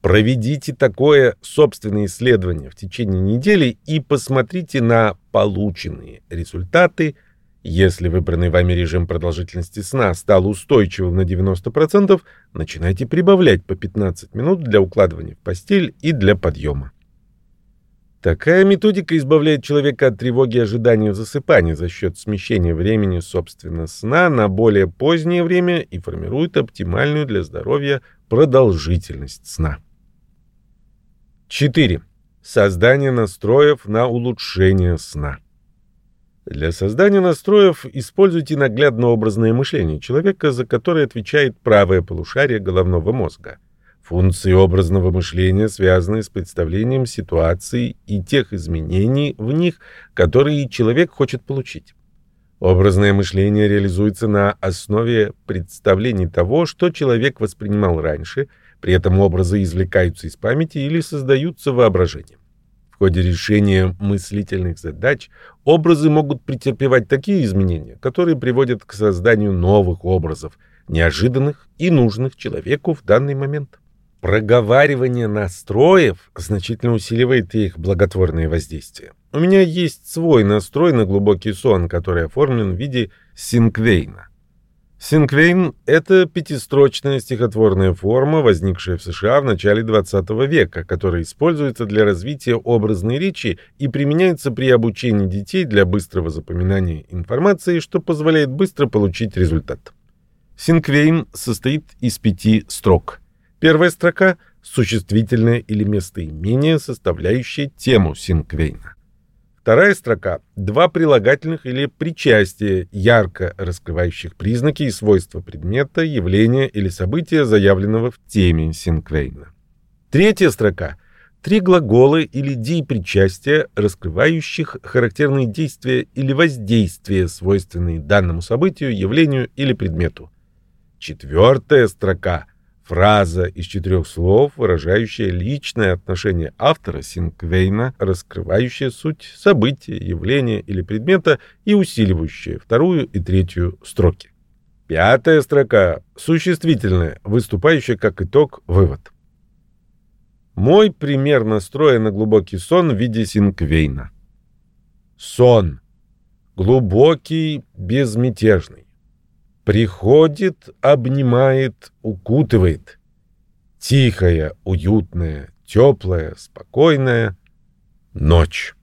Проведите такое собственное исследование в течение недели и посмотрите на полученные результаты. Если выбранный вами режим продолжительности сна стал устойчивым на 90%, начинайте прибавлять по 15 минут для укладывания в постель и для подъема. Такая методика избавляет человека от тревоги и ожидания засыпания за счет смещения времени, собственно, сна на более позднее время и формирует оптимальную для здоровья продолжительность сна. 4. Создание настроев на улучшение сна. Для создания настроев используйте наглядно-образное мышление человека, за которое отвечает правое полушарие головного мозга – Функции образного мышления связаны с представлением ситуации и тех изменений в них, которые человек хочет получить. Образное мышление реализуется на основе представлений того, что человек воспринимал раньше, при этом образы извлекаются из памяти или создаются воображением. В ходе решения мыслительных задач образы могут претерпевать такие изменения, которые приводят к созданию новых образов, неожиданных и нужных человеку в данный момент. Проговаривание настроев значительно усиливает их благотворное воздействие. У меня есть свой настрой на глубокий сон, который оформлен в виде синквейна. Синквейн — это пятистрочная стихотворная форма, возникшая в США в начале XX века, которая используется для развития образной речи и применяется при обучении детей для быстрого запоминания информации, что позволяет быстро получить результат. Синквейн состоит из пяти строк — Первая строка — существительное или местоимение, составляющее тему синквейна. Вторая строка — два прилагательных или причастия, ярко раскрывающих признаки и свойства предмета, явления или события, заявленного в теме синквейна. Третья строка — три глагола или деепричастия, раскрывающих характерные действия или воздействия, свойственные данному событию, явлению или предмету. Четвертая строка — Фраза из четырех слов, выражающая личное отношение автора Синквейна, раскрывающая суть события, явления или предмета и усиливающая вторую и третью строки. Пятая строка — существительная, выступающая как итог вывод. Мой пример настроя на глубокий сон в виде Синквейна. Сон. Глубокий, безмятежный. Приходит, обнимает, укутывает. Тихая, уютная, теплая, спокойная ночь.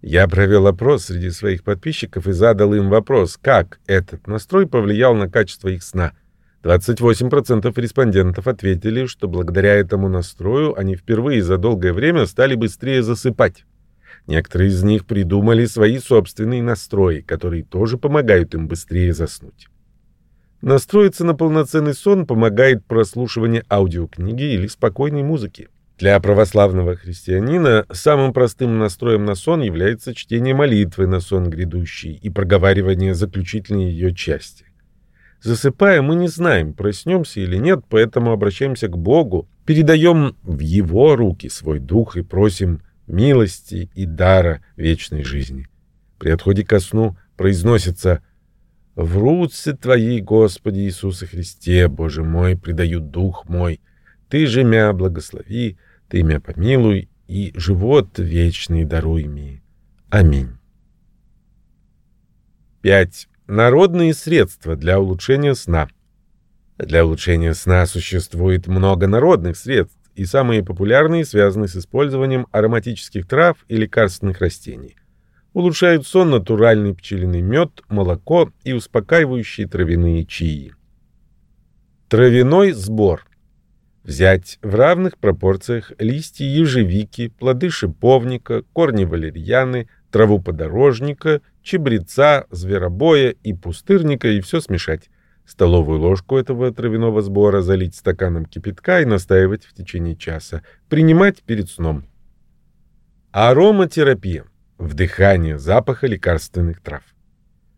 Я провел опрос среди своих подписчиков и задал им вопрос, как этот настрой повлиял на качество их сна. 28% респондентов ответили, что благодаря этому настрою они впервые за долгое время стали быстрее засыпать. Некоторые из них придумали свои собственные настрои, которые тоже помогают им быстрее заснуть. Настроиться на полноценный сон помогает прослушивание аудиокниги или спокойной музыки. Для православного христианина самым простым настроем на сон является чтение молитвы на сон грядущий и проговаривание заключительной ее части. Засыпая, мы не знаем, проснемся или нет, поэтому обращаемся к Богу, передаем в Его руки свой дух и просим милости и дара вечной жизни. При отходе ко сну произносится «В руце Твои, Господи Иисусе Христе, Боже мой, предаю дух мой. Ты же мя благослови, Ты мя помилуй, и живот вечный даруй мне. Аминь». 5. Народные средства для улучшения сна. Для улучшения сна существует много народных средств, и самые популярные связаны с использованием ароматических трав и лекарственных растений. Улучшают сон натуральный пчелиный мед, молоко и успокаивающие травяные чаи. Травяной сбор. Взять в равных пропорциях листья ежевики, плоды шиповника, корни валерьяны, траву подорожника, чебреца, зверобоя и пустырника и все смешать. Столовую ложку этого травяного сбора залить стаканом кипятка и настаивать в течение часа. Принимать перед сном. Ароматерапия. Вдыхание запаха лекарственных трав.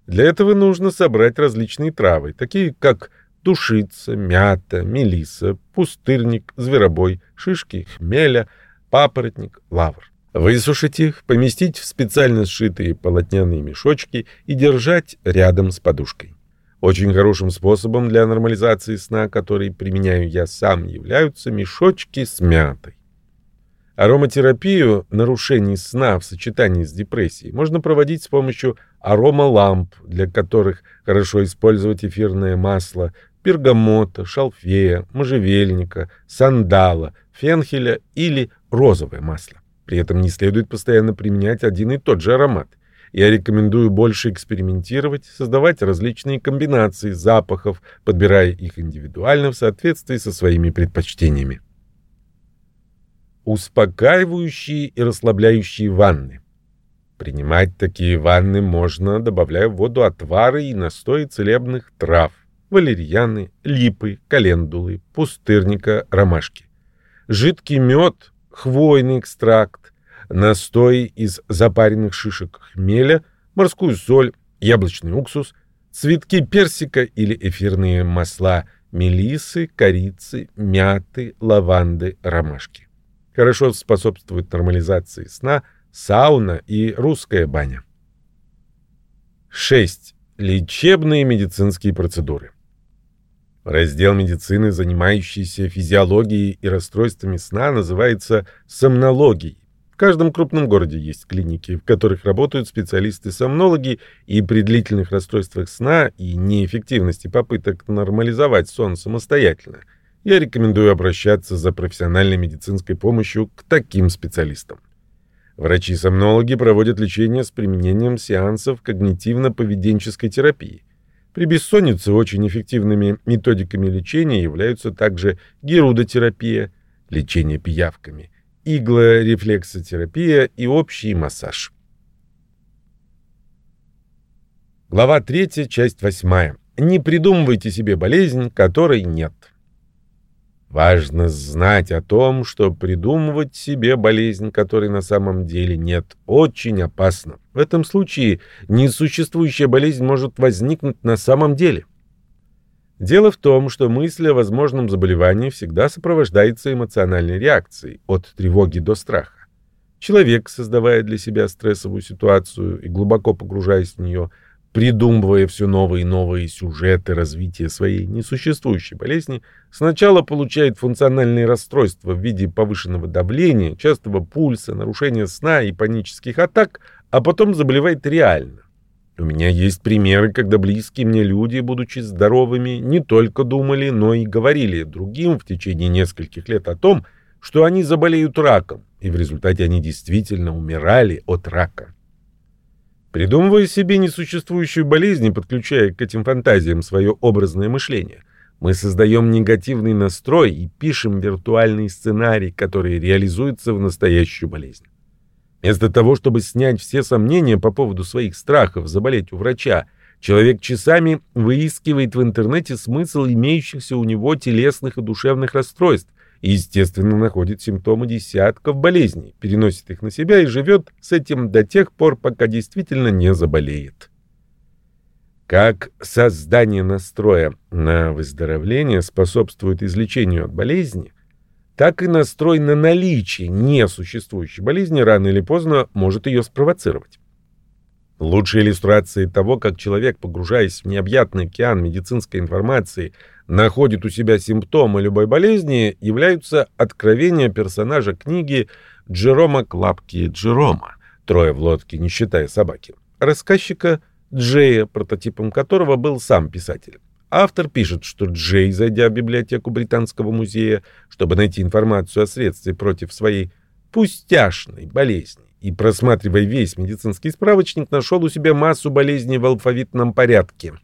Для этого нужно собрать различные травы, такие как душица, мята, мелиса, пустырник, зверобой, шишки хмеля, папоротник, лавр. Высушить их, поместить в специально сшитые полотняные мешочки и держать рядом с подушкой. Очень хорошим способом для нормализации сна, который применяю я сам, являются мешочки с мятой. Ароматерапию нарушений сна в сочетании с депрессией можно проводить с помощью аромаламп, для которых хорошо использовать эфирное масло пергамота, шалфея, можжевельника, сандала, фенхеля или розовое масло. При этом не следует постоянно применять один и тот же аромат. Я рекомендую больше экспериментировать, создавать различные комбинации запахов, подбирая их индивидуально в соответствии со своими предпочтениями. Успокаивающие и расслабляющие ванны. Принимать такие ванны можно, добавляя в воду отвары и настои целебных трав, валерьяны, липы, календулы, пустырника, ромашки. Жидкий мед, хвойный экстракт, настой из запаренных шишек хмеля, морскую соль, яблочный уксус, цветки персика или эфирные масла мелисы, корицы, мяты, лаванды, ромашки. Хорошо способствует нормализации сна сауна и русская баня. 6. Лечебные медицинские процедуры. Раздел медицины, занимающийся физиологией и расстройствами сна, называется сомнологией. Каждом крупном городе есть клиники, в которых работают специалисты-сомнологи, и при длительных расстройствах сна и неэффективности попыток нормализовать сон самостоятельно, я рекомендую обращаться за профессиональной медицинской помощью к таким специалистам. Врачи-сомнологи проводят лечение с применением сеансов когнитивно-поведенческой терапии. При бессоннице очень эффективными методиками лечения являются также герудотерапия, лечение пиявками, иглорефлексотерапия и общий массаж. Глава 3, часть 8. Не придумывайте себе болезнь, которой нет. Важно знать о том, что придумывать себе болезнь, которой на самом деле нет, очень опасно. В этом случае несуществующая болезнь может возникнуть на самом деле. Дело в том, что мысль о возможном заболевании всегда сопровождается эмоциональной реакцией, от тревоги до страха. Человек, создавая для себя стрессовую ситуацию и глубоко погружаясь в нее, придумывая все новые и новые сюжеты развития своей несуществующей болезни, сначала получает функциональные расстройства в виде повышенного давления, частого пульса, нарушения сна и панических атак, а потом заболевает реально. У меня есть примеры, когда близкие мне люди, будучи здоровыми, не только думали, но и говорили другим в течение нескольких лет о том, что они заболеют раком, и в результате они действительно умирали от рака. Придумывая себе несуществующую болезнь и подключая к этим фантазиям свое образное мышление, мы создаем негативный настрой и пишем виртуальный сценарий, который реализуется в настоящую болезнь. Вместо того, чтобы снять все сомнения по поводу своих страхов заболеть у врача, человек часами выискивает в интернете смысл имеющихся у него телесных и душевных расстройств, и, естественно, находит симптомы десятков болезней, переносит их на себя и живет с этим до тех пор, пока действительно не заболеет. Как создание настроя на выздоровление способствует излечению от болезни, так и настрой на наличие несуществующей болезни рано или поздно может ее спровоцировать. Лучшей иллюстрацией того, как человек, погружаясь в необъятный океан медицинской информации, находит у себя симптомы любой болезни, являются откровения персонажа книги Джерома Клапки Джерома «Трое в лодке, не считая собаки», рассказчика Джея, прототипом которого был сам писатель. Автор пишет, что Джей, зайдя в библиотеку Британского музея, чтобы найти информацию о средстве против своей пустяшной болезни, и, просматривая весь медицинский справочник, нашел у себя массу болезней в алфавитном порядке.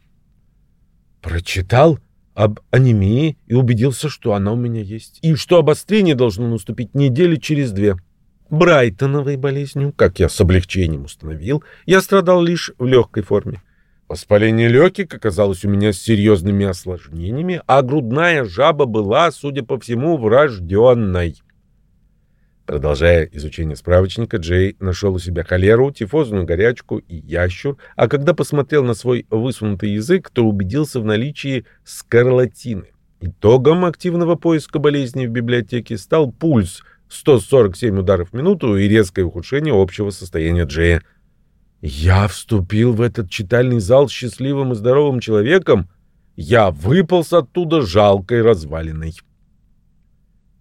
Прочитал об анемии и убедился, что она у меня есть, и что обострение должно наступить недели через две. Брайтоновой болезнью, как я с облегчением установил, я страдал лишь в легкой форме. Воспаление легких оказалось у меня с серьезными осложнениями, а грудная жаба была, судя по всему, врожденной. Продолжая изучение справочника, Джей нашел у себя холеру, тифозную горячку и ящур, а когда посмотрел на свой высунутый язык, то убедился в наличии скарлатины. Итогом активного поиска болезни в библиотеке стал пульс 147 ударов в минуту и резкое ухудшение общего состояния Джея. Я вступил в этот читальный зал счастливым и здоровым человеком. Я выполз оттуда жалкой развалиной.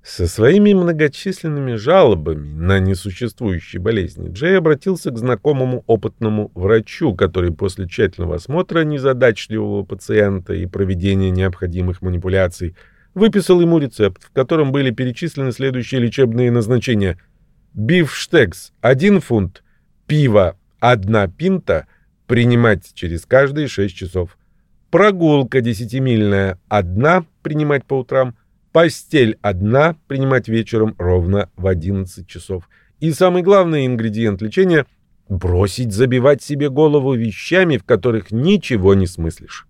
Со своими многочисленными жалобами на несуществующие болезни Джей обратился к знакомому опытному врачу, который после тщательного осмотра незадачливого пациента и проведения необходимых манипуляций выписал ему рецепт, в котором были перечислены следующие лечебные назначения. Бифштекс – 1 фунт. Пиво – 1 пинта. Принимать через каждые 6 часов. Прогулка десятимильная – 1 принимать по утрам. Постель – 1 принимать вечером ровно в 11 часов. И самый главный ингредиент лечения – бросить забивать себе голову вещами, в которых ничего не смыслишь.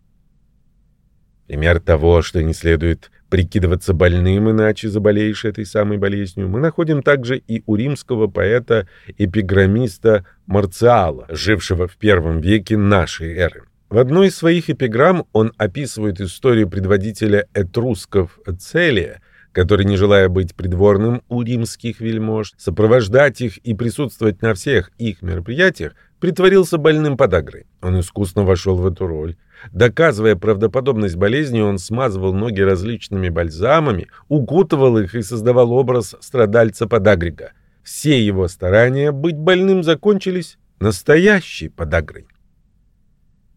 Пример того, что не следует прикидываться больным, иначе заболеешь этой самой болезнью, мы находим также и у римского поэта-эпиграммиста Марциала, жившего в первом веке нашей эры. В одной из своих эпиграмм он описывает историю предводителя этрусков Целия, который, не желая быть придворным у римских вельмож, сопровождать их и присутствовать на всех их мероприятиях, притворился больным подагрой. Он искусно вошел в эту роль. Доказывая правдоподобность болезни, он смазывал ноги различными бальзамами, укутывал их и создавал образ страдальца подагрика. Все его старания быть больным закончились настоящей подагрой.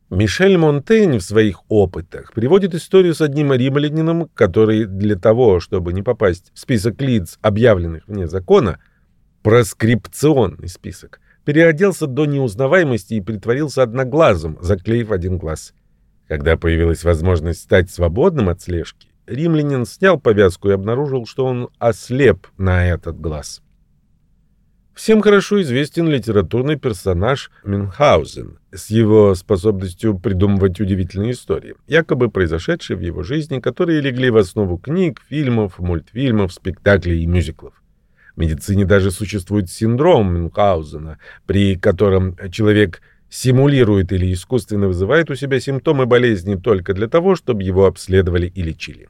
Мишель Монтень в своих опытах приводит историю с одним римлянином, который для того, чтобы не попасть в список лиц, объявленных вне закона, проскрипционный список, переоделся до неузнаваемости и притворился одноглазым, заклеив один глаз. Когда появилась возможность стать свободным от слежки, римлянин снял повязку и обнаружил, что он ослеп на этот глаз. Всем хорошо известен литературный персонаж Мюнхгаузен с его способностью придумывать удивительные истории, якобы произошедшие в его жизни, которые легли в основу книг, фильмов, мультфильмов, спектаклей и мюзиклов. В медицине даже существует синдром Мюнхгаузена, при котором человек симулирует или искусственно вызывает у себя симптомы болезни только для того, чтобы его обследовали и лечили.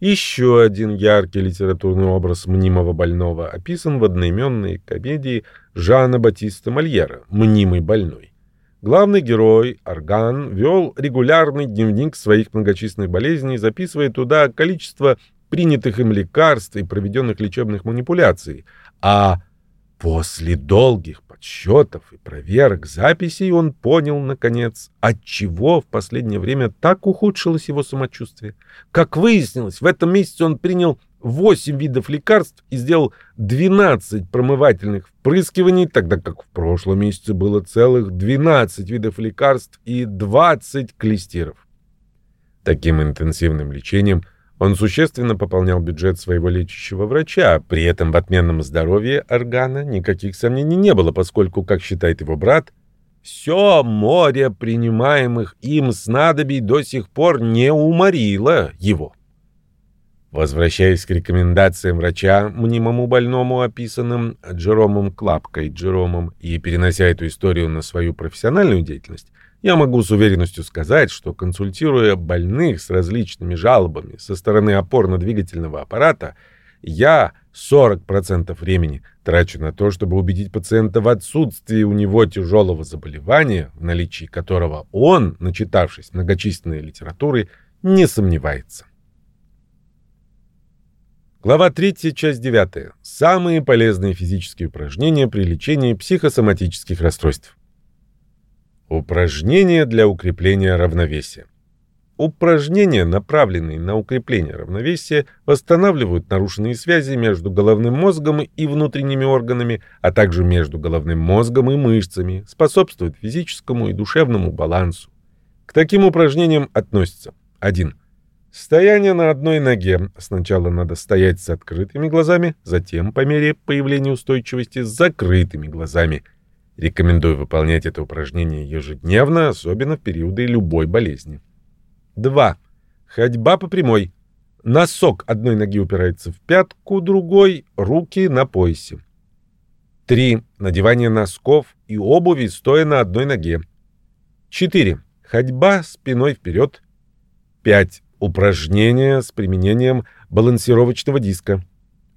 Еще один яркий литературный образ мнимого больного описан в одноименной комедии Жана Батиста Мольера «Мнимый больной». Главный герой, Орган, вел регулярный дневник своих многочисленных болезней, записывая туда количество принятых им лекарств и проведенных лечебных манипуляций, а после долгих подсчетов и проверок записей он понял, наконец, отчего в последнее время так ухудшилось его самочувствие. Как выяснилось, в этом месяце он принял 8 видов лекарств и сделал 12 промывательных впрыскиваний, тогда как в прошлом месяце было целых 12 видов лекарств и 20 клестиров. Таким интенсивным лечением – он существенно пополнял бюджет своего лечащего врача, при этом в отменном здоровье органа никаких сомнений не было, поскольку, как считает его брат, все море принимаемых им снадобий до сих пор не уморило его. Возвращаясь к рекомендациям врача, мнимому больному, описанным Джеромом Клапкой Джеромом, и перенося эту историю на свою профессиональную деятельность, я могу с уверенностью сказать, что консультируя больных с различными жалобами со стороны опорно-двигательного аппарата, я 40% времени трачу на то, чтобы убедить пациента в отсутствии у него тяжелого заболевания, в наличии которого он, начитавшись многочисленной литературы, не сомневается. Глава 3, часть 9. Самые полезные физические упражнения при лечении психосоматических расстройств. Упражнения для укрепления равновесия. Упражнения, направленные на укрепление равновесия, восстанавливают нарушенные связи между головным мозгом и внутренними органами, а также между головным мозгом и мышцами, способствуют физическому и душевному балансу. К таким упражнениям относятся 1. Стояние на одной ноге. Сначала надо стоять с открытыми глазами, затем, по мере появления устойчивости, с закрытыми глазами – Рекомендую выполнять это упражнение ежедневно, особенно в периоды любой болезни. 2. Ходьба по прямой. Носок одной ноги упирается в пятку, другой — руки на поясе. 3. Надевание носков и обуви, стоя на одной ноге. 4. Ходьба спиной вперед. 5. Упражнения с применением балансировочного диска.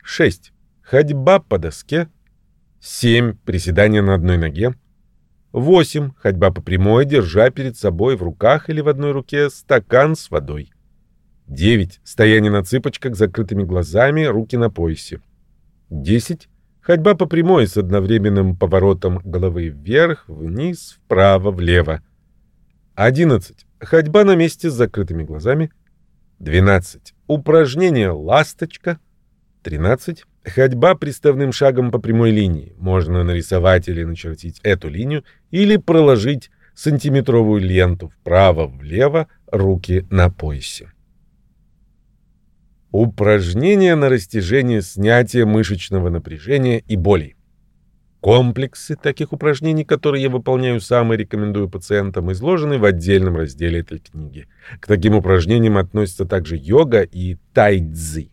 6. Ходьба по доске. 7. Приседания на одной ноге. 8. Ходьба по прямой, держа перед собой в руках или в одной руке стакан с водой. 9. Стояние на цыпочках с закрытыми глазами, руки на поясе. 10. Ходьба по прямой с одновременным поворотом головы вверх, вниз, вправо, влево. 11. Ходьба на месте с закрытыми глазами. 12. Упражнение «Ласточка». 13. Ходьба приставным шагом по прямой линии. Можно нарисовать или начертить эту линию, или проложить сантиметровую ленту вправо-влево, руки на поясе. Упражнения на растяжение снятия мышечного напряжения и болей. Комплексы таких упражнений, которые я выполняю сам и рекомендую пациентам, изложены в отдельном разделе этой книги. К таким упражнениям относятся также йога и тайцзи.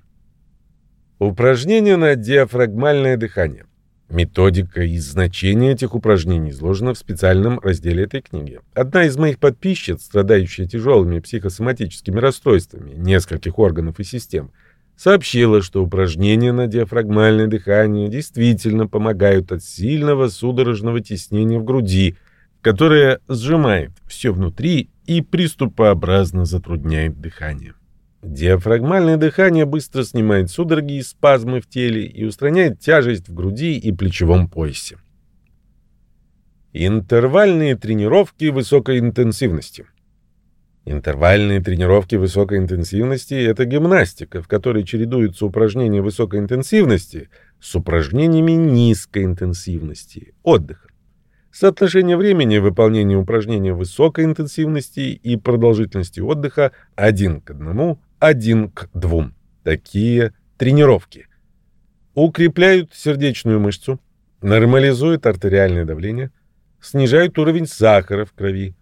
Упражнения на диафрагмальное дыхание. Методика и значение этих упражнений изложена в специальном разделе этой книги. Одна из моих подписчиц, страдающая тяжелыми психосоматическими расстройствами нескольких органов и систем, сообщила, что упражнения на диафрагмальное дыхание действительно помогают от сильного судорожного теснения в груди, которое сжимает все внутри и приступообразно затрудняет дыхание. Диафрагмальное дыхание быстро снимает судороги и спазмы в теле и устраняет тяжесть в груди и плечевом поясе. Интервальные тренировки высокой интенсивности – Интервальные тренировки высокой интенсивности – это гимнастика, в которой чередуются упражнения высокой интенсивности с упражнениями низкой интенсивности, отдыха. Соотношение времени выполнения упражнения высокой интенсивности и продолжительности отдыха 1 к 1, 1 к 2. Такие тренировки укрепляют сердечную мышцу, нормализуют артериальное давление, снижают уровень сахара в крови,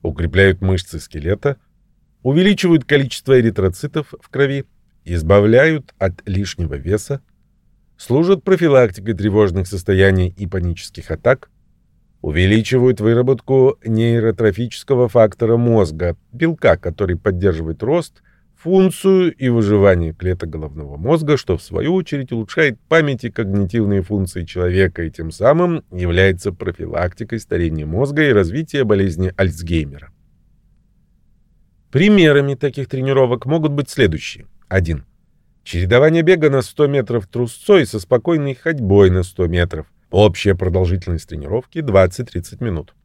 укрепляют мышцы скелета, увеличивают количество эритроцитов в крови, избавляют от лишнего веса, служат профилактикой тревожных состояний и панических атак, увеличивают выработку нейротрофического фактора мозга, белка, который поддерживает рост функцию и выживание клеток головного мозга, что в свою очередь улучшает память и когнитивные функции человека и тем самым является профилактикой старения мозга и развития болезни Альцгеймера. Примерами таких тренировок могут быть следующие. 1. Чередование бега на 100 метров трусцой со спокойной ходьбой на 100 метров. Общая продолжительность тренировки 20-30 минут.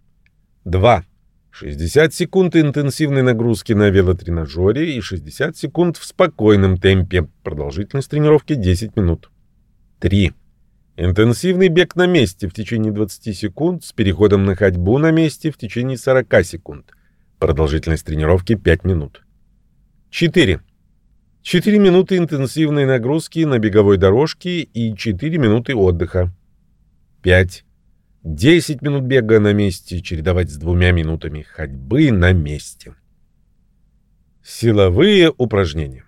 2. 60 секунд интенсивной нагрузки на велотренажере и 60 секунд в спокойном темпе. Продолжительность тренировки 10 минут. 3. Интенсивный бег на месте в течение 20 секунд с переходом на ходьбу на месте в течение 40 секунд. Продолжительность тренировки 5 минут. 4. 4 минуты интенсивной нагрузки на беговой дорожке и 4 минуты отдыха. 5. 10 минут бега на месте чередовать с двумя минутами ходьбы на месте. Силовые упражнения.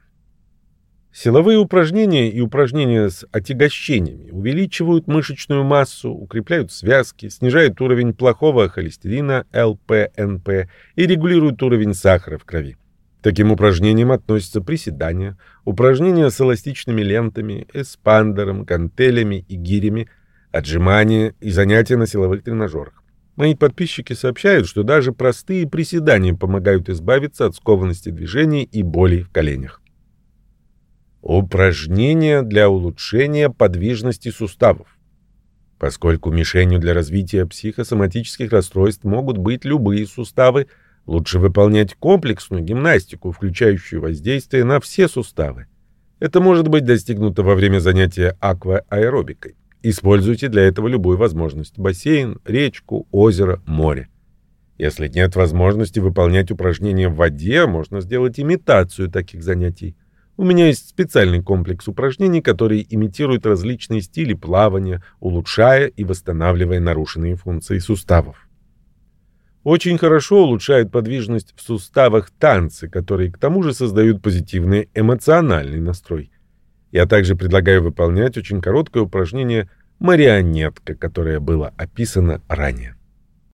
Силовые упражнения и упражнения с отягощениями увеличивают мышечную массу, укрепляют связки, снижают уровень плохого холестерина ЛПНП и регулируют уровень сахара в крови. К таким упражнениям относятся приседания, упражнения с эластичными лентами, эспандером, гантелями и гирями – отжимания и занятия на силовых тренажерах. Мои подписчики сообщают, что даже простые приседания помогают избавиться от скованности движений и болей в коленях. Упражнения для улучшения подвижности суставов. Поскольку мишенью для развития психосоматических расстройств могут быть любые суставы, лучше выполнять комплексную гимнастику, включающую воздействие на все суставы. Это может быть достигнуто во время занятия аквааэробикой. Используйте для этого любую возможность – бассейн, речку, озеро, море. Если нет возможности выполнять упражнения в воде, можно сделать имитацию таких занятий. У меня есть специальный комплекс упражнений, которые имитируют различные стили плавания, улучшая и восстанавливая нарушенные функции суставов. Очень хорошо улучшают подвижность в суставах танцы, которые к тому же создают позитивный эмоциональный настрой. Я также предлагаю выполнять очень короткое упражнение «марионетка», которое было описано ранее.